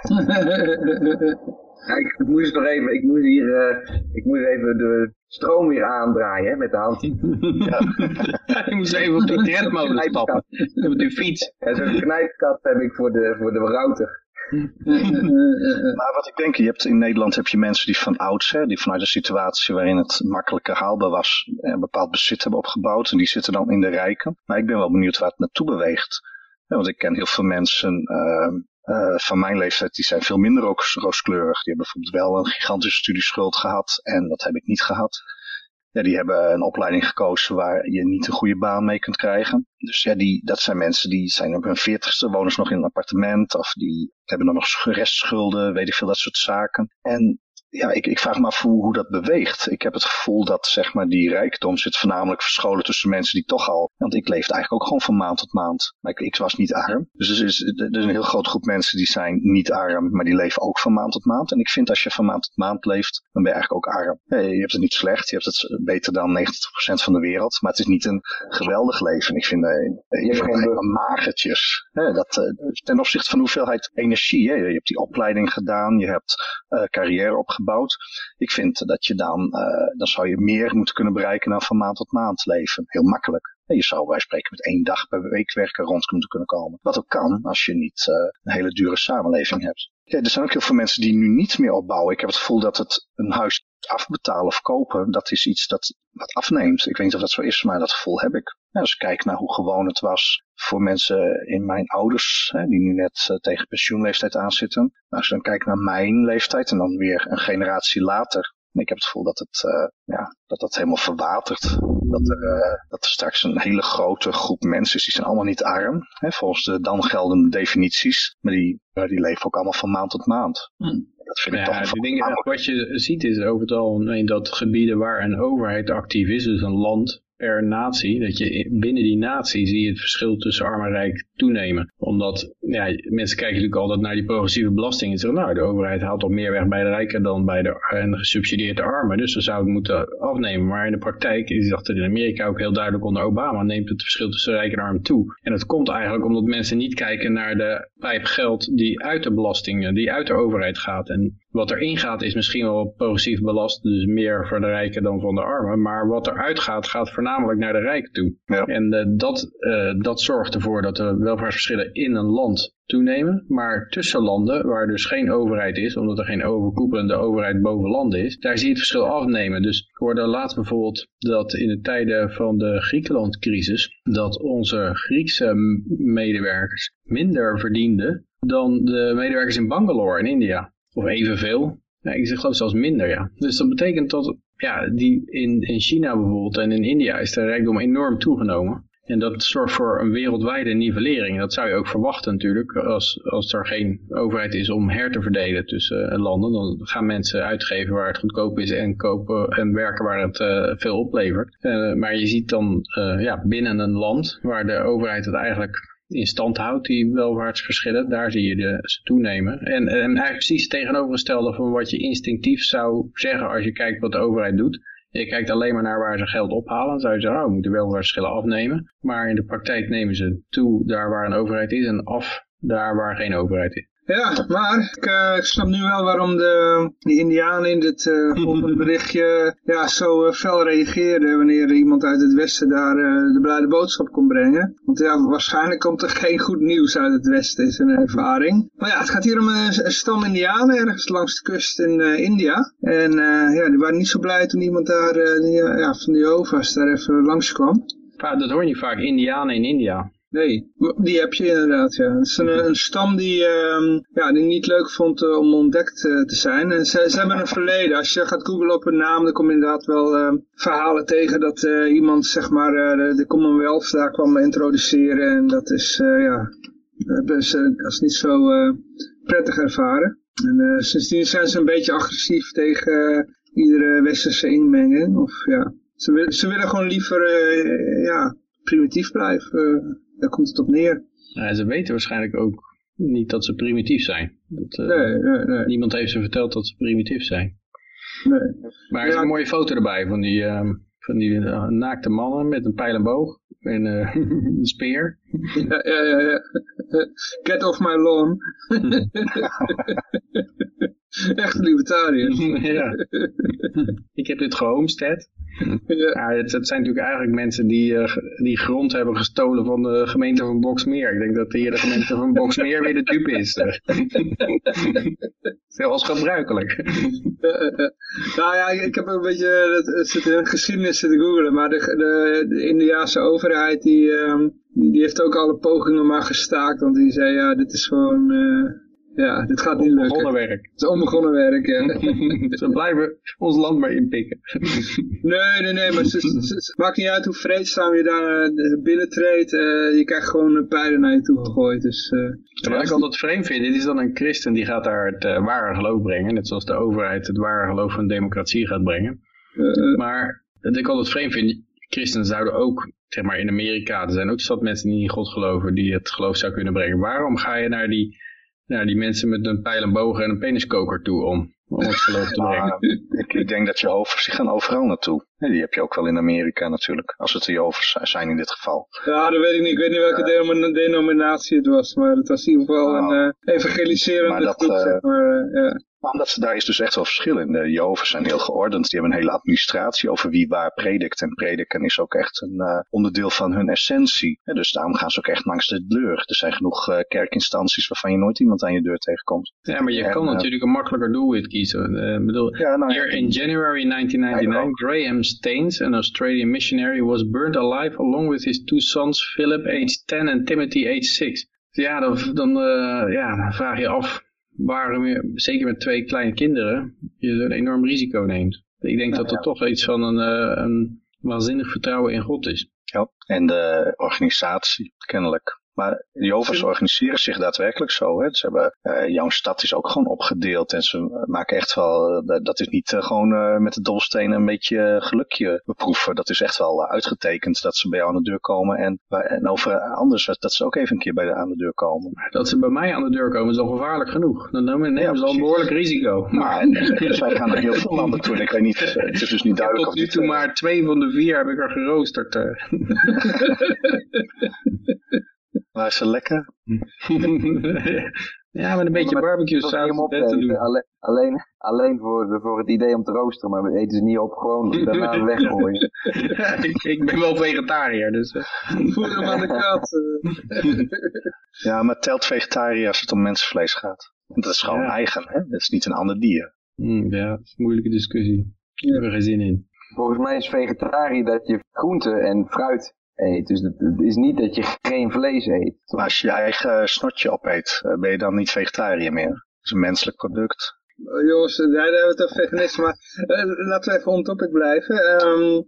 Ja, ik moest nog even, ik moest hier, eh, ik moest even de stroom weer aandraaien hè, met de hand. Je moest even op die tredmolen stappen, op die fiets. En zo'n knijpkat heb ik voor de, voor de router. Maar wat ik denk, je hebt in Nederland heb je mensen die van ouds, hè, die vanuit een situatie waarin het makkelijker haalbaar was, een bepaald bezit hebben opgebouwd. En die zitten dan in de rijken. Maar ik ben wel benieuwd waar het naartoe beweegt. Ja, want ik ken heel veel mensen eh, van mijn leeftijd, die zijn veel minder rooskleurig. Die hebben bijvoorbeeld wel een gigantische studieschuld gehad en dat heb ik niet gehad. Ja, die hebben een opleiding gekozen waar je niet een goede baan mee kunt krijgen. Dus ja, die, dat zijn mensen die zijn op hun veertigste, wonen ze nog in een appartement of die hebben dan nog restschulden, weet ik veel, dat soort zaken. En ja, ik, ik vraag me af hoe, hoe dat beweegt. Ik heb het gevoel dat zeg maar die rijkdom zit voornamelijk verscholen tussen mensen die toch al... Want ik leefde eigenlijk ook gewoon van maand tot maand. Maar ik, ik was niet arm. Dus er is, er is een heel groot groep mensen die zijn niet arm, maar die leven ook van maand tot maand. En ik vind als je van maand tot maand leeft, dan ben je eigenlijk ook arm. Nee, je hebt het niet slecht, je hebt het beter dan 90% van de wereld. Maar het is niet een geweldig leven. Ik vind, eh, je geen magertjes. Hè, dat, eh, ten opzichte van de hoeveelheid energie. Je hebt die opleiding gedaan, je hebt eh, carrière opgebouwd. Ik vind dat je dan, eh, dan zou je meer moeten kunnen bereiken dan van maand tot maand leven. Heel makkelijk. Je zou bij spreken met één dag per week werken rond moeten kunnen komen. Wat ook kan als je niet eh, een hele dure samenleving hebt. Ja, er zijn ook heel veel mensen die nu niets meer opbouwen. Ik heb het gevoel dat het een huis afbetalen of kopen, dat is iets dat wat afneemt. Ik weet niet of dat zo is, maar dat gevoel heb ik. Als ik kijk naar hoe gewoon het was voor mensen in mijn ouders, hè, die nu net uh, tegen pensioenleeftijd aanzitten. Als je dan kijkt naar mijn leeftijd en dan weer een generatie later. Ik heb het gevoel dat het, uh, ja, dat, dat helemaal verwatert. Dat er, uh, dat er straks een hele grote groep mensen is, die zijn allemaal niet arm, hè, volgens de dan geldende definities. Maar die, die leven ook allemaal van maand tot maand. Hmm. Dat vind ik ja, toch Wat je ziet is over het algemeen dat gebieden waar een overheid actief is, dus een land per natie, dat je binnen die natie zie je het verschil tussen arm en rijk toenemen. Omdat ja, mensen kijken natuurlijk altijd naar die progressieve belasting en zeggen, nou, de overheid haalt toch meer weg bij de rijken dan bij de en gesubsidieerd de armen, dus ze zouden het moeten afnemen. Maar in de praktijk, is dat in Amerika ook heel duidelijk onder Obama, neemt het verschil tussen rijk en arm toe. En dat komt eigenlijk omdat mensen niet kijken naar de pijp geld die uit de belastingen, die uit de overheid gaat. En wat erin gaat is misschien wel progressief belast, dus meer voor de rijken dan van de armen. Maar wat eruit gaat, gaat voornamelijk naar de rijken toe. Ja. En uh, dat, uh, dat zorgt ervoor dat de welvaartsverschillen in een land toenemen. Maar tussen landen, waar dus geen overheid is, omdat er geen overkoepelende overheid boven landen is, daar zie je het verschil afnemen. Dus ik hoorde laatst bijvoorbeeld dat in de tijden van de Griekenlandcrisis, dat onze Griekse medewerkers minder verdienden dan de medewerkers in Bangalore in India. Of evenveel. Ja, ik zeg geloof zelfs minder, ja. Dus dat betekent dat ja, die in, in China bijvoorbeeld en in India is de rijkdom enorm toegenomen. En dat zorgt voor een wereldwijde nivellering. Dat zou je ook verwachten natuurlijk. Als, als er geen overheid is om her te verdelen tussen uh, landen. Dan gaan mensen uitgeven waar het goedkoop is en kopen en werken waar het uh, veel oplevert. Uh, maar je ziet dan ja, binnen een land waar de overheid het eigenlijk in stand houdt, die welvaartsverschillen, daar zie je de, ze toenemen. En, en eigenlijk precies tegenovergestelde van wat je instinctief zou zeggen als je kijkt wat de overheid doet. Je kijkt alleen maar naar waar ze geld ophalen. Dan zou je zeggen, oh, we moeten welvaartsverschillen afnemen. Maar in de praktijk nemen ze toe daar waar een overheid is en af daar waar geen overheid is. Ja, maar ik, uh, ik snap nu wel waarom de, indianen in dit uh, volgende berichtje ja, zo uh, fel reageerden wanneer iemand uit het westen daar de blijde boodschap kon brengen. Want ja, waarschijnlijk komt er geen goed nieuws uit het westen, is een ervaring. Maar ja, het gaat hier om een, een stam indianen ergens langs de kust in India. En ja, die waren niet zo blij toen iemand daar die, ja, van de Jehovah's daar even langskwam. Dat hoor je niet vaak, indianen in India. Nee, die heb je inderdaad, ja. Het is een, stam die, uh, ja, die niet leuk vond uh, om ontdekt uh, te zijn. En ze, hebben een verleden. Als je gaat googlen op een naam, dan kom je inderdaad wel uh, verhalen tegen dat iemand, zeg maar, de, de Commonwealth daar kwam introduceren. En dat is, ja, dat ze als niet zo prettig ervaren. En sindsdien zijn ze een beetje agressief tegen iedere westerse inmenging. Of ja, ze, ze willen gewoon liever, ja, primitief blijven daar komt het op neer. Ja, ze weten waarschijnlijk ook niet dat ze primitief zijn. Dat, uh, nee, nee, nee. Niemand heeft ze verteld dat ze primitief zijn. Nee. Maar er is een mooie foto erbij van die, uh, van die uh, naakte mannen met een pijl en boog en een speer. Ja, ja, ja, ja. Get off my lawn. Echt een libertariër. ja. Ik heb dit gehomestead. Ja. ja het, het, zijn natuurlijk eigenlijk mensen die, uh, die grond hebben gestolen van de gemeente van Boksmeer. Ik denk dat hier de gemeente van Boksmeer weer de dupe is. Zoals gebruikelijk. nou ja, ik heb een beetje het zit in geschiedenis te googlen, maar de, de, de Indiaanse overheid die, um, die heeft ook alle pogingen maar gestaakt, want die zei ja, dit is gewoon... Uh, ja, dit gaat niet lukken. Onbegonnen werk. Het is onbegonnen werk, ja. Ze blijven ons land maar inpikken. nee, nee, nee, maar het maakt niet uit hoe vreedzaam je daar uh, binnentreedt. Uh, je krijgt gewoon pijlen naar je toe gegooid. Dus, uh, wat ik altijd vreemd vind, dit is dan een christen die gaat daar het ware geloof brengen. Net zoals de overheid het ware geloof van democratie gaat brengen. maar wat ik altijd vreemd vind, christenen zouden ook, zeg maar in Amerika, er zijn ook zat mensen die in God geloven, die het geloof zou kunnen brengen. Waarom ga je naar die ja, die mensen met een pijl en een peniskoker toe om, om het geloof te brengen. Uh, ik, ik, denk dat Jehovah's die gaan overal naartoe. Die heb je ook wel in Amerika natuurlijk, als het de Jehovah's zijn in dit geval. Ja, dat weet ik niet. Ik weet niet welke uh, denominatie het was, maar het was in ieder geval uh, een uh, evangeliserende dat, groep, zeg maar. ja. Maar omdat daar is dus echt wel verschil in. De Jehovah's zijn heel geordend. Die hebben een hele administratie over wie waar predikt. En prediken is ook echt een uh, onderdeel van hun essentie. Ja, dus daarom gaan ze ook echt langs de deur. Er zijn genoeg uh, kerkinstanties waarvan je nooit iemand aan je deur tegenkomt. Ja, maar je en, kan uh, natuurlijk een makkelijker doelwit kiezen. Ik bedoel, ja, nou, hier in January 1999, Graham Staines, an Australian missionary, was burned alive along with his two sons, Philip, age 10 en Timothy, age 6. Ja, dan, dan, ja, dan vraag je af waarom je, zeker met twee kleine kinderen, je een enorm risico neemt. Ik denk dat er toch iets van een, uh, een waanzinnig vertrouwen in God is. Ja, en de organisatie kennelijk. Maar Jovers organiseren zich daadwerkelijk zo. Hè. Ze hebben, uh, jouw stad is ook gewoon opgedeeld. En ze maken echt wel, uh, dat is niet uh, gewoon met de dobbelstenen een beetje gelukje beproeven. Dat is echt wel uitgetekend dat ze bij jou aan de deur komen. En, en over anders, dat ze ook even een keer bij de, aan de deur komen. Dat ze bij mij aan de deur komen is al gevaarlijk genoeg. Dan nemen ja, ze al een behoorlijk risico. Maar dus wij gaan naar heel veel landen toe. En ik weet niet, het is dus niet duidelijk. Tot nu toe maar twee van de vier heb ik er geroosterd. Waar is ze lekker? Ja, met een beetje barbecue saus te doen. Alleen, alleen, alleen voor, voor het idee om te roosteren, maar we eten ze niet op, gewoon daarna weggooien. ik, ik ben wel vegetariër, dus... eh. Voer hem aan de kat. eh. Ja, maar telt vegetariër als het om mensenvlees gaat? Want dat is gewoon Ja. eigen, hè? Dat is niet een ander dier. Hmm, ja, dat is een moeilijke discussie. Ik heb er geen zin in. Volgens mij is vegetariër dat je groente en fruit eet. Dus het, het is niet dat je geen vlees eet. Maar als je je eigen snotje opeet, eh, ben je dan niet vegetariër meer? Dat is een menselijk product. Oh, jongens, eh, daar hebben we het over veganisme. Maar eh, laten we even on topic blijven. Ehm,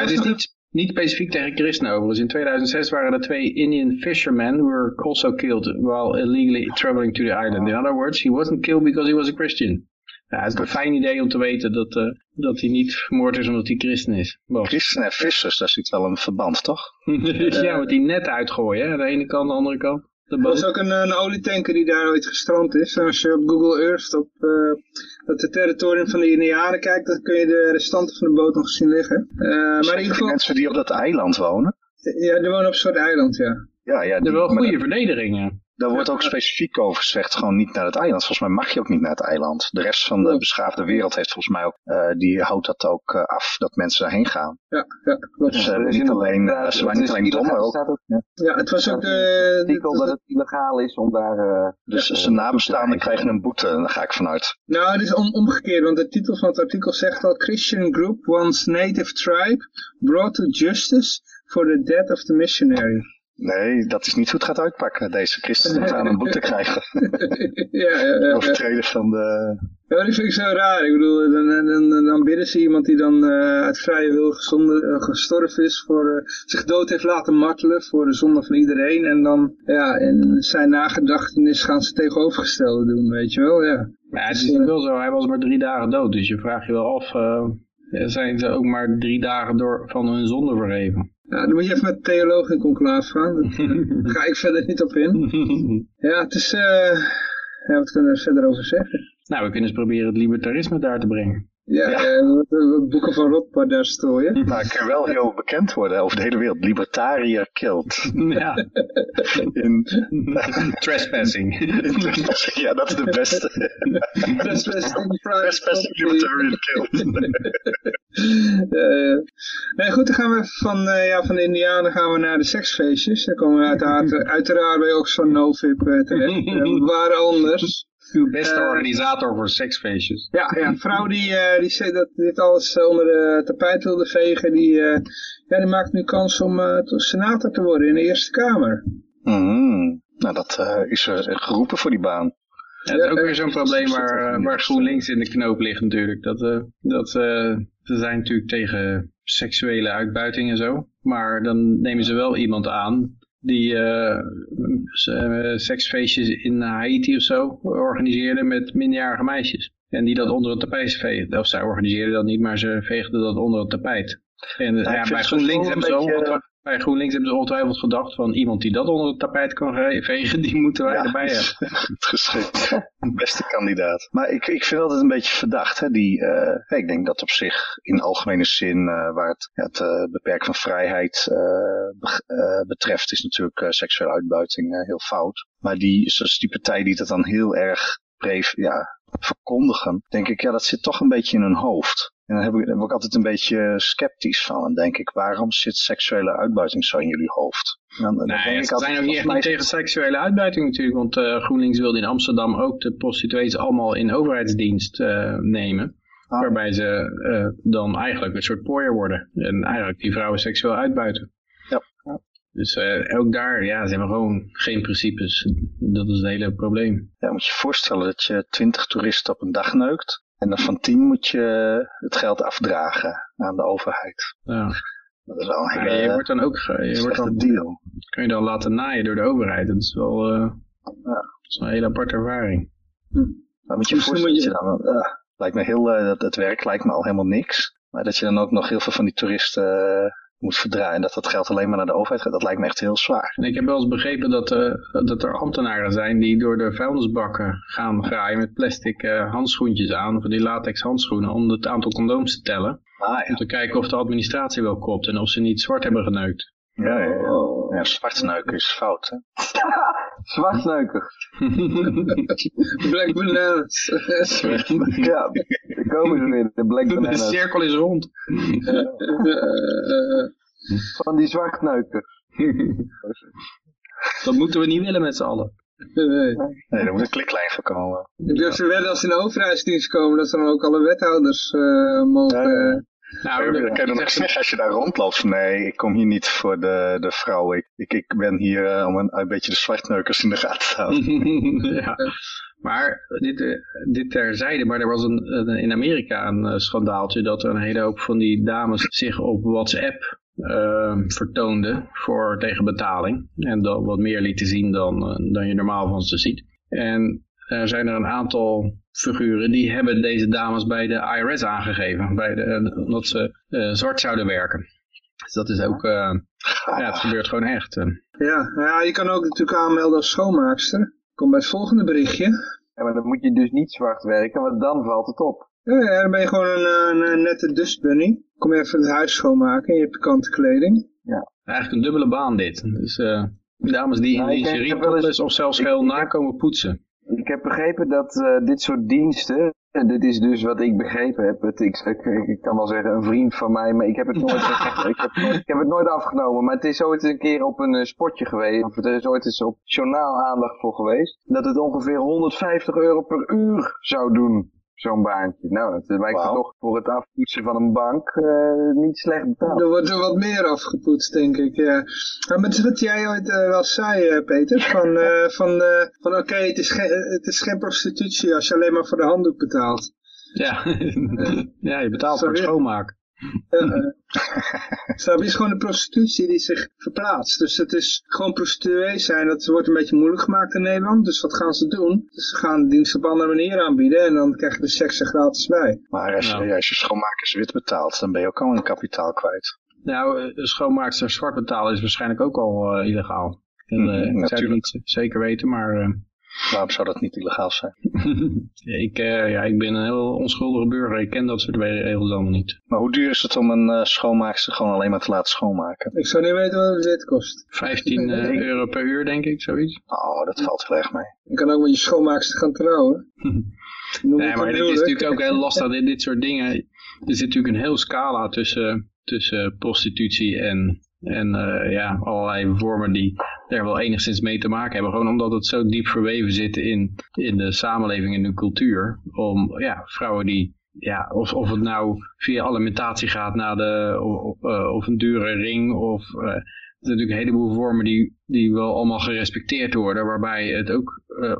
het is niet, niet specifiek tegen christenen overigens. In 2006 waren er twee Indian fishermen who were also killed while illegally traveling to the island. In other words, he wasn't killed because he was a Christian. Ja, het is een fijn idee om te weten dat, eh, dat hij niet vermoord is omdat hij christen is. Wel. Christen en vissers, daar zit wel een verband, toch? ja, want die net uitgooien, hè? aan de ene kant, de andere kant. De Er was ook een, een olietanker die daar ooit gestrand is. En als je op Google Earth op eh, dat het territorium van de Indianen kijkt, dan kun je de restanten van de boot nog zien liggen. Eh, maar in ieder Die geval, mensen die op dat eiland wonen. ja, die wonen op een soort eiland, ja. Ja, ja Er die, wel maar goede verdedigingen. Daar wordt ook specifiek over gezegd, gewoon niet naar het eiland. Volgens mij mag je ook niet naar het eiland. De rest van de beschaafde wereld heeft volgens mij ook, eh, die houdt dat ook eh, af, dat mensen daarheen gaan. Ja, ja klopt. Dus eh, Er is niet inderdaad- alleen, ze waren niet alleen dom, maar ook... Ja. Ja, het was ook de... artikel dat het illegaal is om daar... Dus Ja. zijn nabestaanden krijgen een boete, daar ga ik vanuit. Nou, het is om, omgekeerd, want de titel van het artikel zegt al... Christian group wants native tribe brought to justice for the death of the missionary. Nee, dat is niet hoe het gaat uitpakken. Deze christenen gaan een boete krijgen. ja, ja, ja, ja. Overtreden van de... Ja, dat vind ik zo raar. Ik bedoel, dan, dan, bidden ze iemand die dan eh, uit vrije wil eh, gestorven is, voor, eh, zich dood heeft laten martelen voor de zonde van iedereen. En dan, ja, in zijn nagedachtenis gaan ze tegenovergestelde doen, weet je wel, ja. Maar het is natuurlijk wel zo, hij was maar drie dagen dood. Dus je vraagt je wel af, eh, zijn ze ook maar drie dagen door van hun zonde vergeven? Ja, dan moet je even met de theoloog in conclave gaan. Eh, daar ga ik verder niet op in. Ja, het is, eh, ja, wat kunnen we er verder over zeggen? nou, we kunnen eens proberen het libertarisme daar te brengen. Ja, Ja. eh, wat, wat boeken van Rothbard daar strooien. Maar het kan wel heel bekend worden over de hele wereld. Libertariër killed. ja, In, trespassing. ja, dat is de beste. Trespassing Trespassing libertarian killed. Eh, nee, goed, dan gaan we van, eh, ja, van de Indianen gaan we naar de seksfeestjes. Dan komen we uiteraard, uiteraard bij Oxfam Novib uh, terecht. Eh, waar anders. Uw beste Eh, organisator voor seksfeestjes. Ja, ja, een vrouw die, eh, die zei dat dit alles onder de tapijt wilde vegen, die, eh, ja, die maakt nu kans om eh, tot senator te worden in de Eerste Kamer. Mhm. Nou, dat eh, is er geroepen voor die baan. Ja, het is ook weer zo'n probleem waar, eh, waar GroenLinks in de knoop ligt natuurlijk. Dat, eh, dat, eh, ze zijn natuurlijk tegen seksuele uitbuiting en zo. Maar dan nemen ze wel iemand aan die eh, eh, seksfeestjes in Haiti of zo organiseerde met minderjarige meisjes. En die dat onder het tapijt veegden. Of zij organiseerden dat niet, maar ze veegden dat onder het tapijt. En ik ja, bij, GroenLinks hebben ze ongetwijfeld- bij GroenLinks hebben ze ongetwijfeld gedacht van iemand die dat onder het tapijt kan ge- vegen, die moeten wij erbij hebben. Beste kandidaat. Maar ik, ik vind altijd een beetje verdacht. Hè? Die, eh, ik denk dat op zich in algemene zin, eh, waar het, ja, het eh, beperken van vrijheid betreft, is natuurlijk seksuele uitbuiting heel fout. Maar die, zoals die partij die dat dan heel erg breef, ja, verkondigen, denk ik, ja, dat zit toch een beetje in hun hoofd. En dan heb ik, daar word ik altijd een beetje sceptisch van. En denk ik, waarom zit seksuele uitbuiting zo in jullie hoofd? Dan, dan Nee, denk ze zijn ook niet echt mij tegen seksuele uitbuiting natuurlijk, want eh, GroenLinks wilde in Amsterdam ook de prostituees allemaal in overheidsdienst eh, nemen. Ah. Waarbij ze eh, dan eigenlijk een soort pooier worden. En eigenlijk die vrouwen seksueel uitbuiten. Ja. Dus ook daar, ja, ze hebben gewoon geen principes. Dat is het hele probleem. Ja, moet je je voorstellen dat je twintig toeristen op een dag neukt. En dan van tien moet je het geld afdragen aan de overheid. Ja. Dat is wel een Ja, hele je wordt dan ook, je wordt dan, deal. kun je dan laten naaien door de overheid. Dat is wel eh, Ja. dat is een hele aparte ervaring. Maar moet je voorstellen je dan... eh, lijkt me heel, eh, dat het werk lijkt me al helemaal niks. Maar dat je dan ook nog heel veel van die toeristen moet verdraaien. En dat dat geld alleen maar naar de overheid gaat. Dat lijkt me echt heel zwaar. En ik heb wel eens begrepen dat, eh, dat er ambtenaren zijn die door de vuilnisbakken gaan graaien met plastic eh, handschoentjes aan, of die latex handschoenen, om het aantal condooms te tellen. Ah Om te kijken of de administratie wel klopt en of ze niet zwart hebben geneukt. Ja. Ja, ja, ja. ja zwart neuken is fout, hè? Black bananas. ja, daar komen ze weer, de Black De cirkel is rond. Van die zwartsneukers. Dat moeten we niet willen met z'n allen. nee. Nee, daar moet een kliklijn voor komen. Ik durf ze wedden als ze in de overheidsdienst komen, dat dan ook alle wethouders eh, mogen... Ja. Nou, Dan kan je ook zeggen als je daar rondloopt nee, ik kom hier niet voor de, de vrouw. Ik, ik, ik ben hier eh, om een, een beetje de zwartneukers in de gaten te houden. ja. Maar dit, eh, dit terzijde, maar er was een, een- in Amerika een eh, schandaaltje dat er een hele hoop van die dames zich op WhatsApp eh, vertoonden voor tegen betaling. En dan wat meer lieten zien dan, dan je normaal van ze ziet. En er zijn er een aantal figuren die hebben deze dames bij de IRS aangegeven. Bij de, omdat ze eh, zwart zouden werken. Dus dat is ook, eh, ja, het gebeurt gewoon echt. eh. ja, nou ja, je kan ook natuurlijk aanmelden als schoonmaakster. Kom bij het volgende berichtje. Ja, maar dan moet je dus niet zwart werken, want dan valt het op. Ja, ja, dan ben je gewoon een, eh, een, een nette dustbunny. Kom je even het huis schoonmaken en je hebt pikante kleding. Eigenlijk een dubbele baan dit. Dus eh, dames die in Nou, lingerie wel eens- topless of zelfs heb- nakomen poetsen. Ik heb begrepen dat eh, dit soort diensten, en dit is dus wat ik begrepen heb, het, ik, ik, ik kan wel zeggen een vriend van mij, maar ik heb het nooit, ik heb, ik heb het nooit afgenomen. Maar het is ooit een keer op een eh, spotje geweest, of er is ooit eens op journaal aandacht voor geweest, dat het ongeveer 150 euro per uur zou doen, zo'n baantje. Nou, het lijkt Wauw. toch voor het afpoetsen van een bank eh, niet slecht betaald. Er wordt er wat meer afgepoetst, denk ik. Ja. Maar met wat jij ooit eh, wel zei, eh, Peter, van, eh, van, eh, van oké, het, is geen- het is geen prostitutie als je alleen maar voor de handdoek betaalt. Ja, ja je betaalt voor het Sorry. Eh, eh. Snap je? Is gewoon de prostitutie die zich verplaatst. Dus het is gewoon prostituee zijn, dat wordt een beetje moeilijk gemaakt in Nederland. Dus wat gaan ze doen? Dus ze gaan de dienst op andere manier aanbieden en dan krijg je de seks er gratis bij. Maar als je, als je schoonmakers wit betaalt, dan ben je ook al een kapitaal kwijt. Nou, eh, schoonmaakster zwart betalen is waarschijnlijk ook al eh, illegaal. En, Mhm, ik zou het niet zeker weten, maar eh, Waarom zou dat niet illegaal zijn? ik, eh, ja, ik ben een heel onschuldige burger. Ik ken dat soort regels allemaal niet. Maar hoe duur is het om een eh, schoonmaakster gewoon alleen maar te laten schoonmaken? Ik zou niet weten wat het wit kost. 15 eh, euro per uur, denk ik, zoiets. Oh, dat valt heel erg mee. Je kan ook met je schoonmaakster gaan trouwen. Nee, het maar het is natuurlijk ook heel lastig in dit soort dingen. Er zit natuurlijk een heel scala tussen, tussen prostitutie en, en eh, ja, allerlei vormen die daar wel enigszins mee te maken hebben. Gewoon omdat het zo diep verweven zit in, in de samenleving en de cultuur. Om ja, vrouwen die, ja, of, of het nou via alimentatie gaat naar de, of, of, eh, een dure ring of... eh, er zijn natuurlijk een heleboel vormen die, die wel allemaal gerespecteerd worden, waarbij het ook eh,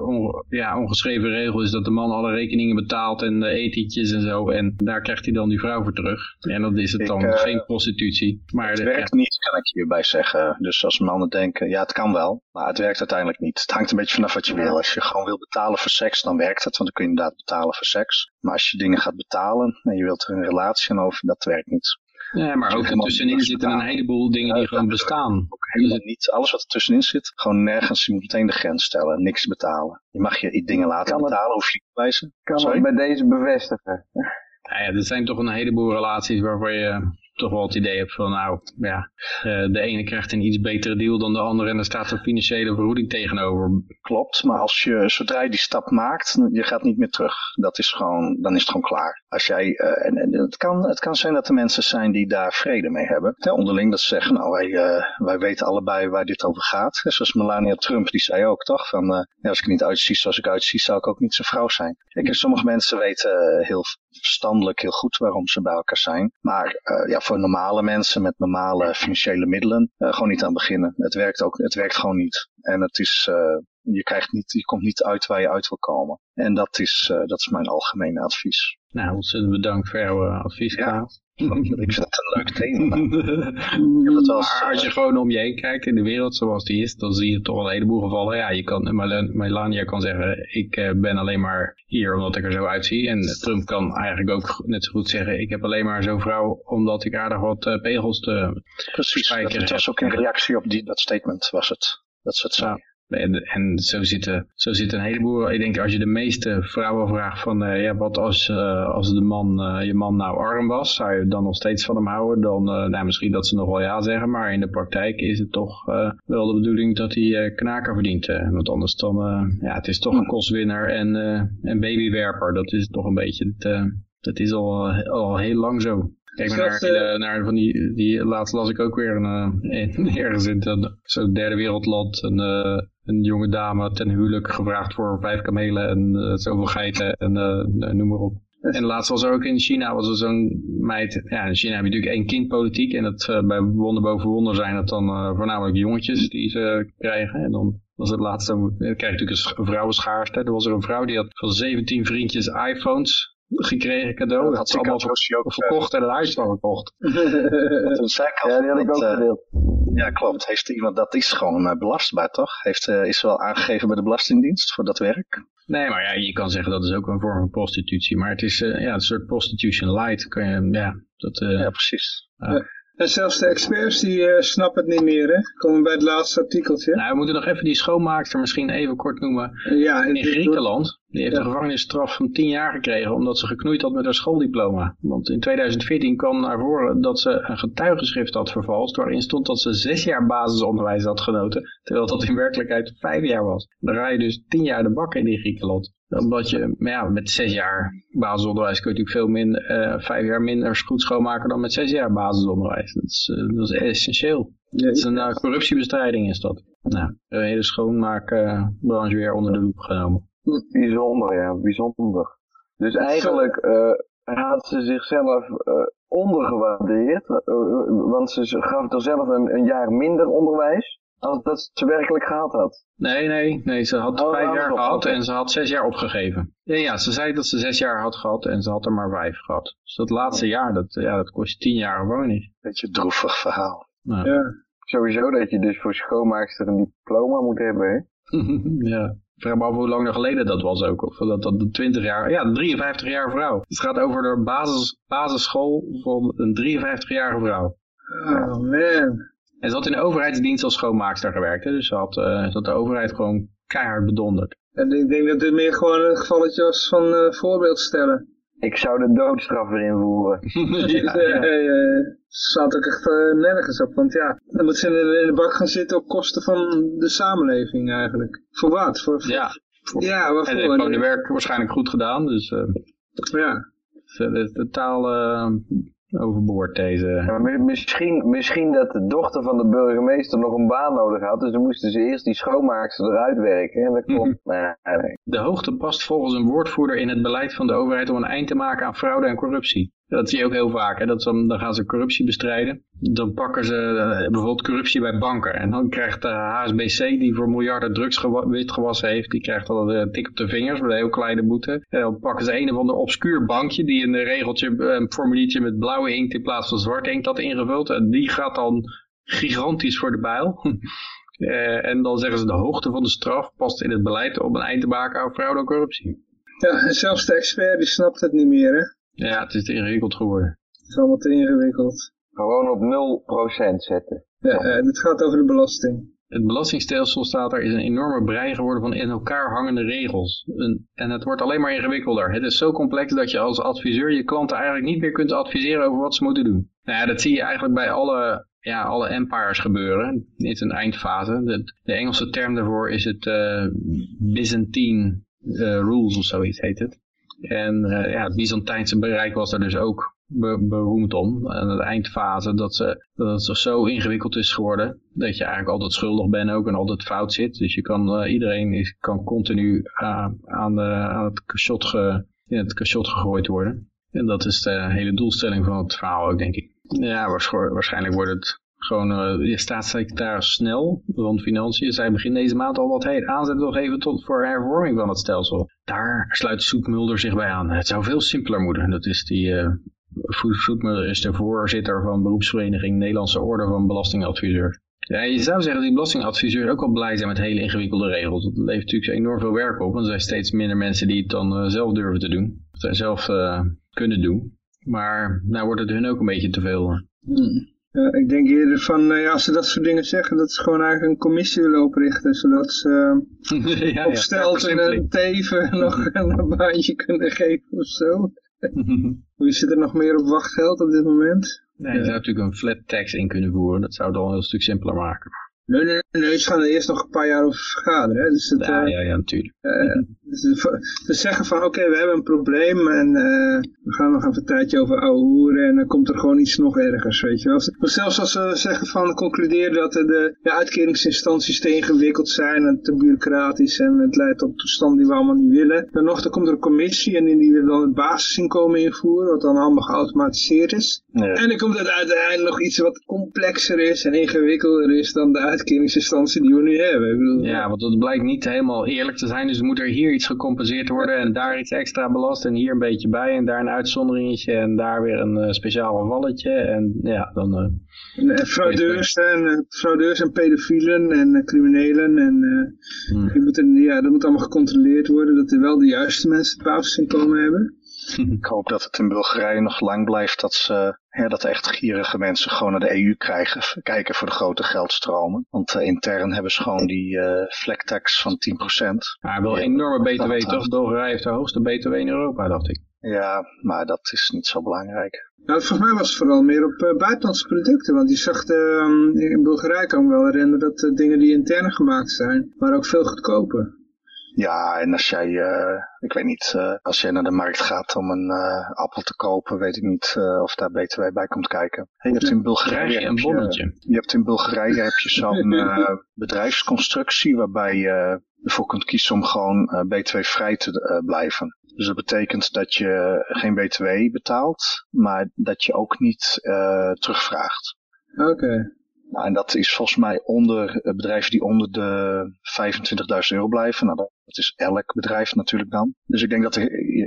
ja, ongeschreven regel is dat de man alle rekeningen betaalt en de etentjes en zo. En daar krijgt hij dan die vrouw voor terug. En dan is het Ik, dan eh, geen prostitutie. Maar Het de- werkt niet, kan ik hierbij zeggen. Dus als mannen denken, ja het kan wel, maar het werkt uiteindelijk niet. Het hangt een beetje vanaf wat je wil. Als je gewoon wil betalen voor seks, dan werkt het, want dan kun je inderdaad betalen voor seks. Maar als je dingen gaat betalen en je wilt er een relatie aan over, dat werkt niet. Ja, maar ook ertussenin zitten een heleboel dingen die gewoon bestaan. Ook helemaal niet. Alles wat er tussenin zit, gewoon nergens. Je moet meteen de grens stellen, niks betalen. Je mag je dingen laten Kan het- betalen, hoef je niet te wijzen. kan Sorry? het bij deze bevestigen. Nou ja, er zijn toch een heleboel relaties waarvan je toch wel het idee hebt van nou, ja, eh, de ene krijgt een iets betere deal dan de andere en er staat een financiële vergoeding tegenover. Klopt, maar als je, zodra je die stap maakt, je gaat niet meer terug. Dat is gewoon, dan is het gewoon klaar. Als jij, eh, en, en het, kan, het kan zijn dat er mensen zijn die daar vrede mee hebben. Onderling dat ze zeggen, nou wij, eh, wij weten allebei waar dit over gaat. Zoals Melania Trump, die zei ook toch, van ja, als ik niet uitzie zoals ik uitzie, zou ik ook niet zijn vrouw zijn. Kijk, sommige mensen weten heel verstandelijk heel goed waarom ze bij elkaar zijn. Maar eh, ja, voor normale mensen met normale financiële middelen, eh, gewoon niet aan beginnen. Het werkt ook, het werkt gewoon niet. En het is, eh, je, krijgt niet, je komt niet uit waar je uit wil komen. En dat is, dat is mijn algemene advies. Nou, ontzettend bedankt voor jouw advies, Ja. Klaas. Ik vind het een leuk thema. heb als je gewoon om je heen kijkt in de wereld zoals die is, dan zie je toch wel een heleboel gevallen. Ja, je kan, Mel- Melania kan zeggen, ik eh, ben alleen maar hier omdat ik er zo uitzie. En Trump kan eigenlijk ook net zo goed zeggen, ik heb alleen maar zo'n vrouw omdat ik aardig wat eh, pegels te... Precies, dat, het was ook een reactie op die, dat statement was het. Dat ze het zei. Ja. En, en zo, zitten, zo zitten een heleboel, ik denk als je de meeste vrouwen vraagt van, uh, ja, wat als, uh, als de man, uh, je man nou arm was, zou je dan nog steeds van hem houden? Dan, nou misschien dat ze nog wel ja zeggen, maar in de praktijk is het toch wel de bedoeling dat hij knaker verdient. want anders dan, ja, het is toch een kostwinner en, en babywerper. Dat is toch een beetje, het, dat is al, al heel lang zo. Kijk maar naar, naar, van die, die, laatst las ik ook weer een, een ergens in zo'n derde wereldland, een, een jonge dame ten huwelijk gevraagd voor vijf kamelen en uh, zoveel geiten en uh, noem maar op. En laatst was er ook in China was er zo'n meid, ja in China heb je natuurlijk één kindpolitiek en dat uh, bij wonder boven wonder zijn het dan voornamelijk jongetjes die ze krijgen en dan was het laatste, dan krijg je natuurlijk een vrouwenschaarste. Er was er een vrouw die had van 17 vriendjes iPhones gekregen cadeau. Dat had ze allemaal verkocht en een huis van gekocht. ja, die had ik ook gedeeld. Ja, klopt. Heeft iemand, dat is gewoon uh, belastbaar, toch? Heeft, uh, is wel aangegeven bij de Belastingdienst voor dat werk? Nee, maar ja, je kan zeggen dat is ook een vorm van prostitutie. Maar het is uh, ja, een soort prostitution light. Kan je, ja, dat, ja, precies. En zelfs de experts die uh, snappen het niet meer, hè? Komen bij het laatste artikeltje. Nou, we moeten nog even die schoonmaakster misschien even kort noemen. Ja, in, in Griekenland, die heeft een gevangenisstraf van 10 jaar gekregen omdat ze geknoeid had met haar schooldiploma. Want in 2014 kwam naar voren dat ze een getuigenschrift had vervalst waarin stond dat ze 6 jaar basisonderwijs had genoten, terwijl dat in werkelijkheid 5 jaar was. Dan ga je dus 10 jaar de bak in in Griekenland omdat je, maar ja, met zes jaar basisonderwijs kun je natuurlijk veel minder, uh, vijf jaar minder goed schoonmaken dan met zes jaar basisonderwijs. Dat is, uh, dat is essentieel. Dat is een uh, corruptiebestrijding is dat. Nou, de hele schoonmaakbranche weer onder de loep genomen. Bijzonder, ja, bijzonder. Dus eigenlijk had ze zichzelf ondergewaardeerd, want ze gaf er zelf een, een jaar minder onderwijs als dat ze werkelijk gehad had. Nee, nee, nee. Ze had oh, vijf jaar gehad en ze had zes jaar opgegeven. Ja, ja, ze zei dat ze zes jaar had gehad en ze had er maar vijf gehad. Dus dat laatste jaar, dat, ja, dat kost tien jaar gewoon niet. Beetje droevig verhaal. Ja. Sowieso dat je dus voor schoonmaakster een diploma moet hebben, hè? ja. Vraag me af hoe lang geleden dat was ook. Of dat dat 20 jaar, ja, 53 jaar vrouw. Het gaat over de basis, basisschool van een 53-jarige vrouw. Oh man. En ze had in de overheidsdienst als schoonmaakster gewerkt. Hè? Dus ze had, uh, ze had de overheid gewoon keihard bedonderd. En ik denk dat dit meer gewoon een gevalletje was van uh, voorbeeld stellen. Ik zou de doodstraf erin voeren. ja, ja. Staat ook echt uh, nergens op. Want ja, dan moet ze in de, bak gaan zitten op kosten van de samenleving eigenlijk. Voor wat? Voor, voor ja. Voor, ja, waarvoor? En heeft gewoon de werk waarschijnlijk goed gedaan. Dus uh, ja. Het is totaal overboord deze... Ja, misschien, misschien dat de dochter van de burgemeester nog een baan nodig had, dus dan moesten ze eerst die schoonmaakster eruit werken. En dat komt... nee, nee. De hoogte past volgens een woordvoerder in het beleid van de overheid om een eind te maken aan fraude en corruptie. Dat zie je ook heel vaak. Hè? Dat dan, dan gaan ze corruptie bestrijden. Dan pakken ze uh, bijvoorbeeld corruptie bij banken. En dan krijgt de HSBC, die voor miljarden drugs gewa witgewassen heeft, die krijgt al een tik op de vingers met een heel kleine boete. En dan pakken ze een of ander obscuur bankje die een regeltje, een formuliertje met blauwe inkt in plaats van zwarte inkt had ingevuld. En die gaat dan gigantisch voor de bijl. uh, en dan zeggen ze de hoogte van de straf past in het beleid om een eind te maken aan fraude en corruptie. Ja, zelfs de expert die snapt het niet meer hè. Ja, het is te ingewikkeld geworden. Het is allemaal te ingewikkeld. Gewoon op 0% zetten. Ja, uh, dit gaat over de belasting. Het belastingstelsel staat er is een enorme brei geworden van in elkaar hangende regels. Een, en het wordt alleen maar ingewikkelder. Het is zo complex dat je als adviseur je klanten eigenlijk niet meer kunt adviseren over wat ze moeten doen. Nou ja, dat zie je eigenlijk bij alle, ja, alle empires gebeuren. Dit is een eindfase. De, de Engelse term daarvoor is het uh, Byzantine uh, rules of zoiets heet het. En uh, ja, het Byzantijnse bereik was er dus ook beroemd om. En de eindfase dat, ze, dat het zo ingewikkeld is geworden. Dat je eigenlijk altijd schuldig bent ook en altijd fout zit. Dus je kan, uh, iedereen is, kan continu uh, aan, de, aan het cachot, ge, in het cachot gegooid worden. En dat is de hele doelstelling van het verhaal ook denk ik. Ja, waarschijnlijk wordt het gewoon uh, de staatssecretaris Snel van Financiën zei begin deze maand al wat heet. Aanzet nog even tot voor hervorming van het stelsel. Daar sluit Soet Mulder zich bij aan. Het zou veel simpeler moeten. Dat is die uh, Mulder is de voorzitter van beroepsvereniging Nederlandse Orde van Belastingadviseurs. Ja, je zou zeggen dat die belastingadviseurs ook wel blij zijn met hele ingewikkelde regels. Dat levert natuurlijk enorm veel werk op. Want er zijn steeds minder mensen die het dan uh, zelf durven te doen. Of zelf kunnen doen. Maar nou wordt het hun ook een beetje te veel. Ja, ik denk eerder van, eh, ja, als ze dat soort dingen zeggen, dat ze gewoon eigenlijk een commissie willen oprichten, zodat ze uh, ja, op en teven nog een baantje kunnen geven of zo. Wie zit er nog meer op wachtgeld op dit moment? Nee, je zou natuurlijk een flat tax in kunnen voeren. Dat zou het al een heel stuk simpeler maken. Nee, nee, nee, ze gaan er eerst nog een paar jaar over vergaderen. Hè. Dus het, ja, uh, ja, ja, natuurlijk. Uh, dus ze zeggen van, oké, okay, we hebben een probleem en uh, we gaan nog even een tijdje over ouwe hoeren en dan komt er gewoon iets nog ergers, weet je wel. Maar zelfs als ze zeggen van, concluderen dat de, de uitkeringsinstanties te ingewikkeld zijn en te bureaucratisch en het leidt tot toestanden die we allemaal niet willen, dan nog, dan komt er een commissie en die wil dan het basisinkomen invoeren, wat dan allemaal geautomatiseerd is. Nee. En dan komt er uiteindelijk nog iets wat complexer is en ingewikkelder is dan de uitkeringsinstantie die we nu hebben. Ik bedoel, ja, want het blijkt niet helemaal eerlijk te zijn. Dus moet er hier iets gecompenseerd worden en daar iets extra belast en hier een beetje bij en daar een uitzonderingetje en daar weer een uh, speciaal valletje. En ja, dan... Uh, en, fraudeurs, en, fraudeurs en pedofielen en criminelen en hmm. ja, dat moet allemaal gecontroleerd worden dat er wel de juiste mensen het basisinkomen hebben. Ik hoop dat het in Bulgarije nog lang blijft dat ze ja, dat echt gierige mensen gewoon naar de EU krijgen, kijken voor de grote geldstromen. Want uh, intern hebben ze gewoon die uh, van 10%. Maar wel een enorme BTW toch? Bulgarije heeft de hoogste BTW in Europa, dacht ik. Ja, maar dat is niet zo belangrijk. Nou, volgens mij was het vooral meer op uh, buitenlandse producten. Want je zag de, in Bulgarije kan ik me wel herinneren dat de dingen die intern gemaakt zijn, waren ook veel goedkoper. Ja, en als jij, uh, ik weet niet, uh, als jij naar de markt gaat om een uh, appel te kopen, weet ik niet of daar BTW bij komt kijken. Hey, je hebt in Bulgarije je een bonnetje. Je, je, hebt in Bulgarije heb je zo'n bedrijfsconstructie waarbij je ervoor kunt kiezen om gewoon BTW vrij te blijven. Dus dat betekent dat je geen BTW betaalt, maar dat je ook niet terugvraagt. Oké. Okay. Nou, en dat is volgens mij onder bedrijven die onder de 25.000 euro blijven. Nou, dat is elk bedrijf natuurlijk dan. Dus ik denk dat er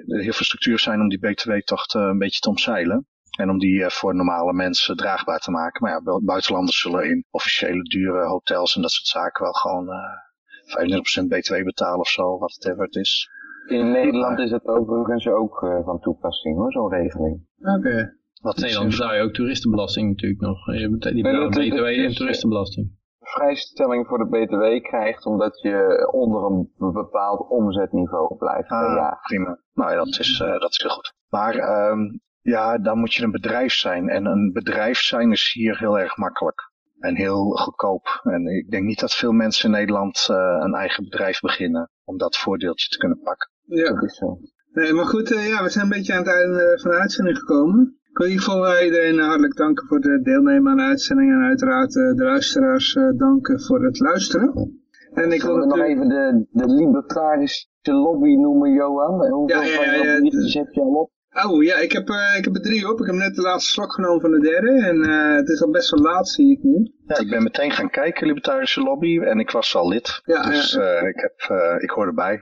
heel veel structuren zijn om die btw-tocht een beetje te omzeilen. En om die voor normale mensen draagbaar te maken. Maar ja, buitenlanders zullen in officiële dure hotels en dat soort zaken wel gewoon uh, 35% btw betalen of zo, whatever het is. In Nederland is het overigens ook uh, van toepassing hoor, zo'n regeling. Oké. Okay. Wat in Nederland betaal je ook toeristenbelasting natuurlijk nog. Die betalen BTW en toeristenbelasting. Vrijstelling voor de BTW krijgt omdat je onder een bepaald omzetniveau blijft. Ah, ja. prima. Nou ja, dat is, uh, dat is heel goed. Maar um, ja, dan moet je een bedrijf zijn. En een bedrijf zijn is hier heel erg makkelijk. En heel goedkoop. En ik denk niet dat veel mensen in Nederland uh, een eigen bedrijf beginnen om dat voordeeltje te kunnen pakken. Ja. Dat is zo. Nee, maar goed, uh, ja, we zijn een beetje aan het einde van de uitzending gekomen. Ik wil in ieder geval iedereen hartelijk danken voor het deelnemen aan de uitzending en uiteraard de luisteraars danken voor het luisteren. En ik wil nog even de, de libertarische lobby noemen, Johan. Hoeveel ja, ja, ja, van ja, heb je al op? Oh ja, ik heb, uh, ik heb er drie op. Ik heb net de laatste slok genomen van de derde. En uh, het is al best wel laat, zie ik nu. Ja, ik ben meteen gaan kijken, Libertarische Lobby. En ik was al lid. Ja, dus ja, ja. Uh, ik, heb, ik hoor erbij.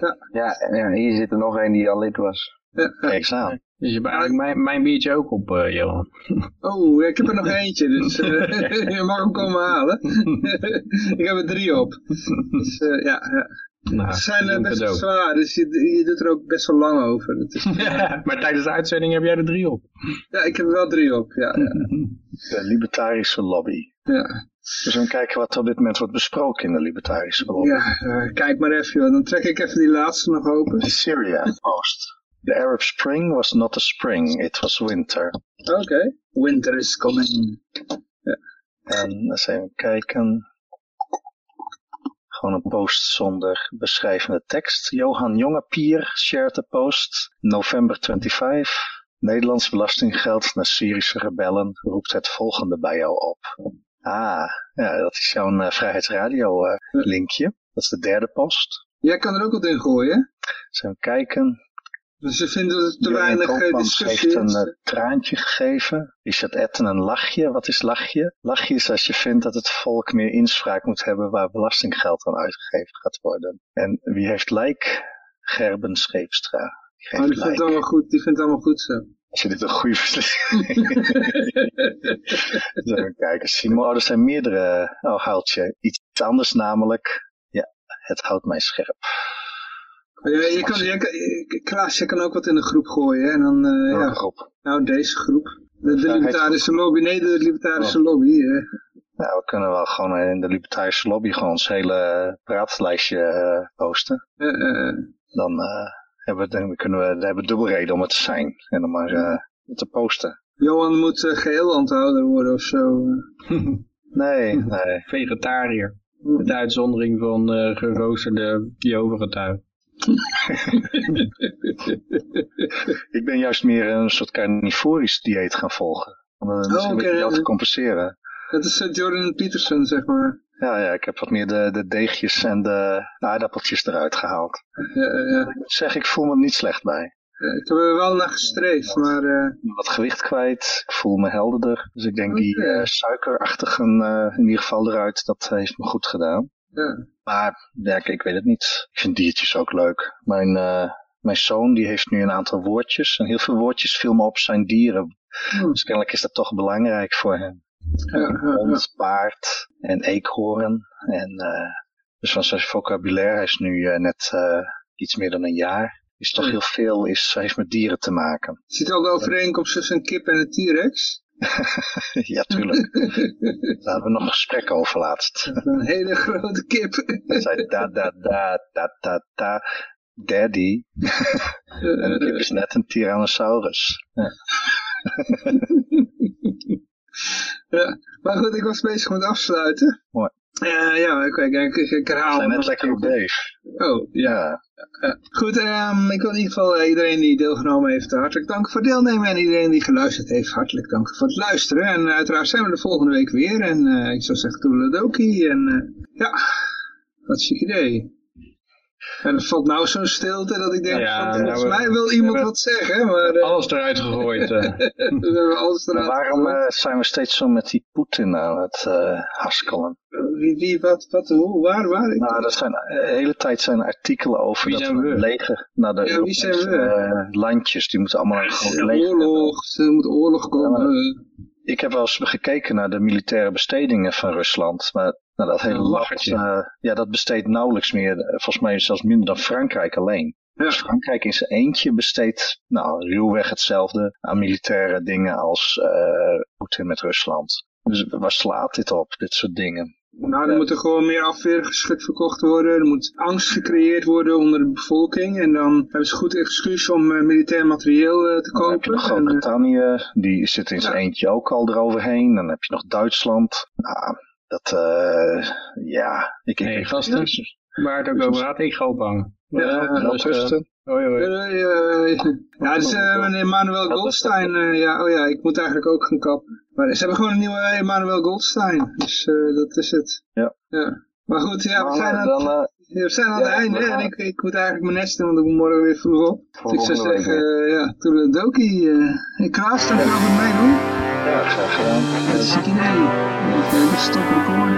Ja. Ja, ja, hier zit er nog een die al lid was. Ja, Kijk eens aan. Dus je hebt eigenlijk mijn, mijn biertje ook op, uh, Johan. Oh, ik heb er nog eentje, dus uh, je mag hem komen halen. ik heb er drie op. Dus uh, ja, ja. Nou, Ze zijn best wel zwaar, dus je, je doet er ook best wel lang over. Is... ja, maar tijdens de uitzending heb jij er drie op. Ja, ik heb er wel drie op, ja. ja. De Libertarische Lobby. Ja. Dus we gaan kijken wat er op dit moment wordt besproken in de Libertarische Lobby. Ja, kijk maar even, joh. dan trek ik even die laatste nog open. Syria Post. The Arab Spring was not a spring, it was winter. Oké, okay. winter is coming. Ja. En eens even kijken. Gewoon een post zonder beschrijvende tekst. Johan Jongepier shared the post. November 25. Nederlands belastinggeld naar Syrische rebellen roept het volgende bij jou op. Ah, ja, dat is jouw uh, Vrijheidsradio uh, linkje. Dat is de derde post. Jij kan er ook wat in gooien. Eens even kijken. Dus ze vinden dat er te weinig discussie heeft een uh, traantje gegeven. Is het etten een lachje? Wat is lachje? Lachje is als je vindt dat het volk meer inspraak moet hebben waar belastinggeld aan uitgegeven gaat worden. En wie heeft lijk? Gerben Scheepstra. Die Oh, die vindt het allemaal goed, die vindt het allemaal goed zo. Als je dit een goede beslissing... Even kijken. Simon, oh, er zijn meerdere... Oh, houtje. Iets anders namelijk. Ja, het houdt mij scherp. Ja, je kan, je kan, je- Klaas, je kan ook wat in de groep gooien. hè, En dan, eh, Welke ja, groep? nou deze groep. De, de libertarische lobby, nee, de libertarische lobby. eh. Ja, we kunnen wel gewoon in de libertarische lobby gewoon ons hele praatlijstje eh, posten. Eh, eh, Dan, eh, hebben we, dan kunnen we, dan hebben we dubbel reden om het te zijn. En dan maar eh, te posten. Johan moet uh, geheel aanhouder worden of zo. Nee, nee. Vegetariër. Met uitzondering van eh geroosterde Jehovah-getuigen. Ik ben juist meer een soort carnivorisch dieet gaan volgen. Om dat misschien een beetje wel te ja. compenseren. Dat is eh, Jordan Peterson, zeg maar. Ja, ja, ik heb wat meer de, de deegjes en de aardappeltjes eruit gehaald. Ja, ja, ja. Ik zeg, ik voel me niet slecht bij. Ja, Ik heb er wel naar gestreefd, maar eh, Wat gewicht kwijt, ik voel me helderder. Dus ik denk die eh, suikerachtigen eh, in ieder geval eruit, dat heeft me goed gedaan. Ja. Maar ja, ik, ik weet het niet. Ik vind diertjes ook leuk. Mijn, eh, mijn zoon die heeft nu een aantal woordjes. En heel veel woordjes viel me op zijn dieren. Hm. Dus kennelijk is dat toch belangrijk voor hem. Ja. Hond, paard en eekhoorn. En, eh, dus van zijn vocabulaire, hij is nu eh, net eh, iets meer dan een jaar. Is toch heel veel, is, heeft met dieren te maken. Ziet al de overeenkomst tussen een kip en een T-Rex? ja, tuurlijk. Daar hebben we nog een gesprek over laatst. een hele grote kip. Hij zei da da da da da da daddy. En kip is net een Tyrannosaurus. Ja. ja. Maar goed, ik was bezig met afsluiten. Mooi. Eh, ja, oké, ik, ik We herhaal. zijn net lekker op. Dave. Oh, ja. Ja, Goed, ehm, ik wil in ieder geval eh, iedereen die deelgenomen heeft hartelijk danken voor het deelnemen. En iedereen die geluisterd heeft, hartelijk dank voor het luisteren. En uiteraard zijn we de volgende week weer. En eh, ik zou zeggen, toedeledokie. En eh, ja, wat een chic idee. En er valt nou zo'n stilte dat ik denk, Ja, van, volgens nou, we- mij wil iemand wat zeggen. Maar eh, Alles eruit gegooid. eh. we alles eruit waarom eh, zijn we steeds zo met die Poetin aan het eh haskelen? Wie, wie, wat, wat, hoe, waar, waar? Ik- Nou, er zijn de hele tijd zijn er artikelen over Wie dat zijn we leger naar de Ja, Europese, eh, landjes, die moeten allemaal een groot leger hebben. oorlog, er moet oorlog komen. Ik heb wel eens gekeken naar de militaire bestedingen van Rusland. Maar nou, dat hele land, eh, ja, dat besteedt nauwelijks meer. eh, Volgens mij zelfs minder dan Frankrijk alleen. Ja. Dus Frankrijk in zijn eentje besteedt nou, ruwweg hetzelfde aan militaire dingen als eh Poetin met Rusland. Dus waar slaat dit op, dit soort dingen? Nou, er moet er gewoon meer afweergeschut verkocht worden. Er moet angst gecreëerd worden onder de bevolking. En dan hebben ze goed excuus om eh, militair materieel eh, te Dan heb je kopen. eh, Groot-Brittannië, die zit in zijn Ja. eentje ook al eroverheen. Dan heb je nog Duitsland. Nou, dat, eh ja. Ik, Hey, ik- gasten. Waar het ook over gaat, ik ga ophangen. Ja, Wel dus, eh, rusten. hoi, hoi. ja, dus uh, meneer Manuel Goldstein. eh, ja, oh ja, ik moet eigenlijk ook gaan kappen. Maar ze hebben gewoon een nieuwe Emanuel Goldstein. Dus eh, dat is het. Ja. ja. Maar goed, ja, we zijn aan, dan, eh, we zijn aan ja, het einde. En ik, ik moet eigenlijk mijn nest doen, want ik moet morgen weer vroeg op. Dus ik zou zeggen, eh, ja, toedeledokie. eh Klaas, dankjewel voor het meedoen. Ja, graag gedaan. Dat is een idee. Even stoppen recording.